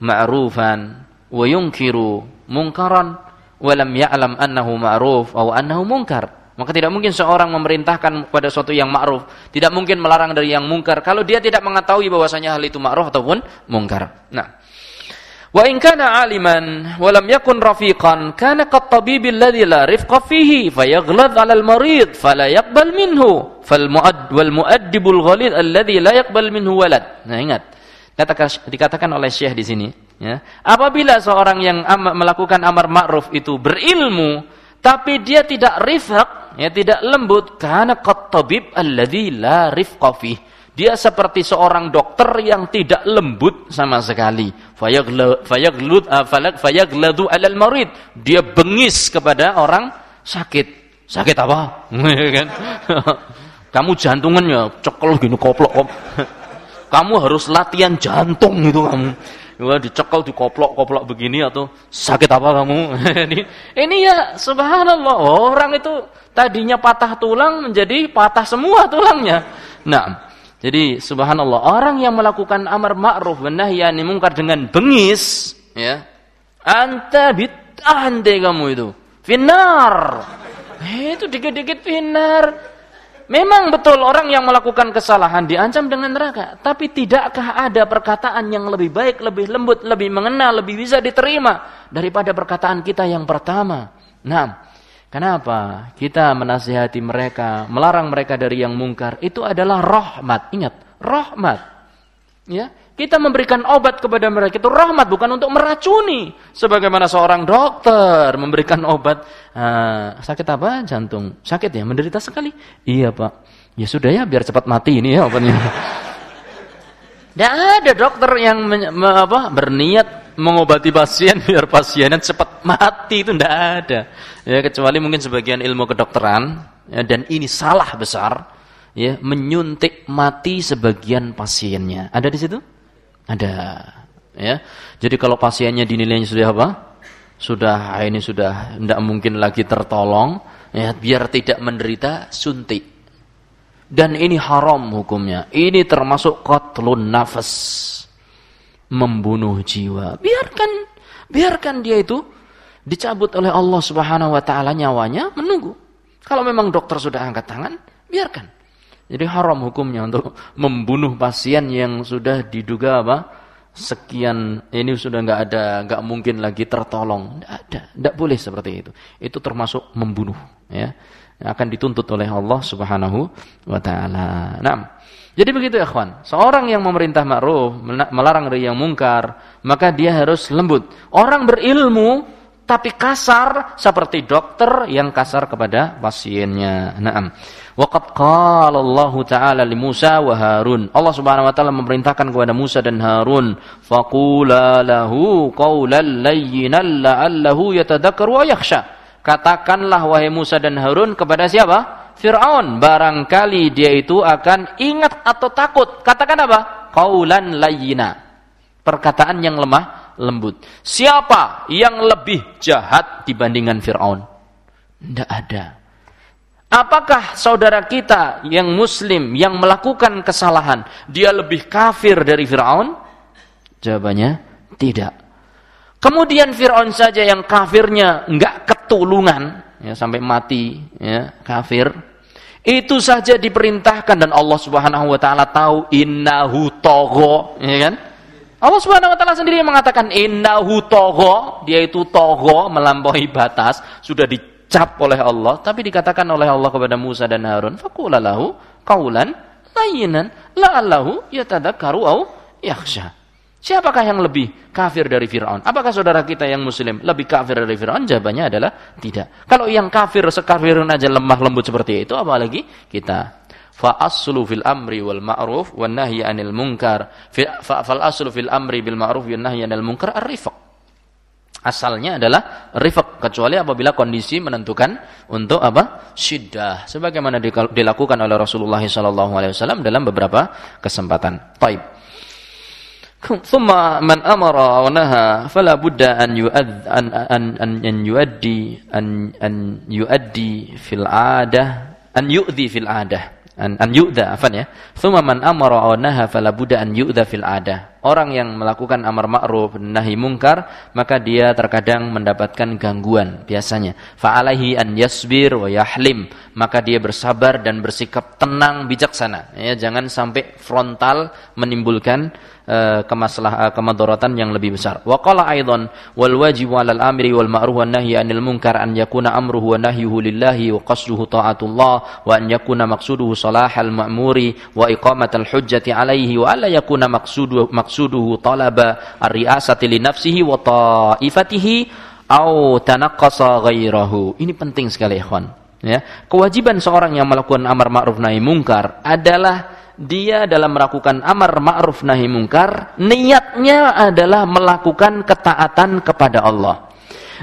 ma'rufan wa yunkiru munkaran wa lam ya'lam annahu ma'ruf aw annahu munkar. Maka tidak mungkin seorang memerintahkan pada suatu yang ma'ruf, tidak mungkin melarang dari yang mungkar. Kalau dia tidak mengetahui bahwasanya hal itu ma'ruf ataupun mungkar. Nah, Wa in kana aliman wa lam yakun rafiqan kana qat tabibi alladhi la rifqa fihi fayaghlad 'ala al-marid fala yaqbal minhu fal mu'ad wal mu'addibul ghalid alladhi la yaqbal minhu walad. Nah ingat. Katakan, dikatakan oleh Syekh di sini ya. Apabila seorang yang am, melakukan amar ma'ruf itu berilmu tapi dia tidak rifq ya tidak lembut karena qat tabib alladhi la rifqa fihi dia seperti seorang dokter yang tidak lembut sama sekali. Fayaglud ah, fayagladu alal marid. Dia bengis kepada orang sakit. Sakit apa? Kan? Kamu jantungannya cekel gini koplok kop. Kamu harus latihan jantung itu kamu. Ya, dicekel dikoplok-koplok begini atau sakit apa kamu? ini, ini ya subhanallah orang itu tadinya patah tulang menjadi patah semua tulangnya. Nah, jadi subhanallah orang yang melakukan amar ma'ruf wa nahi mungkar dengan bengis ya. Anta bid'ah kamu itu. Finar. Eh, itu dikit-dikit finar. Memang betul orang yang melakukan kesalahan diancam dengan neraka, tapi tidakkah ada perkataan yang lebih baik, lebih lembut, lebih mengenal, lebih bisa diterima daripada perkataan kita yang pertama? Nah, Kenapa? Kita menasihati mereka, melarang mereka dari yang mungkar. Itu adalah rahmat. Ingat, rahmat. Ya, kita memberikan obat kepada mereka itu rahmat bukan untuk meracuni. Sebagaimana seorang dokter memberikan obat uh, sakit apa? Jantung. Sakit ya, menderita sekali. Iya, Pak. Ya sudah ya, biar cepat mati ini ya obatnya. Tidak ada dokter yang apa, berniat mengobati pasien biar pasiennya cepat mati itu tidak ada. Ya kecuali mungkin sebagian ilmu kedokteran ya, dan ini salah besar ya menyuntik mati sebagian pasiennya. Ada di situ? Ada. Ya. Jadi kalau pasiennya dinilainya sudah apa? Sudah ini sudah tidak mungkin lagi tertolong ya biar tidak menderita suntik. Dan ini haram hukumnya. Ini termasuk qatlun nafas membunuh jiwa. Biarkan biarkan dia itu dicabut oleh Allah Subhanahu wa taala nyawanya menunggu. Kalau memang dokter sudah angkat tangan, biarkan. Jadi haram hukumnya untuk membunuh pasien yang sudah diduga apa? sekian ini sudah nggak ada nggak mungkin lagi tertolong tidak ada tidak boleh seperti itu itu termasuk membunuh ya akan dituntut oleh Allah Subhanahu wa taala. Nah, jadi begitu ya kawan. Seorang yang memerintah ma'ruf, melarang dari yang mungkar, maka dia harus lembut. Orang berilmu tapi kasar seperti dokter yang kasar kepada pasiennya. Naam. Waqad qala Allah Ta'ala li Musa wa Harun. Allah Subhanahu wa taala memerintahkan kepada Musa dan Harun, "Faqula lahu qawlan layyinan la'allahu yatadhakkaru wa yakhsha." Katakanlah wahai Musa dan Harun kepada siapa? Fir'aun. Barangkali dia itu akan ingat atau takut. Katakan apa? Qawlan layyina. Perkataan yang lemah, lembut. Siapa yang lebih jahat dibandingkan Fir'aun? Tidak ada. Apakah saudara kita yang muslim yang melakukan kesalahan dia lebih kafir dari Firaun? Jawabannya tidak. Kemudian Firaun saja yang kafirnya enggak ketulungan ya sampai mati ya kafir. Itu saja diperintahkan dan Allah Subhanahu wa taala tahu innahu tagha, ya kan? Allah Subhanahu wa taala sendiri yang mengatakan innahu tagha, dia itu tagha melampaui batas, sudah di dicap oleh Allah, tapi dikatakan oleh Allah kepada Musa dan Harun, faqula lahu qaulan layyinan la'allahu yatadakkaru au yakhsha. Siapakah yang lebih kafir dari Fir'aun? Apakah saudara kita yang muslim lebih kafir dari Fir'aun? Jawabannya adalah tidak. Kalau yang kafir sekafirun aja lemah lembut seperti itu, apalagi kita. Fa aslu fil amri wal ma'ruf wan nahyi anil munkar. Fa fal aslu fil amri bil ma'ruf wan nahyi anil munkar ar-rifq asalnya adalah rifq kecuali apabila kondisi menentukan untuk apa syiddah sebagaimana dilakukan oleh Rasulullah SAW dalam beberapa kesempatan. Taib. ثم من أمر ونهى فلا بد أن يؤد أن أن أن أن يؤدي أن أن يؤدي في العادة أن يؤذي في العادة an, an yu'dha afan ya. Thumma man amara aw naha fala budda an yu'dha fil ada. Orang yang melakukan amar ma'ruf nahi mungkar maka dia terkadang mendapatkan gangguan biasanya. Fa alaihi an yasbir wa yahlim. Maka dia bersabar dan bersikap tenang bijaksana. Ya jangan sampai frontal menimbulkan uh, kemaslah uh, kemadaratan yang lebih besar wa qala aidan wal wajib 'alal amri wal ma'ruf wan nahyi anil munkar an yakuna amruhu wa nahyuhu lillahi wa qasduhu ta'atullah wa an yakuna maqsuduhu salahal ma'muri wa iqamatal hujjati alaihi wa alla yakuna maqsuduhu maqsuduhu talaba ar-ri'asati li nafsihi wa ta'ifatihi au tanaqqasa ghairahu. Ini penting sekali ikhwan. Ya, kewajiban seorang yang melakukan amar ma'ruf nahi mungkar adalah dia dalam melakukan amar ma'ruf nahi mungkar niatnya adalah melakukan ketaatan kepada Allah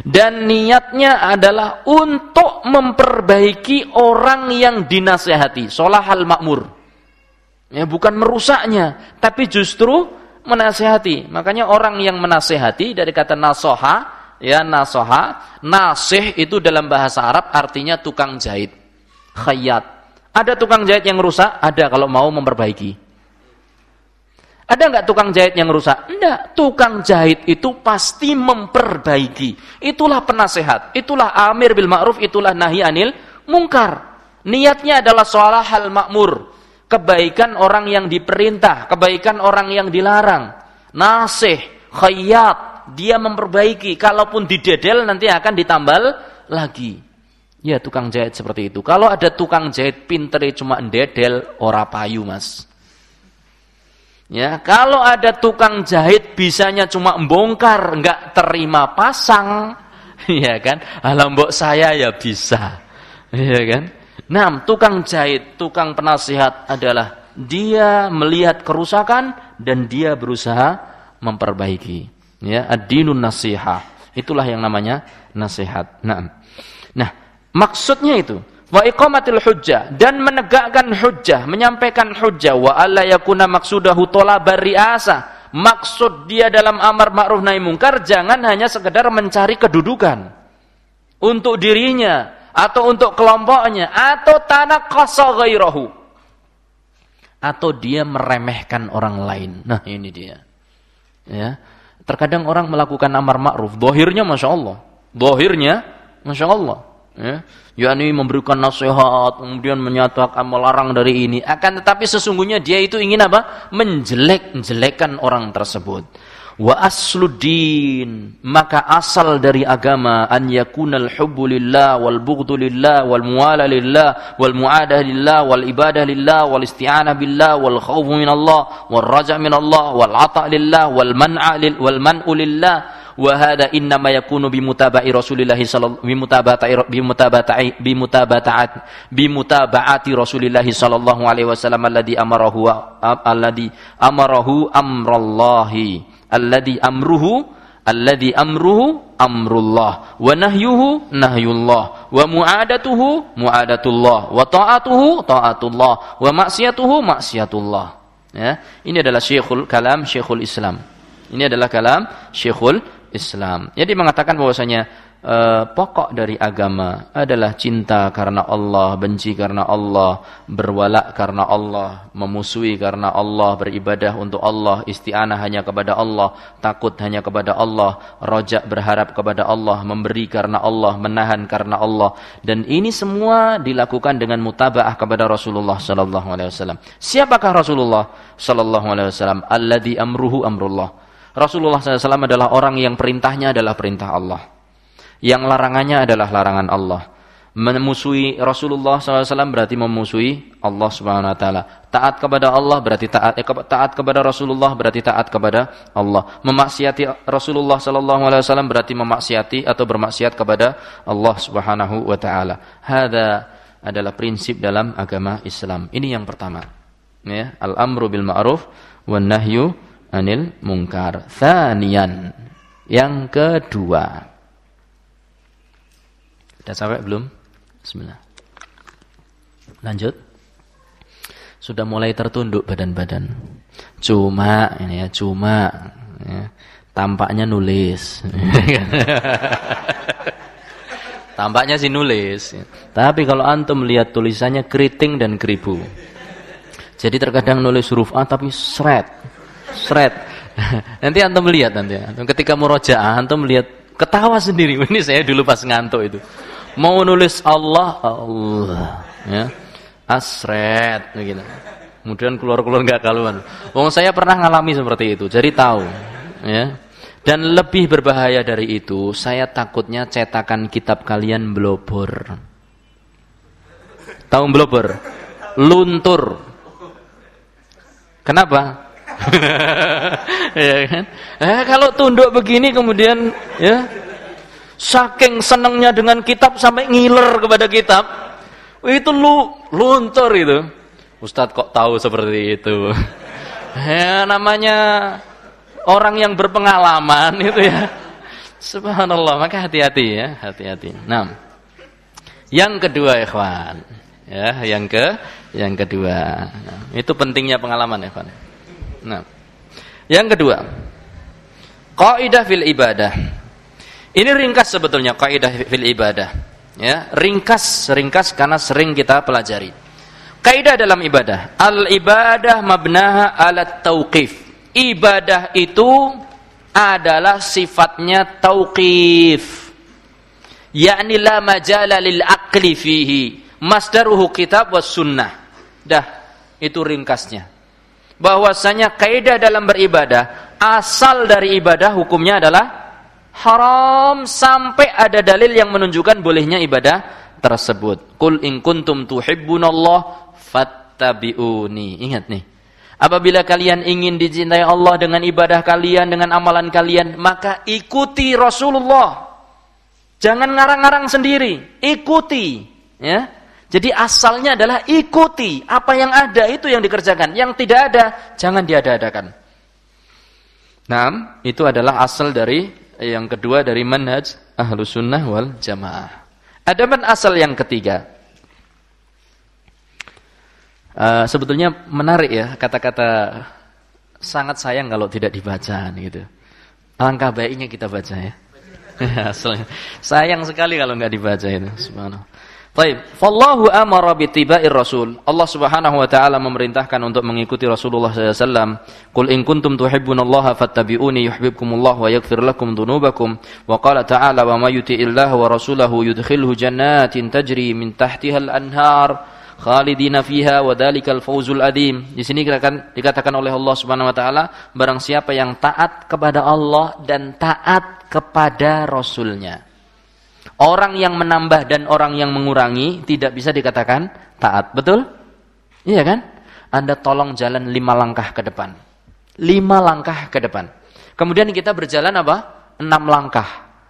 dan niatnya adalah untuk memperbaiki orang yang dinasehati solahal makmur ya bukan merusaknya tapi justru menasehati. Makanya orang yang menasehati dari kata nasoha, ya nasoha, nasih itu dalam bahasa Arab artinya tukang jahit, khayat. Ada tukang jahit yang rusak? Ada kalau mau memperbaiki. Ada nggak tukang jahit yang rusak? Enggak. Tukang jahit itu pasti memperbaiki. Itulah penasehat. Itulah amir bil ma'ruf. Itulah nahi anil mungkar. Niatnya adalah soal hal makmur kebaikan orang yang diperintah, kebaikan orang yang dilarang. Nasih, khayat, dia memperbaiki. Kalaupun didedel nanti akan ditambal lagi. Ya tukang jahit seperti itu. Kalau ada tukang jahit pinter cuma dedel, ora payu mas. Ya, kalau ada tukang jahit bisanya cuma membongkar, nggak terima pasang, ya kan? Alambok saya ya bisa, ya kan? Nah, tukang jahit, tukang penasihat adalah dia melihat kerusakan dan dia berusaha memperbaiki. Ya, ad-dinun nasihah. Itulah yang namanya nasihat. Nah, nah maksudnya itu wa iqamatil hujjah dan menegakkan hujjah, menyampaikan hujjah wa alla yakuna maksudahu talabar riasa. Maksud dia dalam amar ma'ruf nahi mungkar jangan hanya sekedar mencari kedudukan untuk dirinya atau untuk kelompoknya atau tanah ghairahu atau dia meremehkan orang lain. Nah, ini dia. Ya. Terkadang orang melakukan amar ma'ruf, dohirnya Masya Allah. Dohirnya, Masya Allah. Ya, yakni memberikan nasihat, kemudian menyatakan melarang dari ini. Akan tetapi sesungguhnya dia itu ingin apa? Menjelek-jelekan orang tersebut wa asluddin maka asal dari agama an yakunal hubbu lillah wal bughdu lillah wal muwala lillah wal muadah lillah wal ibadah lillah wal isti'anah billah wal khawfu min Allah wal raja' min Allah wal ata' lillah wal man'a lil wal man'u lillah wa hada innama yakunu bi mutaba'i Rasulillah sallallahu bi mutabata'i bi mutabata'i bi mutabata'at bi mutaba'ati Rasulillah sallallahu alaihi wasallam alladhi amarahu alladhi amarahu amrallahi. Alladhi amruhu alladhi amruhu amrullah. Wa nahyuhu nahyullah. Wa mu'adatuhu mu'adatullah. Wa ta'atuhu ta'atullah. Wa maksiatuhu maksiatullah ya ini adalah syekhul kalam syekhul Islam. Ini adalah kalam syekhul Islam jadi mengatakan bahwasanya uh, pokok dari agama adalah cinta karena Allah, benci karena Allah, berwala karena Allah, memusuhi karena Allah, beribadah untuk Allah, isti'anah hanya kepada Allah, takut hanya kepada Allah, rojak berharap kepada Allah, memberi karena Allah, menahan karena Allah. Dan ini semua dilakukan dengan mutabaah kepada Rasulullah sallallahu alaihi wasallam. Siapakah Rasulullah sallallahu alaihi wasallam? Alladzi amruhu amrullah. Rasulullah SAW adalah orang yang perintahnya adalah perintah Allah yang larangannya adalah larangan Allah. Memusuhi Rasulullah SAW berarti memusuhi Allah Subhanahu Wa Taala. Taat kepada Allah berarti taat eh, taat kepada Rasulullah berarti taat kepada Allah. Memaksiati Rasulullah Wasallam berarti memaksiati atau bermaksiat kepada Allah Subhanahu Wa Taala. Hada adalah prinsip dalam agama Islam. Ini yang pertama. Ya, al-amru bil ma'ruf wan nahyu anil munkar. Thaniyan. Yang kedua. Sudah sampai belum? Bismillah. Lanjut. Sudah mulai tertunduk badan-badan. Cuma ini ya, cuma ya, tampaknya nulis. tampaknya sih nulis. Tapi kalau antum melihat tulisannya keriting dan keribu. Jadi terkadang nulis huruf A tapi seret. Seret. nanti antum lihat nanti. Ketika murojaah antum melihat ketawa sendiri. Ini saya dulu pas ngantuk itu. Mau nulis Allah Allah. Ya. Asret begitu kemudian keluar-keluar nggak kaluan. Wong saya pernah ngalami seperti itu jadi tahu ya. Dan lebih berbahaya dari itu saya takutnya cetakan kitab kalian blobor. Tahu blobor? Luntur. Kenapa ya kan eh, kalau tunduk begini kemudian ya Saking senangnya dengan kitab sampai ngiler kepada kitab. Itu lu luntur itu. Ustadz kok tahu seperti itu? ya namanya orang yang berpengalaman itu ya. Subhanallah, maka hati-hati ya, hati-hati. Nah, yang kedua ikhwan, ya, yang ke yang kedua. Nah, itu pentingnya pengalaman ikhwan. Nah, yang kedua, kaidah fil ibadah. Ini ringkas sebetulnya kaidah fil ibadah. Ya, ringkas, ringkas karena sering kita pelajari. Kaidah dalam ibadah, al ibadah mabnaha alat tauqif. Ibadah itu adalah sifatnya tauqif. Yakni la majala lil aqli fihi. Masdaruhu kitab was sunnah. Dah, itu ringkasnya. Bahwasanya kaidah dalam beribadah, asal dari ibadah hukumnya adalah haram sampai ada dalil yang menunjukkan bolehnya ibadah tersebut. Qul in kuntum tuhibbunallah fattabi'uni. Ingat nih. Apabila kalian ingin dicintai Allah dengan ibadah kalian, dengan amalan kalian, maka ikuti Rasulullah. Jangan ngarang-ngarang sendiri, ikuti, ya. Jadi asalnya adalah ikuti apa yang ada itu yang dikerjakan, yang tidak ada jangan diada-adakan. Nah, itu adalah asal dari yang kedua dari manhaj ahlu sunnah wal jamaah. Ada man asal yang ketiga. Uh, sebetulnya menarik ya kata-kata sangat sayang kalau tidak dibaca gitu. Alangkah baiknya kita baca ya. Asalnya. sayang sekali kalau nggak dibaca itu. Subhanallah. Taib. Fallahu amara bitiba'ir rasul. Allah Subhanahu wa taala memerintahkan untuk mengikuti Rasulullah SAW. Qul in kuntum tuhibbunallaha fattabi'uni yuhibbukumullah wa yaghfir lakum dhunubakum. Wa qala ta'ala wa may yuti'illaha wa rasulahu yudkhilhu jannatin tajri min tahtiha al-anhar khalidina fiha wa dzalikal fawzul adim. Di sini dikatakan, dikatakan oleh Allah Subhanahu wa taala, barang siapa yang taat kepada Allah dan taat kepada rasulnya Orang yang menambah dan orang yang mengurangi tidak bisa dikatakan taat. Betul? Iya kan? Anda tolong jalan lima langkah ke depan. Lima langkah ke depan. Kemudian kita berjalan apa? Enam langkah.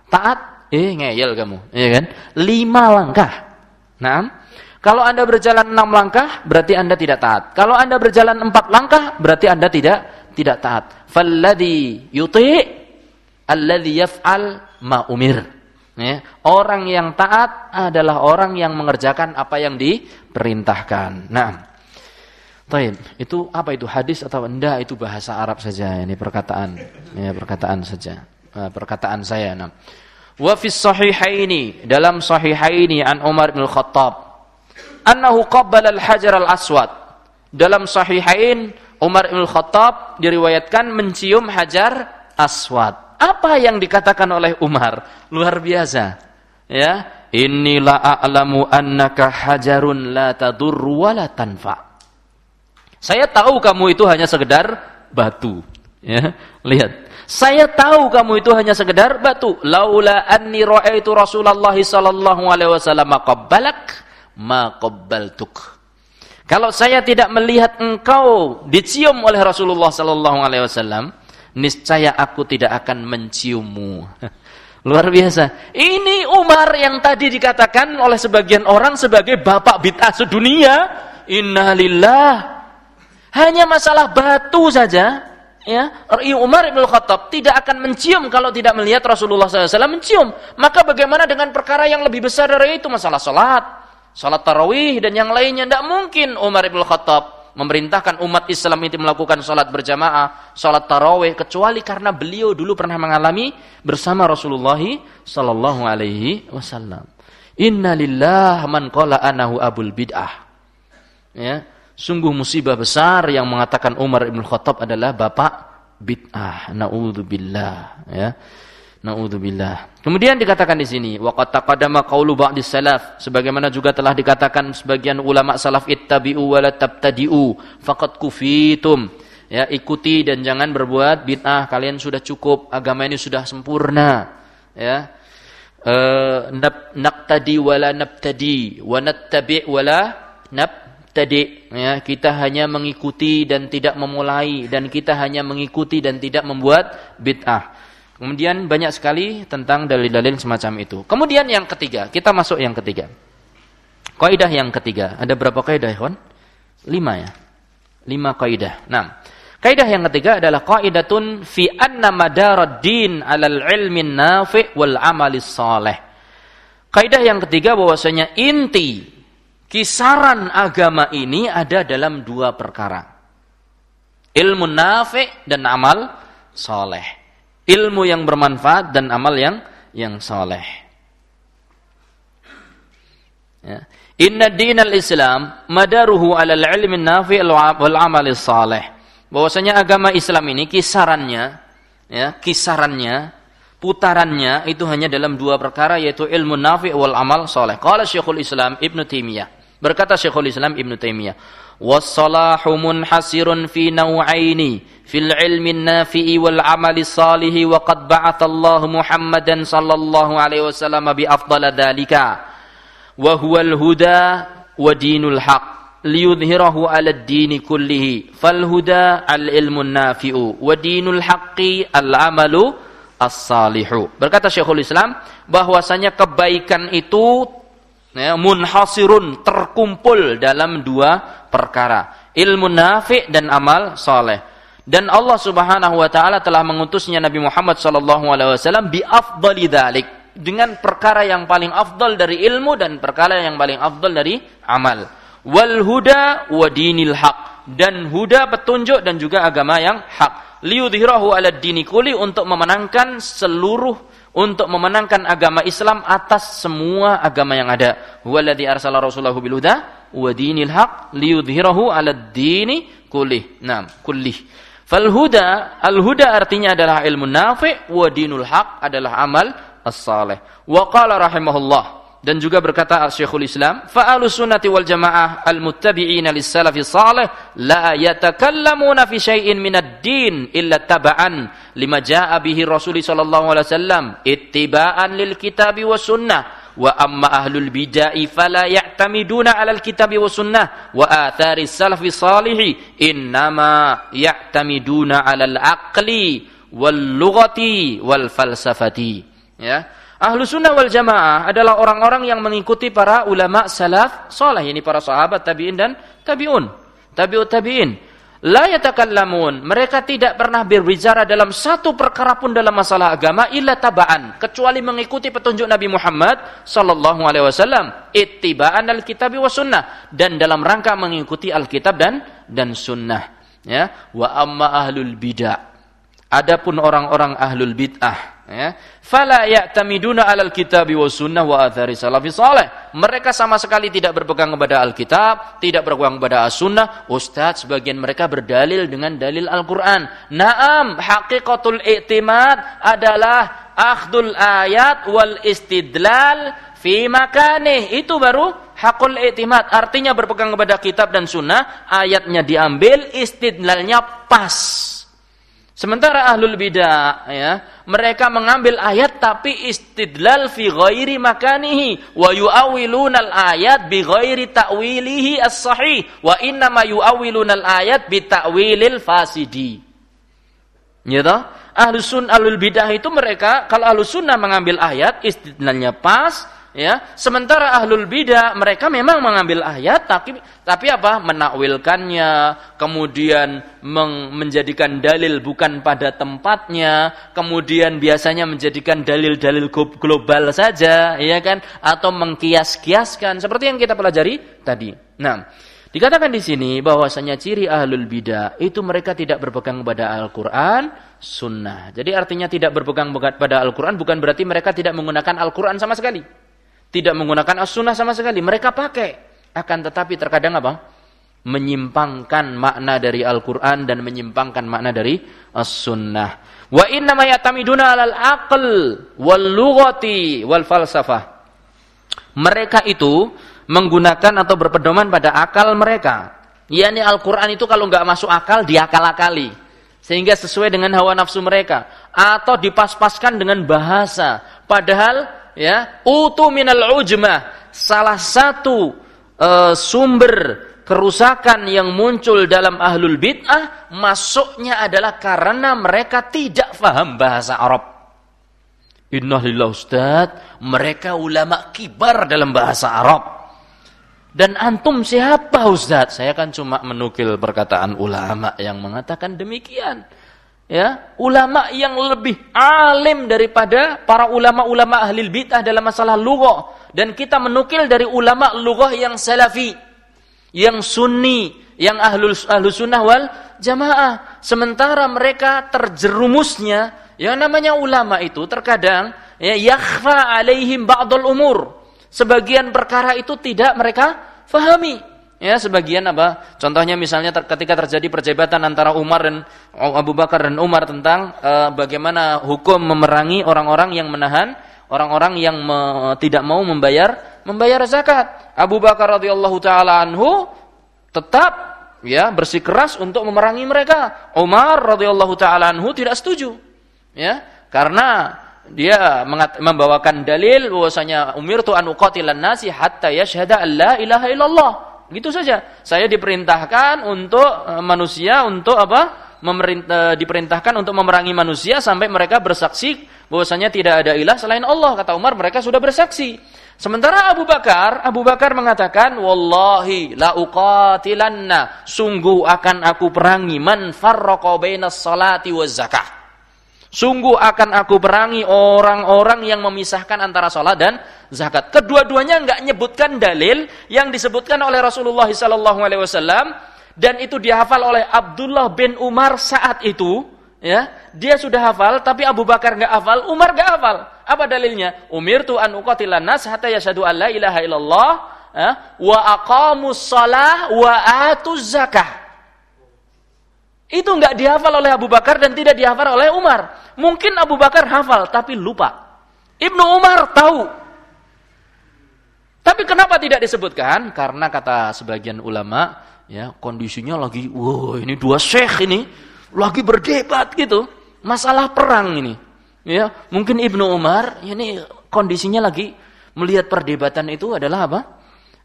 Taat? Eh, ngeyel kamu. Iya kan? Lima langkah. Nah, kalau Anda berjalan enam langkah, berarti Anda tidak taat. Kalau Anda berjalan empat langkah, berarti Anda tidak tidak taat. Falladhi yuti' alladhi yaf'al ma umir. Ya, orang yang taat adalah orang yang mengerjakan apa yang diperintahkan. Nah, Taib, itu apa itu hadis atau enggak itu bahasa Arab saja ini perkataan ya perkataan saja uh, perkataan saya nah. Wa fi sahihaini dalam sahihaini an Umar bin Khattab annahu qabbala al-hajar al-aswad. Dalam sahihain Umar bin Khattab diriwayatkan mencium hajar aswad apa yang dikatakan oleh Umar? Luar biasa. Ya, inilah a'lamu annaka hajarun la tadur wa la tanfa. Saya tahu kamu itu hanya sekedar batu. Ya, lihat. Saya tahu kamu itu hanya sekedar batu. Laula anni ra'aitu Rasulullah sallallahu alaihi wasallam qabbalak ma qabbaltuk. Kalau saya tidak melihat engkau dicium oleh Rasulullah sallallahu alaihi wasallam, niscaya aku tidak akan menciummu. Luar biasa. Ini Umar yang tadi dikatakan oleh sebagian orang sebagai bapak bid'ah sedunia. Innalillah. Hanya masalah batu saja. Ya, Umar bin Khattab tidak akan mencium kalau tidak melihat Rasulullah SAW mencium. Maka bagaimana dengan perkara yang lebih besar dari itu masalah salat, salat tarawih dan yang lainnya tidak mungkin Umar bin Khattab memerintahkan umat Islam itu melakukan sholat berjamaah, sholat taraweh, kecuali karena beliau dulu pernah mengalami bersama Rasulullah Sallallahu Alaihi Wasallam. Inna lillah man qala anahu abul bid'ah. Ya, sungguh musibah besar yang mengatakan Umar ibn Khattab adalah bapak bid'ah. Naudzubillah. Ya. Naudzubillah. Kemudian dikatakan di sini waqad taqaddama qaulu ba'dis salaf sebagaimana juga telah dikatakan sebagian ulama salaf ittabi'u wa la tabtadi'u faqad kufitum. Ya, ikuti dan jangan berbuat bid'ah. Kalian sudah cukup, agama ini sudah sempurna. Ya. Uh, naqtadi wala nabtadi wa nattabi' wala nabtadi ya kita hanya mengikuti dan tidak memulai dan kita hanya mengikuti dan tidak membuat bid'ah Kemudian banyak sekali tentang dalil-dalil semacam itu. Kemudian yang ketiga, kita masuk yang ketiga. Kaidah yang ketiga, ada berapa kaidah, ikhwan? Lima ya. Lima kaidah. Nah, kaidah yang ketiga adalah kaidatun fi anna madaraddin 'alal ilmin nafi' wal amalis saleh. Kaidah yang ketiga bahwasanya inti kisaran agama ini ada dalam dua perkara. Ilmu nafi' dan amal soleh ilmu yang bermanfaat dan amal yang yang soleh. Ya. Inna dinal Islam madaruhu alal ilmi nafi wal amal saleh. Bahwasanya agama Islam ini kisarannya ya, kisarannya putarannya itu hanya dalam dua perkara yaitu ilmu nafi wal amal saleh. Qala Syekhul Islam Ibnu Taimiyah. Berkata Syekhul Islam Ibnu Taimiyah, "Was-salahu munhasirun fi fil ilmi nafi'i wal amali salihi wa qad ba'athallahu Muhammadan sallallahu alaihi wasallam bi afdala dhalika. Wa ودين huda wa dinul haq liyudhhirahu ala ad-din kullihi. Fal huda al ilmu nafi'u berkata Syekhul Islam bahwasanya kebaikan itu ya, munhasirun terkumpul dalam dua perkara. Ilmu nafi dan amal saleh dan Allah Subhanahu wa taala telah mengutusnya Nabi Muhammad sallallahu alaihi wasallam bi afdali dzalik dengan perkara yang paling afdal dari ilmu dan perkara yang paling afdal dari amal. Wal huda wa dinil haq dan huda petunjuk dan juga agama yang hak. Liyudhirahu ala dini kuli untuk memenangkan seluruh untuk memenangkan agama Islam atas semua agama yang ada. Huwallazi arsala rasulahu bil huda wa dinil haq liyudhhirahu 'ala dini kullih. Naam, kullih. Fal huda, al huda artinya adalah ilmu nafi' wa dinul haq adalah amal as-salih. Wa qala rahimahullah dan juga berkata Syekhul Islam, fa'alus sunnati wal jamaah al-muttabi'ina lis-salafi salih la yatakallamuna fi syai'in minad din illa taba'an lima ja'a bihi Rasul sallallahu alaihi wasallam ittiba'an lil kitabi was sunnah wa amma ahlul bid'ah fala ya'tamiduna 'alal kitabi was sunnah wa athari salafi salihi innama ya'tamiduna 'alal aqli wal lughati wal falsafati ya Ahlu sunnah wal jamaah adalah orang-orang yang mengikuti para ulama salaf soleh. Ini para sahabat tabi'in dan tabi'un. Tabi'ut tabi'in. La yatakallamun. Mereka tidak pernah berbicara dalam satu perkara pun dalam masalah agama illa taba'an. Kecuali mengikuti petunjuk Nabi Muhammad sallallahu alaihi wasallam. Ittiba'an al-kitabi wa sunnah. Dan dalam rangka mengikuti alkitab dan dan sunnah. Ya. Wa amma ahlul bid'ah. Adapun orang-orang ahlul bid'ah ya. Fala ya'tamiduna 'alal kitabi was sunnah wa athari salafi saleh. Mereka sama sekali tidak berpegang kepada alkitab tidak berpegang kepada as-sunnah. Ustaz sebagian mereka berdalil dengan dalil Al-Qur'an. Na'am haqiqatul i'timad adalah akhdul ayat wal istidlal fi makanih. Itu baru hakul i'timad. Artinya berpegang kepada kitab dan sunnah ayatnya diambil istidlalnya pas Sementara ahlul bidah ya, mereka mengambil ayat tapi istidlal fi ghairi makanihi wa yuawwiluna al-ayat bi ghairi ta'wilihi as-sahih wa inna ma yuawwiluna al-ayat bi ta'wilil fasidi. Ya toh? Ahlus sun ahlul bidah itu mereka kalau ahlus sunnah mengambil ayat istidlalnya pas, ya. Sementara ahlul bidah mereka memang mengambil ayat tapi tapi apa? Menakwilkannya kemudian meng, menjadikan dalil bukan pada tempatnya kemudian biasanya menjadikan dalil-dalil global saja ya kan? Atau mengkias-kiaskan seperti yang kita pelajari tadi. Nah Dikatakan di sini bahwasanya ciri ahlul bidah itu mereka tidak berpegang pada Al-Qur'an, sunnah. Jadi artinya tidak berpegang pada Al-Qur'an bukan berarti mereka tidak menggunakan Al-Qur'an sama sekali tidak menggunakan as-sunnah sama sekali. Mereka pakai. Akan tetapi terkadang apa? Menyimpangkan makna dari Al-Quran dan menyimpangkan makna dari as-sunnah. Wa inna ma yatamiduna alal aql wal lughati wal falsafah. Mereka itu menggunakan atau berpedoman pada akal mereka. Yani Al-Quran itu kalau nggak masuk akal, diakal-akali. Sehingga sesuai dengan hawa nafsu mereka. Atau dipas-paskan dengan bahasa. Padahal ya utu minal ujmah salah satu uh, sumber kerusakan yang muncul dalam ahlul bid'ah masuknya adalah karena mereka tidak faham bahasa Arab. Innalillah Ustaz, mereka ulama kibar dalam bahasa Arab. Dan antum siapa Ustaz? Saya kan cuma menukil perkataan ulama yang mengatakan demikian. Ya ulama yang lebih alim daripada para ulama-ulama ahli bid'ah dalam masalah lughah. Dan kita menukil dari ulama lughah yang salafi yang sunni yang ahlul ahlu sunnah wal jamaah. Sementara mereka terjerumusnya yang namanya ulama itu terkadang ya yakhfa alaihim ba'dul umur sebagian perkara itu tidak mereka fahami Ya, sebagian apa? Contohnya misalnya ter ketika terjadi perjabatan antara Umar dan Abu Bakar dan Umar tentang uh, bagaimana hukum memerangi orang-orang yang menahan orang-orang yang me tidak mau membayar membayar zakat. Abu Bakar radhiyallahu taala anhu tetap ya bersikeras untuk memerangi mereka. Umar radhiyallahu taala anhu tidak setuju. Ya, karena dia membawakan dalil bahwasanya umirtu an uqatilan nasi hatta yashhada an la ilaha illallah Gitu saja. Saya diperintahkan untuk eh, manusia untuk apa? Memerintah, eh, diperintahkan untuk memerangi manusia sampai mereka bersaksi bahwasanya tidak ada ilah selain Allah. Kata Umar, mereka sudah bersaksi. Sementara Abu Bakar, Abu Bakar mengatakan, "Wallahi la uqatilanna, sungguh akan aku perangi man farraqa bainas salati waz zakah." Sungguh akan aku perangi orang-orang yang memisahkan antara sholat dan zakat. Kedua-duanya nggak nyebutkan dalil yang disebutkan oleh Rasulullah SAW dan itu dihafal oleh Abdullah bin Umar saat itu. Ya, dia sudah hafal, tapi Abu Bakar nggak hafal, Umar nggak hafal. Apa dalilnya? Umirtu an uqatilan nas hatta yashhadu an la ilaha illallah eh, wa aqamus shalah wa atuz zakah. Itu enggak dihafal oleh Abu Bakar dan tidak dihafal oleh Umar. Mungkin Abu Bakar hafal tapi lupa. Ibnu Umar tahu. Tapi kenapa tidak disebutkan? Karena kata sebagian ulama, ya kondisinya lagi, wow ini dua syekh ini lagi berdebat gitu, masalah perang ini. Ya, mungkin Ibnu Umar ini kondisinya lagi melihat perdebatan itu adalah apa?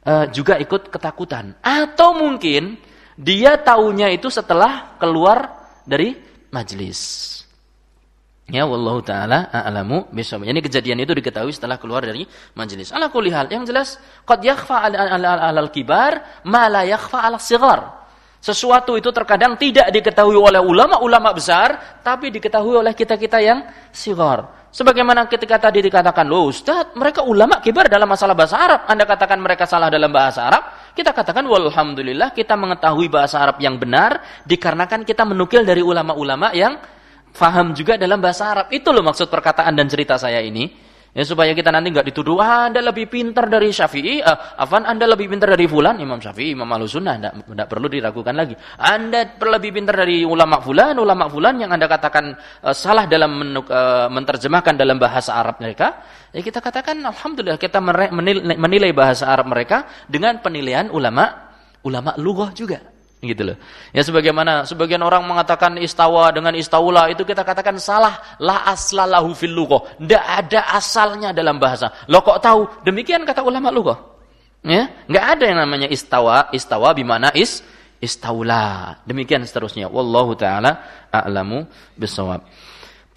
Uh, juga ikut ketakutan. Atau mungkin dia taunya itu setelah keluar dari majlis. Ya wallahu taala a'lamu bisawab. Ini kejadian itu diketahui setelah keluar dari majelis. Ala kulli hal, yang jelas qad yakhfa al kibar ma la yakhfa al sighar. Sesuatu itu terkadang tidak diketahui oleh ulama-ulama besar, tapi diketahui oleh kita-kita yang sighar. Sebagaimana ketika tadi dikatakan, loh Ustaz, mereka ulama kibar dalam masalah bahasa Arab. Anda katakan mereka salah dalam bahasa Arab, kita katakan walhamdulillah kita mengetahui bahasa Arab yang benar dikarenakan kita menukil dari ulama-ulama yang faham juga dalam bahasa Arab. Itu loh maksud perkataan dan cerita saya ini. Ya supaya kita nanti nggak dituduh, ah, Anda lebih pintar dari Syafi'i, uh, Afan Anda lebih pintar dari Fulan, Imam Syafi'i, Imam Al-Sunnah, tidak perlu diragukan lagi. Anda lebih pintar dari ulama Fulan, ulama Fulan yang Anda katakan uh, salah dalam menuk, uh, menerjemahkan dalam bahasa Arab mereka, ya kita katakan Alhamdulillah kita menilai, menilai bahasa Arab mereka dengan penilaian ulama ulama lughah juga gitu loh. Ya sebagaimana sebagian orang mengatakan istawa dengan istaula itu kita katakan salah la aslalahu fil lughah. Tidak ada asalnya dalam bahasa. Lo kok tahu? Demikian kata ulama lughah. Ya, enggak ada yang namanya istawa, istawa bimana is istaula. Demikian seterusnya. Wallahu taala a'lamu bisawab.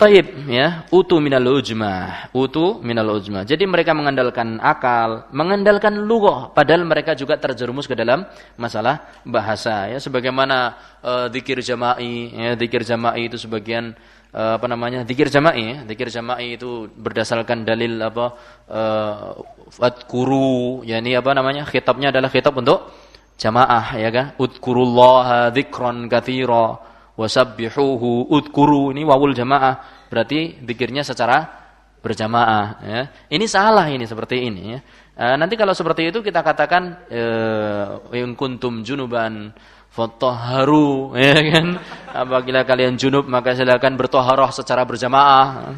Taib ya, utu minal ujma, utu minal ujma. Jadi mereka mengandalkan akal, mengandalkan lughah padahal mereka juga terjerumus ke dalam masalah bahasa ya sebagaimana uh, jama'i ya zikir jama'i itu sebagian uh, apa namanya? zikir jama'i ya. Jama'i itu berdasarkan dalil apa uh, fatkuru yakni apa namanya? khitabnya adalah khitab untuk jamaah ya kan? Udkurullaha dzikran katsira wasabbihuhu udkuru ini wawul jamaah berarti zikirnya secara berjamaah ya. Ini salah ini seperti ini ya. E, nanti kalau seperti itu kita katakan yang kuntum junuban fotoharu ya kan. Apabila kalian junub maka silakan bertoharoh secara berjamaah.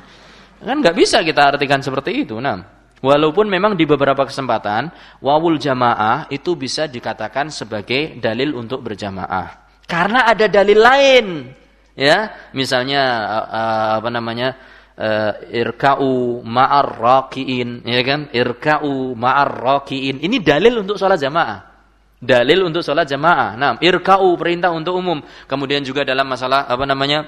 Kan nggak bisa kita artikan seperti itu. Nah, walaupun memang di beberapa kesempatan wawul jamaah itu bisa dikatakan sebagai dalil untuk berjamaah. Karena ada dalil lain. Ya, misalnya apa namanya? Uh, irka'u ma'ar rakiin, ya kan? Irka'u ma'ar rakiin. Ini dalil untuk sholat jamaah. Dalil untuk sholat jamaah. Nah, irka'u perintah untuk umum. Kemudian juga dalam masalah apa namanya?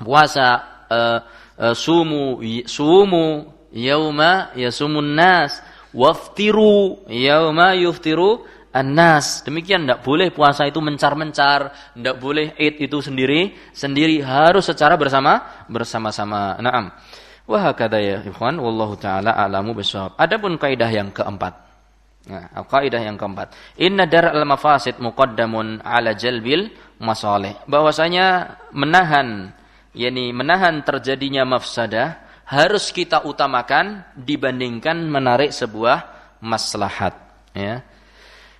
puasa uh, uh, sumu sumu yauma yasumun nas waftiru yauma yuftiru Anas. Demikian tidak boleh puasa itu mencar-mencar, tidak boleh id itu sendiri, sendiri harus secara bersama bersama-sama. Naam. Wah kata ya ikhwan, wallahu taala alamu bisawab. Adapun kaidah yang keempat. Nah, kaidah yang keempat. Inna dar al mafasid muqaddamun ala jalbil masalih. Bahwasanya menahan yakni menahan terjadinya mafsadah harus kita utamakan dibandingkan menarik sebuah maslahat, ya.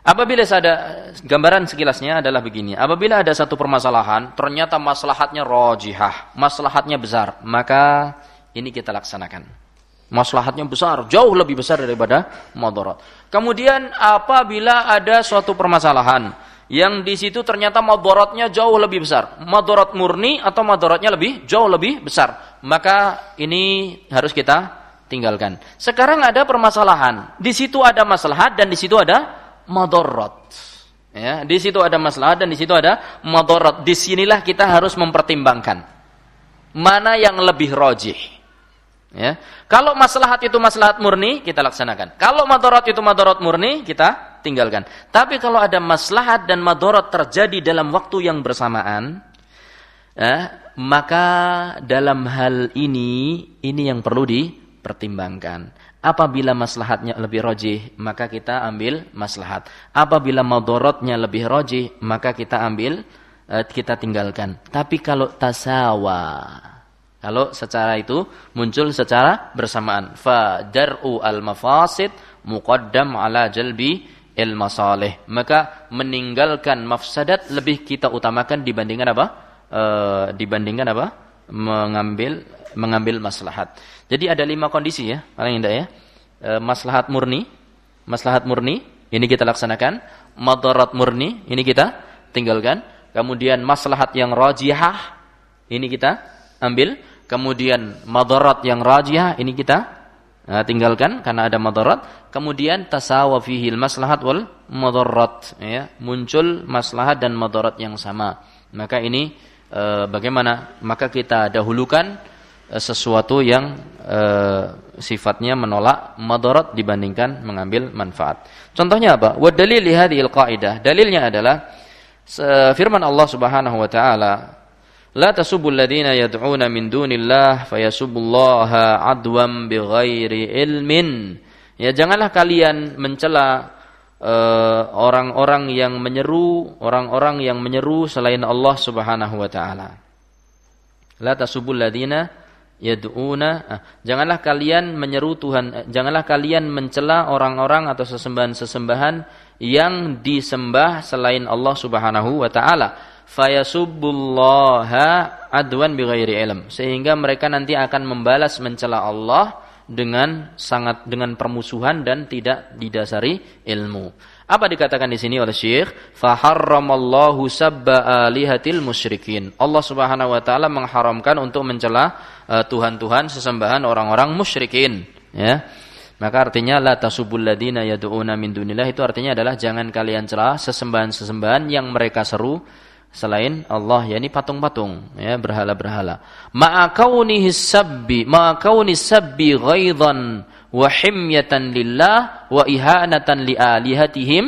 Apabila ada gambaran sekilasnya adalah begini. Apabila ada satu permasalahan, ternyata maslahatnya rojihah, maslahatnya besar, maka ini kita laksanakan. Maslahatnya besar, jauh lebih besar daripada madarat. Kemudian apabila ada suatu permasalahan yang di situ ternyata madaratnya jauh lebih besar, madarat murni atau madaratnya lebih jauh lebih besar, maka ini harus kita tinggalkan. Sekarang ada permasalahan, di situ ada maslahat dan di situ ada madorot. Ya, di situ ada masalah dan di situ ada madorot. Di sinilah kita harus mempertimbangkan mana yang lebih rojih. Ya, kalau maslahat itu maslahat murni kita laksanakan. Kalau madorot itu madorot murni kita tinggalkan. Tapi kalau ada maslahat dan madorot terjadi dalam waktu yang bersamaan, ya, maka dalam hal ini ini yang perlu dipertimbangkan. Apabila maslahatnya lebih rojih, maka kita ambil maslahat. Apabila madorotnya lebih rojih, maka kita ambil, uh, kita tinggalkan. Tapi kalau tasawa, Kalau secara itu muncul secara bersamaan. Fa dar'u al-mafasid muqaddam ala jalbi il masalih. Maka meninggalkan mafsadat lebih kita utamakan dibandingkan apa? E, dibandingkan apa? Mengambil mengambil maslahat. Jadi ada lima kondisi ya, paling indah ya. E, maslahat murni, maslahat murni ini kita laksanakan. Madarat murni ini kita tinggalkan. Kemudian maslahat yang rajihah ini kita ambil kemudian madarat yang rajih ini kita uh, tinggalkan karena ada madarat kemudian tasawa fihi maslahat wal madarat ya muncul maslahat dan madarat yang sama maka ini uh, bagaimana? Maka kita dahulukan uh, sesuatu yang uh, sifatnya menolak madarat dibandingkan mengambil manfaat. Contohnya apa? Wa dalil hadhil qaidah dalilnya adalah firman Allah Subhanahu wa taala La tasubul ladina yad'una min dunillah fayasubullaha adwam bighairi ilmin. Ya janganlah kalian mencela orang-orang uh, yang menyeru, orang-orang yang menyeru selain Allah Subhanahu wa taala. La tasubul ladina yad'una. Ah, janganlah kalian menyeru Tuhan eh, janganlah kalian mencela orang-orang atau sesembahan-sesembahan yang disembah selain Allah Subhanahu wa taala. Fayasubbullaha adwan bighairi ilm. Sehingga mereka nanti akan membalas mencela Allah dengan sangat dengan permusuhan dan tidak didasari ilmu. Apa dikatakan di sini oleh Syekh? Faharramallahu sabba alihatil musyrikin. Allah Subhanahu wa taala mengharamkan untuk mencela uh, tuhan-tuhan sesembahan orang-orang musyrikin, ya. Maka artinya la tasubul ladina yad'una min dunillah itu artinya adalah jangan kalian celah sesembahan-sesembahan yang mereka seru selain Allah yakni patung-patung ya berhala-berhala. Ma'a kaunihi sabbi ma'a kauni sabbi ghaidan wa himyatan lillah wa ihanatan li alihatihim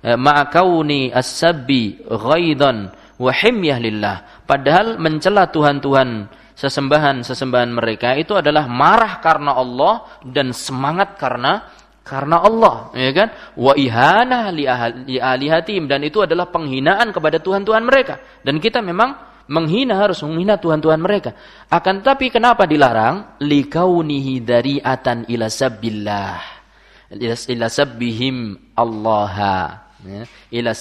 eh, ma'a kauni as-sabbi ghaidan wa himyah lillah. Padahal mencela tuhan-tuhan sesembahan-sesembahan mereka itu adalah marah karena Allah dan semangat karena karena Allah, ya kan? Wa ihana li, li alihatim dan itu adalah penghinaan kepada tuhan-tuhan mereka. Dan kita memang menghina harus menghina tuhan-tuhan mereka. Akan tapi kenapa dilarang? Likaunihi dari'atan ila sabbillah. Ila sabbihim Allah. Ya. Ila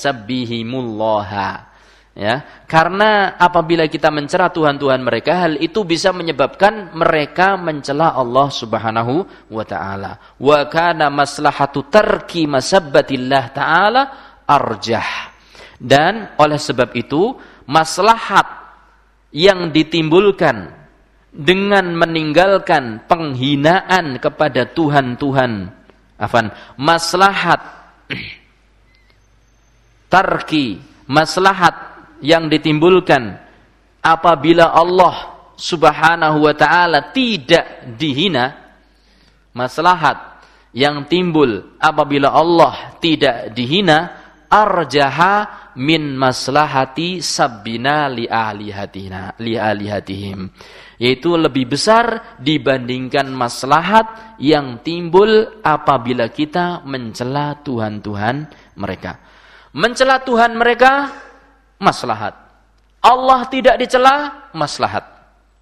ya karena apabila kita mencela tuhan-tuhan mereka hal itu bisa menyebabkan mereka mencela Allah Subhanahu wa taala. Wa kana maslahatu tarki masabbatillah taala arjah. Dan oleh sebab itu maslahat yang ditimbulkan dengan meninggalkan penghinaan kepada tuhan-tuhan afan maslahat tarki maslahat yang ditimbulkan apabila Allah Subhanahu wa taala tidak dihina maslahat yang timbul apabila Allah tidak dihina arjaha min maslahati sabbina li alihatina li alihatihim. Yaitu lebih besar dibandingkan maslahat yang timbul apabila kita mencela Tuhan-Tuhan mereka. Mencela Tuhan mereka maslahat. Allah tidak dicela, maslahat.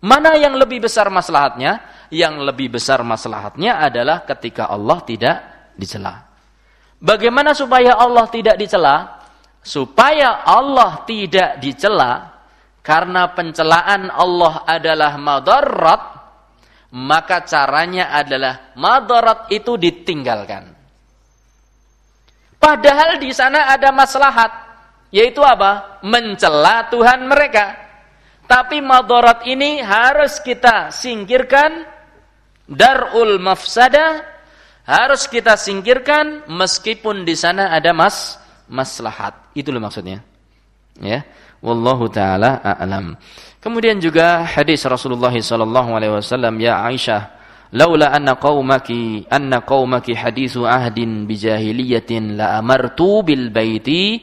Mana yang lebih besar maslahatnya? Yang lebih besar maslahatnya adalah ketika Allah tidak dicela. Bagaimana supaya Allah tidak dicela? Supaya Allah tidak dicela karena pencelaan Allah adalah madarat, maka caranya adalah madarat itu ditinggalkan. Padahal di sana ada maslahat yaitu apa? Mencela Tuhan mereka. Tapi madarat ini harus kita singkirkan darul mafsada harus kita singkirkan meskipun di sana ada mas maslahat. Itu loh maksudnya. Ya. Wallahu taala a'lam. Kemudian juga hadis Rasulullah sallallahu alaihi wasallam ya Aisyah laula anna qaumaki anna qaumaki hadithu ahdin bijahiliyatin la amartu bil baiti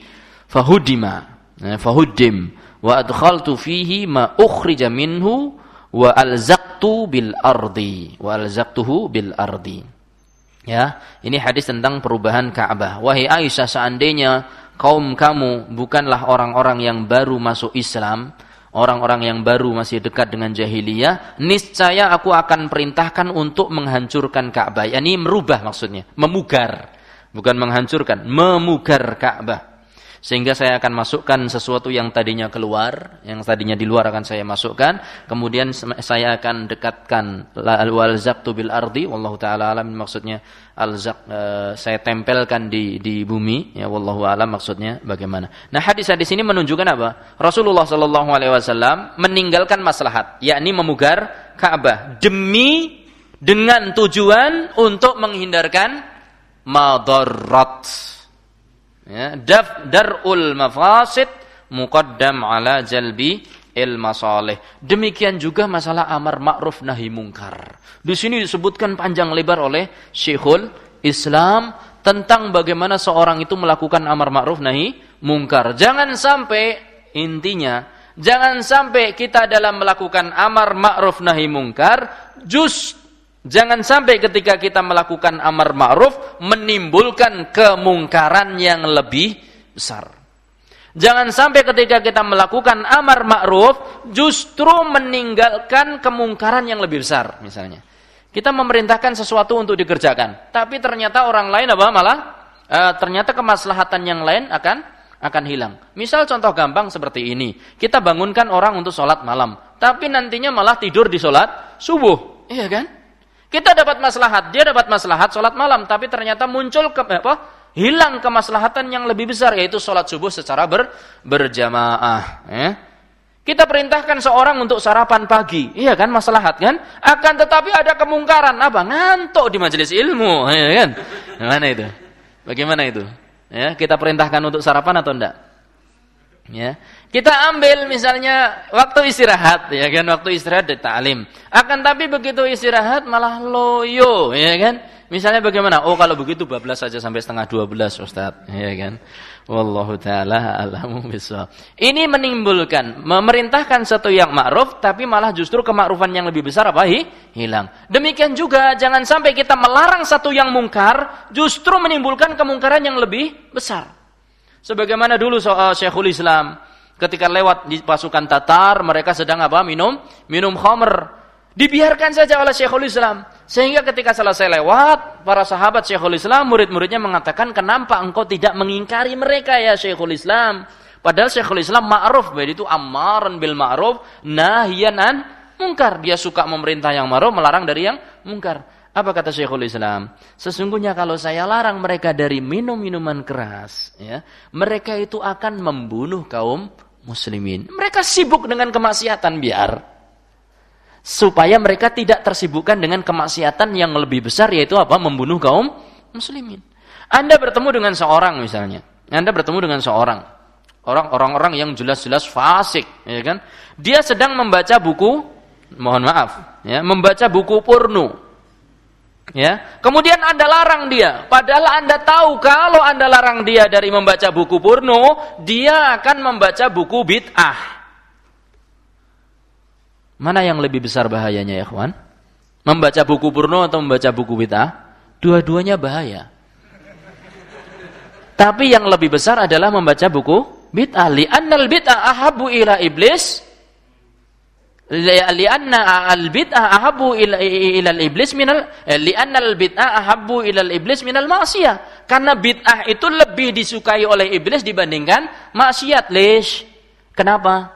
fahudima eh, fahudim wa adkhaltu fihi ma ukhrija minhu wa alzaqtu bil ardi wa alzaqtuhu bil ardi ya ini hadis tentang perubahan Ka'bah wahai Aisyah seandainya kaum kamu bukanlah orang-orang yang baru masuk Islam orang-orang yang baru masih dekat dengan jahiliyah, niscaya aku akan perintahkan untuk menghancurkan Ka'bah. Ini merubah maksudnya, memugar. Bukan menghancurkan, memugar Ka'bah. Sehingga saya akan masukkan sesuatu yang tadinya keluar, yang tadinya di luar akan saya masukkan, kemudian saya akan dekatkan wal zaktu bil ardi, wallahu taala alam maksudnya al zak uh, saya tempelkan di di bumi, ya wallahu alam maksudnya bagaimana. Nah, hadis-hadis ini menunjukkan apa? Rasulullah sallallahu alaihi wasallam meninggalkan maslahat, yakni memugar Ka'bah demi dengan tujuan untuk menghindarkan madarat ya, darul mafasid muqaddam ala jalbi il masalih. Demikian juga masalah amar ma'ruf nahi mungkar. Di sini disebutkan panjang lebar oleh Syekhul Islam tentang bagaimana seorang itu melakukan amar ma'ruf nahi mungkar. Jangan sampai intinya jangan sampai kita dalam melakukan amar ma'ruf nahi mungkar just Jangan sampai ketika kita melakukan amar ma'ruf menimbulkan kemungkaran yang lebih besar. Jangan sampai ketika kita melakukan amar ma'ruf justru meninggalkan kemungkaran yang lebih besar misalnya. Kita memerintahkan sesuatu untuk dikerjakan, tapi ternyata orang lain apa malah e, ternyata kemaslahatan yang lain akan akan hilang. Misal contoh gampang seperti ini, kita bangunkan orang untuk sholat malam, tapi nantinya malah tidur di sholat subuh, iya kan? Kita dapat maslahat, dia dapat maslahat sholat malam, tapi ternyata muncul ke, apa? hilang kemaslahatan yang lebih besar yaitu sholat subuh secara ber, berjamaah. Ya. Kita perintahkan seorang untuk sarapan pagi, iya kan maslahat kan? Akan tetapi ada kemungkaran apa? Ngantuk di majelis ilmu, iya kan? Gimana itu? Bagaimana itu? Ya, kita perintahkan untuk sarapan atau enggak? Ya. Kita ambil misalnya waktu istirahat, ya kan? Waktu istirahat di ta'lim. Akan tapi begitu istirahat malah loyo, ya kan? Misalnya bagaimana? Oh kalau begitu bablas saja sampai setengah dua belas Ustaz, ya kan? Wallahu taala alamu bisawab. Ini menimbulkan memerintahkan satu yang ma'ruf tapi malah justru kemakrufan yang lebih besar apa? Hi? hilang. Demikian juga jangan sampai kita melarang satu yang mungkar justru menimbulkan kemungkaran yang lebih besar. Sebagaimana dulu soal Syekhul Islam ketika lewat di pasukan Tatar, mereka sedang apa? Minum, minum khamr. Dibiarkan saja oleh Syekhul Islam. Sehingga ketika selesai lewat, para sahabat Syekhul Islam, murid-muridnya mengatakan, kenapa engkau tidak mengingkari mereka ya Syekhul Islam? Padahal Syekhul Islam ma'ruf, itu amaran bil ma'ruf, nahyanan mungkar. Dia suka memerintah yang ma'ruf, melarang dari yang mungkar. Apa kata Syekhul Islam? Sesungguhnya kalau saya larang mereka dari minum minuman keras, ya, mereka itu akan membunuh kaum muslimin. Mereka sibuk dengan kemaksiatan biar supaya mereka tidak tersibukkan dengan kemaksiatan yang lebih besar yaitu apa? Membunuh kaum muslimin. Anda bertemu dengan seorang misalnya. Anda bertemu dengan seorang orang orang-orang yang jelas-jelas fasik, ya kan? Dia sedang membaca buku, mohon maaf, ya, membaca buku porno Ya, kemudian Anda larang dia. Padahal Anda tahu kalau Anda larang dia dari membaca buku porno, dia akan membaca buku bid'ah. Mana yang lebih besar bahayanya ya, kawan? Membaca buku porno atau membaca buku bid'ah? Dua-duanya bahaya. Tapi yang lebih besar adalah membaca buku bid'ah. Li'annal bid'ah ahabu ila iblis lianna al bid'ah ahabu ila al iblis minal eh, lianna al bid'ah ahabu ila al iblis minal maksiyah karena bid'ah itu lebih disukai oleh iblis dibandingkan maksiat lish. Kenapa?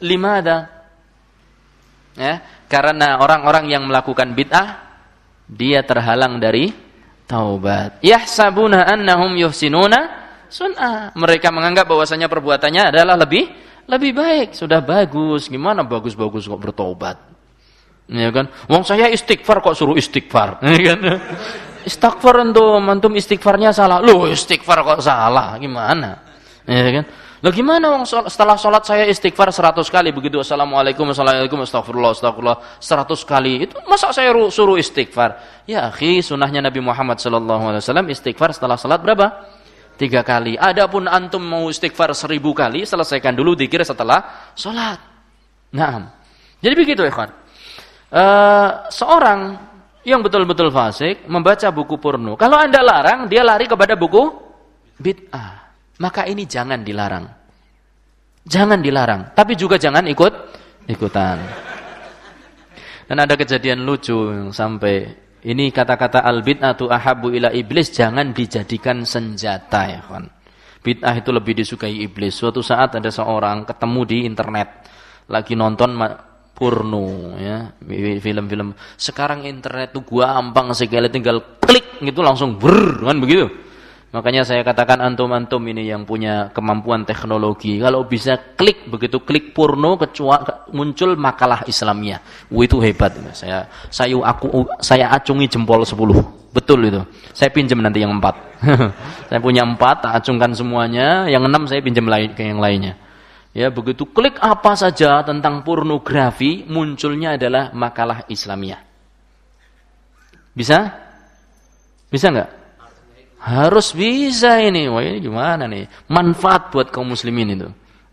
Lima ada ya karena orang-orang yang melakukan bid'ah dia terhalang dari taubat. Yahsabuna annahum yuhsinuna sun'ah. Mereka menganggap bahwasanya perbuatannya adalah lebih lebih baik, sudah bagus. Gimana bagus-bagus kok bertobat? Ya kan? Wong saya istighfar kok suruh istighfar, ya kan? Istighfar untuk mantum istighfarnya salah. Loh, istighfar kok salah? Gimana? Ya kan? Lah gimana wong setelah sholat saya istighfar 100 kali begitu assalamualaikum assalamualaikum astagfirullah astagfirullah 100 kali itu masa saya suruh istighfar ya akhi sunnahnya Nabi Muhammad sallallahu alaihi wasallam istighfar setelah sholat berapa tiga kali. Adapun antum mau istighfar seribu kali, selesaikan dulu dikir setelah sholat. Nah, jadi begitu ya kan. Uh, seorang yang betul-betul fasik membaca buku porno. Kalau anda larang, dia lari kepada buku bid'ah. Maka ini jangan dilarang. Jangan dilarang, tapi juga jangan ikut ikutan. Dan ada kejadian lucu yang sampai ini kata-kata al bid'atu ahabu ila iblis jangan dijadikan senjata ya kawan. Bid'ah itu lebih disukai iblis. Suatu saat ada seorang ketemu di internet lagi nonton porno ya film-film sekarang internet tuh gampang sekali tinggal klik gitu langsung ber kan begitu makanya saya katakan antum-antum ini yang punya kemampuan teknologi kalau bisa klik begitu klik porno kecuali muncul makalah Islamia Wah, itu hebat saya saya aku saya acungi jempol 10 betul itu. Saya pinjam nanti yang empat. Saya punya empat tak acungkan semuanya. Yang enam saya pinjam lain ke yang lainnya. Ya, begitu klik apa saja tentang pornografi, munculnya adalah makalah Islamiyah. Bisa? Bisa nggak? Harus bisa ini. Wah, ini gimana nih? Manfaat buat kaum muslimin itu.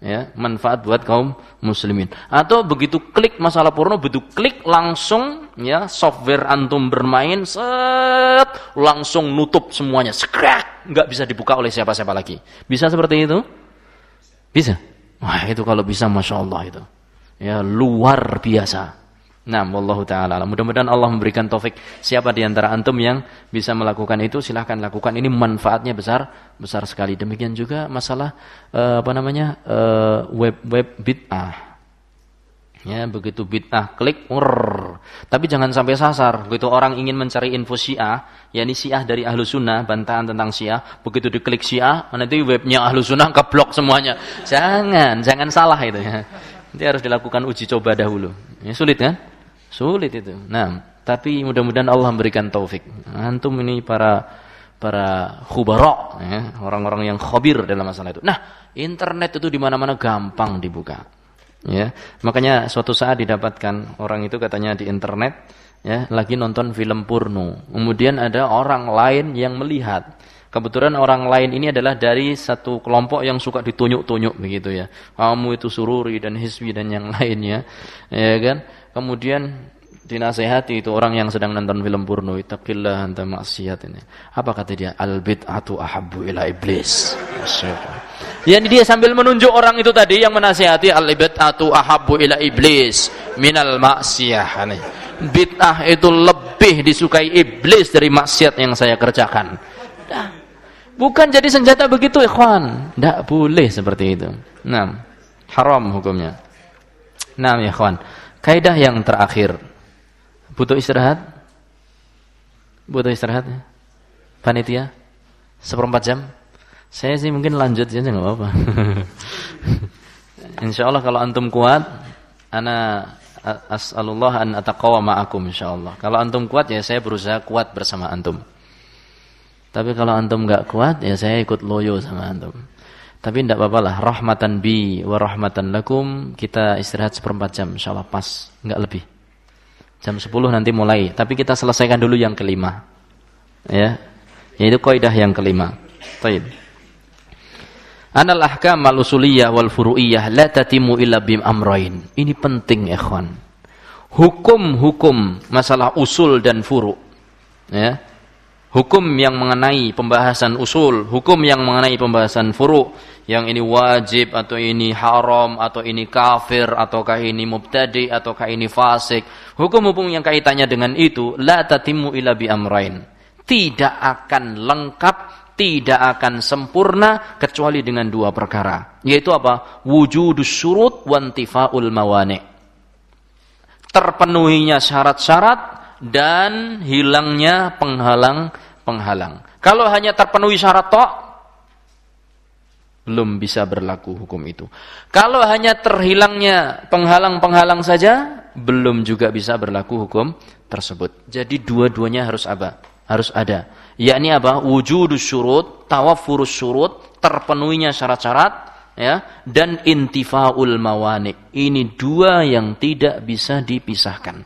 Ya, manfaat buat kaum muslimin. Atau begitu klik masalah porno, begitu klik langsung ya software antum bermain set langsung nutup semuanya. Skrak, nggak bisa dibuka oleh siapa-siapa lagi. Bisa seperti itu? Bisa. Wah itu kalau bisa Masya Allah itu. Ya luar biasa. Nah, wallahu taala. Mudah-mudahan Allah memberikan taufik siapa di antara antum yang bisa melakukan itu silahkan lakukan. Ini manfaatnya besar, besar sekali. Demikian juga masalah uh, apa namanya? uh, web web bid'ah. Ya, begitu bid'ah klik, urr. tapi jangan sampai sasar. Begitu orang ingin mencari info Syiah, yakni Syiah dari Ahlu Sunnah, bantahan tentang Syiah, begitu diklik Syiah, nanti webnya Ahlu Sunnah keblok semuanya. Jangan, jangan salah itu ya. Nanti harus dilakukan uji coba dahulu. Ya, sulit kan? Sulit itu. Nah, tapi mudah-mudahan Allah memberikan taufik. Antum ini para para khubarok, ya, orang-orang yang khabir dalam masalah itu. Nah, internet itu di mana-mana gampang dibuka ya makanya suatu saat didapatkan orang itu katanya di internet ya lagi nonton film porno kemudian ada orang lain yang melihat kebetulan orang lain ini adalah dari satu kelompok yang suka ditunjuk-tunjuk begitu ya kamu itu sururi dan hisbi dan yang lainnya ya kan kemudian dinasehati itu orang yang sedang nonton film porno itaqillah anta maksiat ini. Apa kata dia? Al bid'atu ahabbu ila iblis. Ya dia sambil menunjuk orang itu tadi yang menasihati al bid'atu ahabbu ila iblis minal maksiyah bid'ah itu lebih disukai iblis dari maksiat yang saya kerjakan. Nah, bukan jadi senjata begitu ikhwan. Tidak boleh seperti itu. Nah haram hukumnya. Nah ya ikhwan kaidah yang terakhir Butuh istirahat? Butuh istirahat? Panitia? Seperempat jam? Saya sih mungkin lanjut saja nggak apa-apa. Insya Allah kalau antum kuat, ana as'alullah an ataqawa ma'akum insyaallah. Kalau antum kuat ya saya berusaha kuat bersama antum. Tapi kalau antum nggak kuat ya saya ikut loyo sama antum. Tapi tidak apa-apa lah, rahmatan bi wa rahmatan lakum, kita istirahat seperempat jam insyaallah pas, nggak lebih. Jam 10 nanti mulai, tapi kita selesaikan dulu yang kelima. Ya. Yaitu kaidah yang kelima. Baik. Anal ahkam al usuliyah wal furu'iyah la tatimu illa bim amrain. Ini penting kawan. Hukum-hukum masalah usul dan furu. Ya. Hukum yang mengenai pembahasan usul, hukum yang mengenai pembahasan furu yang ini wajib atau ini haram atau ini kafir ataukah ini mubtadi ataukah ini fasik. Hukum-hukum yang kaitannya dengan itu la tatimu ila bi amrain. Tidak akan lengkap tidak akan sempurna kecuali dengan dua perkara. Yaitu apa? Wujudus syurut wantifaul mawani. Terpenuhinya syarat-syarat dan hilangnya penghalang-penghalang kalau hanya terpenuhi syarat tok belum bisa berlaku hukum itu. Kalau hanya terhilangnya penghalang-penghalang saja, belum juga bisa berlaku hukum tersebut. Jadi dua-duanya harus apa? Harus ada. Yakni apa? Wujudus syurut, tawafurus syurut, terpenuhinya syarat-syarat, ya, dan intifaul mawani. Ini dua yang tidak bisa dipisahkan.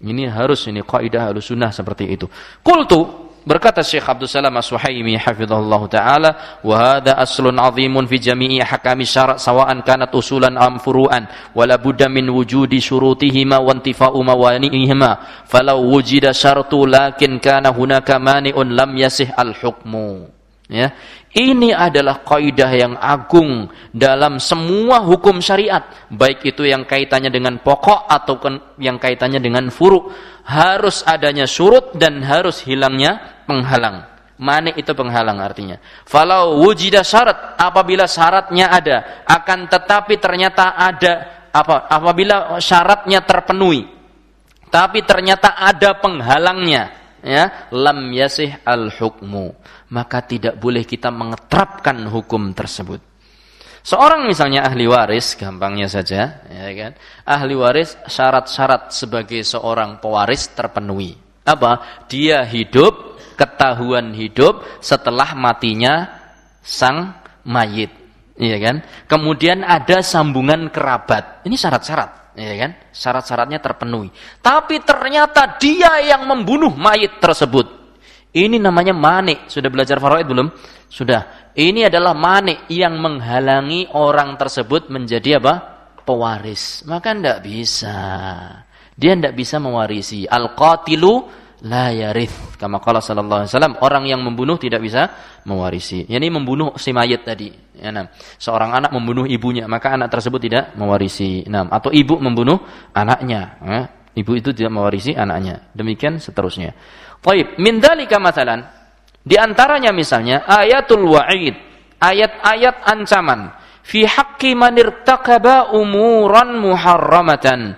Ini harus ini kaidah harus sunnah seperti itu. Kultu Berkata Syekh Abdul Salam As-Suhaimi hafizahullah taala, "Wa hadha aslun 'azimun fi jami'i ahkami syara' sawa'an kanat usulan am furu'an, wa la budda min wujudi syurutihima wa intifa'u mawani'ihima, falau wujida syartu lakin kana hunaka mani'un lam yasih al-hukmu." Ya. Ini adalah kaidah yang agung dalam semua hukum syariat, baik itu yang kaitannya dengan pokok atau yang kaitannya dengan furu. Harus adanya surut dan harus hilangnya penghalang. Manik itu penghalang artinya. Falau wujida syarat, apabila syaratnya ada, akan tetapi ternyata ada apa apabila syaratnya terpenuhi, tapi ternyata ada penghalangnya, ya lam yasih al hukmu maka tidak boleh kita mengeterapkan hukum tersebut. Seorang misalnya ahli waris gampangnya saja ya kan? Ahli waris syarat-syarat sebagai seorang pewaris terpenuhi. Apa? Dia hidup ketahuan hidup setelah matinya sang mayit. Iya kan? Kemudian ada sambungan kerabat. Ini syarat-syarat ya kan? Syarat-syaratnya terpenuhi. Tapi ternyata dia yang membunuh mayit tersebut. Ini namanya manik. Sudah belajar faraid belum? Sudah. Ini adalah manik yang menghalangi orang tersebut menjadi apa? Pewaris. Maka tidak bisa. Dia tidak bisa mewarisi. Al-qatilu la yarith kama qala sallallahu alaihi wasallam orang yang membunuh tidak bisa mewarisi. Yakni membunuh si mayit tadi ya nah. Seorang anak membunuh ibunya maka anak tersebut tidak mewarisi. Nah atau ibu membunuh anaknya ya. ibu itu tidak mewarisi anaknya. Demikian seterusnya. Baik, min dzalika masalan di antaranya misalnya ayatul wa'id ayat-ayat ancaman. Fi haqqi man irtakaba umuran muharramatan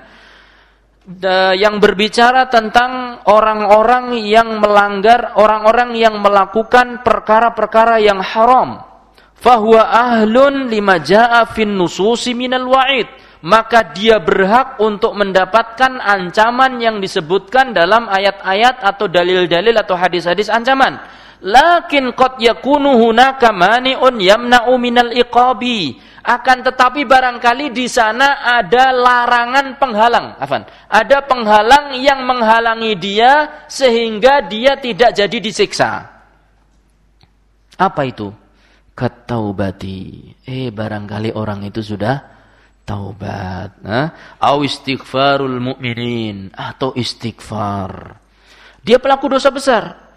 yang berbicara tentang orang-orang yang melanggar, orang-orang yang melakukan perkara-perkara yang haram. Fahuwa ahlun lima ja'a fin nususi minal wa'id. Maka dia berhak untuk mendapatkan ancaman yang disebutkan dalam ayat-ayat atau dalil-dalil atau hadis-hadis ancaman. Lakin qad yakunu hunaka mani'un yamna'u minal iqabi akan tetapi barangkali di sana ada larangan penghalang, afan. Ada penghalang yang menghalangi dia sehingga dia tidak jadi disiksa. Apa itu? Ketaubati. Eh barangkali orang itu sudah taubat? Au istighfarul mu'minin atau istighfar. Dia pelaku dosa besar.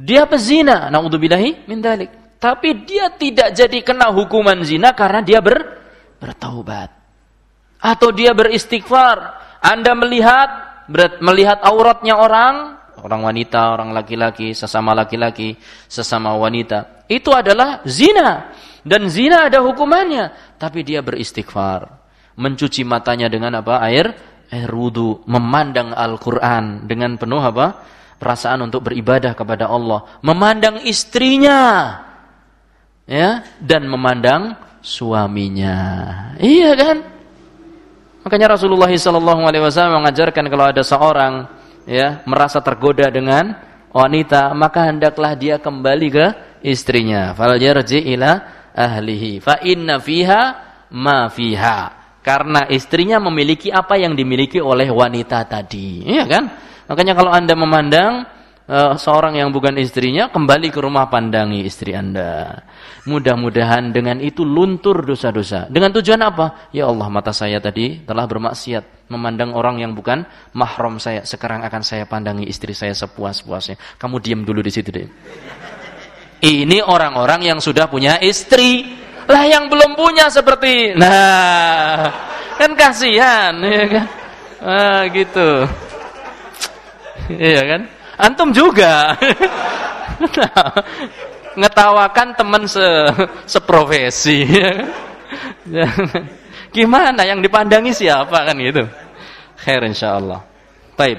Dia pezina, naudzubillahi min dalik. Tapi dia tidak jadi kena hukuman zina karena dia ber, bertaubat. Atau dia beristighfar. Anda melihat melihat auratnya orang, orang wanita, orang laki-laki, sesama laki-laki, sesama wanita. Itu adalah zina. Dan zina ada hukumannya. Tapi dia beristighfar. Mencuci matanya dengan apa? Air air wudu, memandang Al-Qur'an dengan penuh apa? Perasaan untuk beribadah kepada Allah, memandang istrinya ya dan memandang suaminya. Iya kan? Makanya Rasulullah SAW mengajarkan kalau ada seorang ya merasa tergoda dengan wanita, maka hendaklah dia kembali ke istrinya. Fal yarji ila ahlihi fa inna fiha ma fiha. Karena istrinya memiliki apa yang dimiliki oleh wanita tadi. Iya kan? Makanya kalau Anda memandang uh, seorang yang bukan istrinya kembali ke rumah pandangi istri Anda. Mudah-mudahan dengan itu luntur dosa-dosa. Dengan tujuan apa? Ya Allah, mata saya tadi telah bermaksiat memandang orang yang bukan mahram saya. Sekarang akan saya pandangi istri saya sepuas-puasnya. Kamu diam dulu di situ deh. Ini orang-orang yang sudah punya istri. Lah yang belum punya seperti nah kan kasihan ya kan. Ah gitu. Iya kan? Antum juga. ngetawakan teman se seprofesi. Gimana yang dipandangi siapa kan gitu. Khair insyaallah. Baik.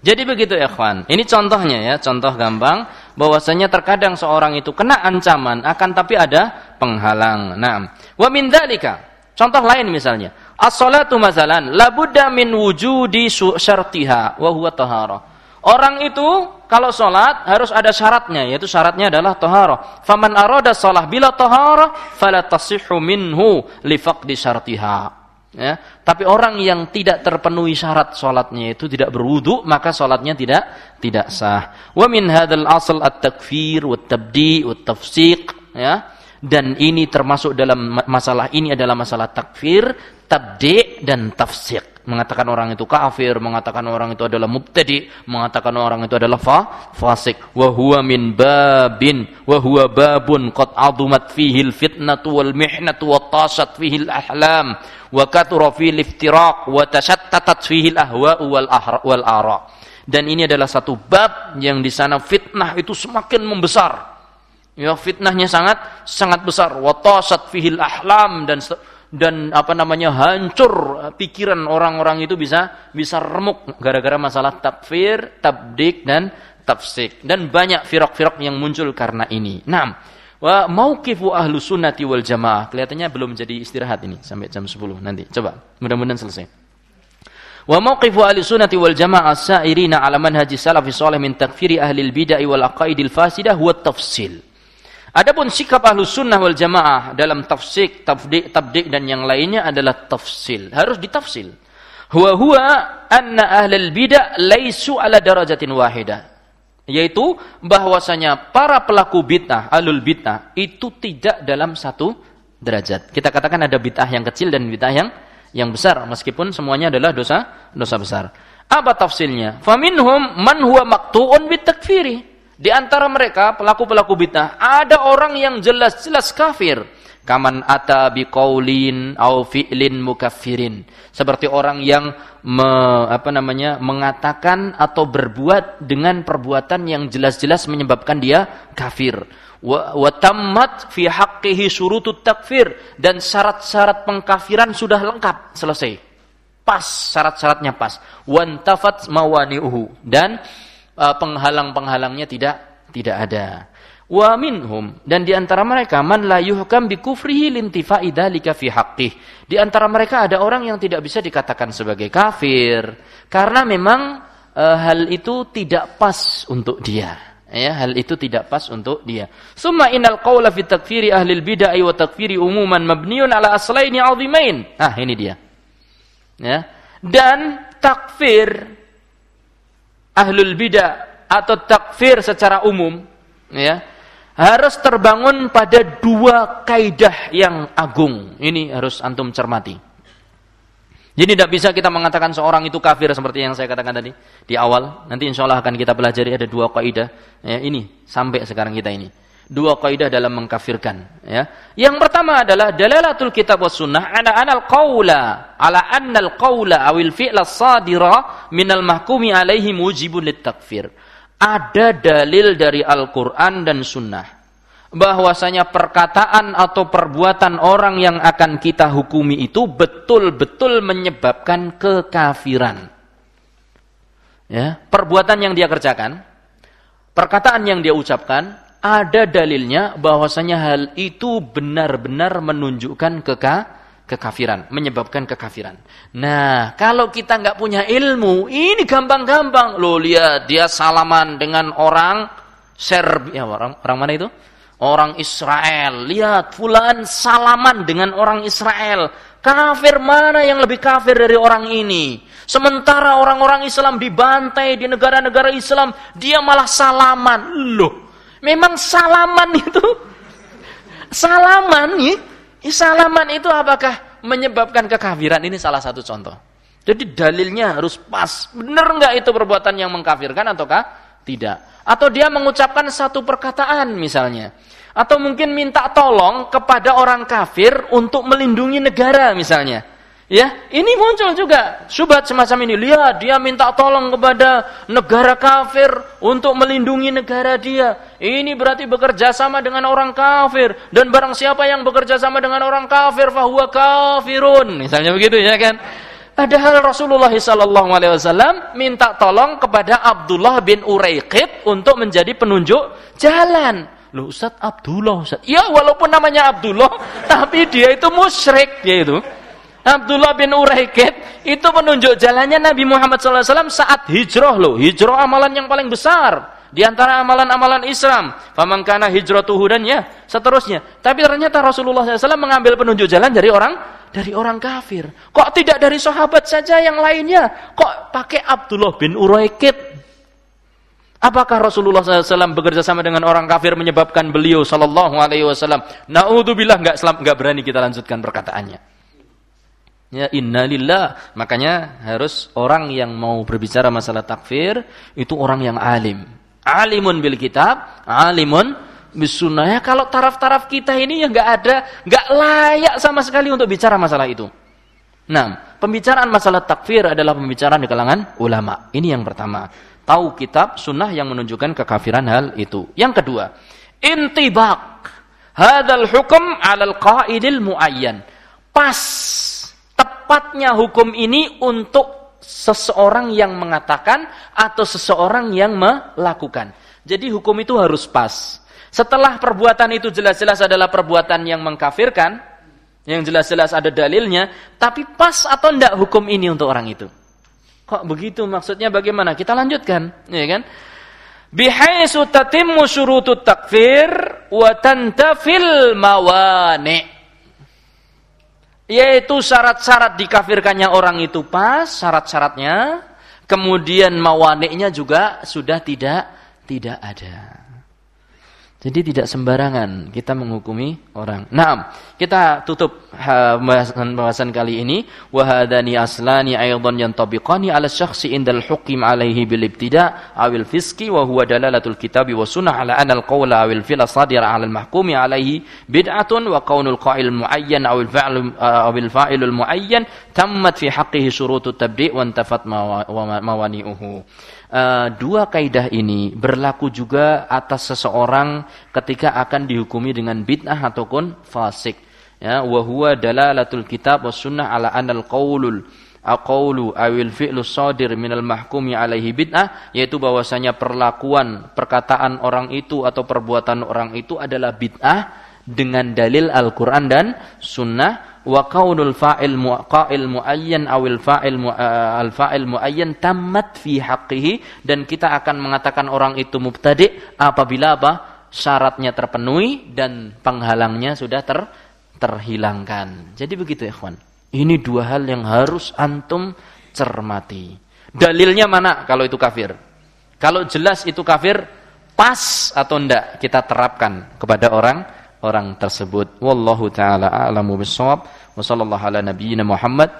Jadi begitu kawan. Ini contohnya ya, contoh gampang bahwasanya terkadang seorang itu kena ancaman akan tapi ada penghalang. Nah, wa min dzalika. Contoh lain misalnya, as-salatu masalan labudda min wujudi syartiha wa huwa taharah. Orang itu kalau sholat harus ada syaratnya, yaitu syaratnya adalah tohara. Faman aroda sholat bila tohara, fala tasihhu minhu lifaqdi syartiha. Ya, tapi orang yang tidak terpenuhi syarat sholatnya itu tidak berwudu, maka sholatnya tidak tidak sah. Wa min hadal asal at-takfir, wa tabdi, wa tafsiq. Ya, Dan ini termasuk dalam masalah ini adalah masalah takfir, tabdi' dan tafsik. Mengatakan orang itu kafir, mengatakan orang itu adalah mubtadi, mengatakan orang itu adalah fa, fasik. Wa huwa min babin, wa huwa babun qad adumat fihi al-fitnatu wal mihnatu wa tashat fihi al-ahlam wa kathura fihi al-iftiraq wa tashattatat fihi al-ahwa wal wal ara. Dan ini adalah satu bab yang di sana fitnah itu semakin membesar Ya fitnahnya sangat sangat besar. Watasat fihil ahlam dan dan apa namanya hancur pikiran orang-orang itu bisa bisa remuk gara-gara masalah takfir, tabdik dan tafsik dan banyak firaq-firaq yang muncul karena ini. Nah, wa mauqifu ahlu sunnati wal jamaah kelihatannya belum jadi istirahat ini sampai jam 10 nanti. Coba, mudah-mudahan selesai. Wa mauqifu ahli sunnati wal jamaah sa'irina ala manhaji salafi salih min takfiri ahli al-bid'ah wal aqaidil fasidah huwa tafsil. Adapun sikap ahlu sunnah wal jamaah dalam tafsik, tabdik, tabdik dan yang lainnya adalah tafsil. Harus ditafsil. Huwa huwa anna ahlal bid'ah laisu ala darajatin wahidah. Yaitu bahwasanya para pelaku bid'ah, ahlul bid'ah itu tidak dalam satu derajat. Kita katakan ada bid'ah yang kecil dan bid'ah yang yang besar meskipun semuanya adalah dosa dosa besar. Apa tafsilnya? Faminhum man huwa maqtu'un bitakfiri. Di antara mereka pelaku-pelaku bid'ah ada orang yang jelas-jelas kafir. Kaman ata biqaulin au fi'lin mukaffirin. Seperti orang yang me, apa namanya mengatakan atau berbuat dengan perbuatan yang jelas-jelas menyebabkan dia kafir. Wa, wa tammat fi haqqihi syurutut takfir dan syarat-syarat pengkafiran sudah lengkap, selesai. Pas syarat-syaratnya pas. Wantafat mawani'uhu dan penghalang-penghalangnya tidak tidak ada. Wa minhum dan di antara mereka man la yuhkam bi kufrihi lintifa'i dzalika fi haqqih. Di antara mereka ada orang yang tidak bisa dikatakan sebagai kafir karena memang uh, hal itu tidak pas untuk dia. Ya, hal itu tidak pas untuk dia. Summa innal qawla fi takfiri ahli bid'ah wa takfiri umuman mabniun ala aslaini 'azimain. Ah, ini dia. Ya. Dan takfir ahlul bidah atau takfir secara umum ya harus terbangun pada dua kaidah yang agung. Ini harus antum cermati. Jadi tidak bisa kita mengatakan seorang itu kafir seperti yang saya katakan tadi di awal. Nanti insya Allah akan kita pelajari ada dua kaidah. Ya, ini sampai sekarang kita ini dua kaidah dalam mengkafirkan ya. Yang pertama adalah dalalatul kitab was sunnah ala anal qaula ala annal qaula awil fi'la sadira minal mahkumi alaihi mujibun litakfir. Ada dalil dari Al-Qur'an dan sunnah bahwasanya perkataan atau perbuatan orang yang akan kita hukumi itu betul-betul menyebabkan kekafiran. Ya, perbuatan yang dia kerjakan, perkataan yang dia ucapkan ada dalilnya bahwasanya hal itu benar-benar menunjukkan keka kekafiran, menyebabkan kekafiran. Nah, kalau kita nggak punya ilmu, ini gampang-gampang. Lo lihat dia salaman dengan orang Serbia, orang orang mana itu? Orang Israel. Lihat fulan salaman dengan orang Israel. Kafir mana yang lebih kafir dari orang ini? Sementara orang-orang Islam dibantai di negara-negara Islam, dia malah salaman. Loh, Memang salaman itu salaman ya, salaman itu apakah menyebabkan kekafiran? Ini salah satu contoh. Jadi dalilnya harus pas. Benar nggak itu perbuatan yang mengkafirkan ataukah tidak? Atau dia mengucapkan satu perkataan misalnya. Atau mungkin minta tolong kepada orang kafir untuk melindungi negara misalnya. Ya, ini muncul juga syubhat semacam ini. Lihat, dia minta tolong kepada negara kafir untuk melindungi negara dia. Ini berarti bekerja sama dengan orang kafir dan barang siapa yang bekerja sama dengan orang kafir fahuwa kafirun. Misalnya begitu ya kan? Padahal Rasulullah wasallam minta tolong kepada Abdullah bin Uraiqid untuk menjadi penunjuk jalan. Loh Ustaz Abdullah Ustaz. Ya walaupun namanya Abdullah tapi dia itu musyrik dia itu. Abdullah bin Uraikid itu menunjuk jalannya Nabi Muhammad SAW saat hijrah loh. Hijrah amalan yang paling besar. Di antara amalan-amalan Islam. Faman kana hijratuhu dan ya seterusnya. Tapi ternyata Rasulullah SAW mengambil penunjuk jalan dari orang dari orang kafir. Kok tidak dari sahabat saja yang lainnya? Kok pakai Abdullah bin Uraikid? Apakah Rasulullah SAW bekerja sama dengan orang kafir menyebabkan beliau Sallallahu Alaihi Wasallam? Naudzubillah nggak nggak berani kita lanjutkan perkataannya. Ya innalillah. Makanya harus orang yang mau berbicara masalah takfir itu orang yang alim. Alimun bil kitab, alimun bis sunnah. Ya kalau taraf-taraf kita ini ya nggak ada, nggak layak sama sekali untuk bicara masalah itu. Nah, pembicaraan masalah takfir adalah pembicaraan di kalangan ulama. Ini yang pertama tahu kitab sunnah yang menunjukkan kekafiran hal itu. Yang kedua, intibak hadal hukum alal qaidil muayyan. Pas tepatnya hukum ini untuk seseorang yang mengatakan atau seseorang yang melakukan. Jadi hukum itu harus pas. Setelah perbuatan itu jelas-jelas adalah perbuatan yang mengkafirkan, yang jelas-jelas ada dalilnya, tapi pas atau tidak hukum ini untuk orang itu? Kok begitu maksudnya bagaimana? Kita lanjutkan, ya kan? Bihaisu tatimmu syurutut takfir wa tantafil mawani. Yaitu syarat-syarat dikafirkannya orang itu pas syarat-syaratnya, kemudian mawaniknya juga sudah tidak tidak ada. Jadi tidak sembarangan kita menghukumi orang. Nah, kita tutup pembahasan, kali ini. Wahadani aslani aydan yantabiqani ala syakhsi indal hukim alaihi bil ibtida awil fiski wa huwa dalalatul kitabi wa sunnah ala anal qawla awil fil sadira ala al mahkumi alaihi bid'atun wa kaunul qail muayyan awil fa'il awil fa'ilul muayyan tammat fi haqqihi syurutut tabdi' wa intafat mawani'uhu uh, dua kaidah ini berlaku juga atas seseorang ketika akan dihukumi dengan bid'ah ataupun fasik. Ya, wa huwa dalalatul kitab was sunnah ala anal qaulul aqaulu awil fi'lu sadir minal mahkumi alaihi bid'ah yaitu bahwasanya perlakuan perkataan orang itu atau perbuatan orang itu adalah bid'ah dengan dalil Al-Qur'an dan sunnah wa kaunul fa'il muqa'il muayyan awil fa'il uh, al fa'il muayyan tammat fi haqqihi dan kita akan mengatakan orang itu mubtadi apabila apa syaratnya terpenuhi dan penghalangnya sudah ter terhilangkan. Jadi begitu ya, kawan. Ini dua hal yang harus antum cermati. Dalilnya mana kalau itu kafir? Kalau jelas itu kafir, pas atau enggak kita terapkan kepada orang orang tersebut. Wallahu taala a'lamu bissawab. Wa sallallahu ala nabiyyina Muhammad.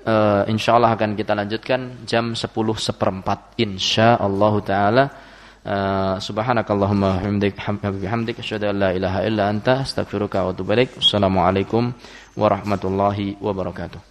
Uh, insyaallah akan kita lanjutkan jam 10 seperempat insyaallah taala. Uh, subhanakallahumma hamdik asyhadu an la ilaha illa anta astaghfiruka wa atubu ilaik. Assalamualaikum warahmatullahi wabarakatuh.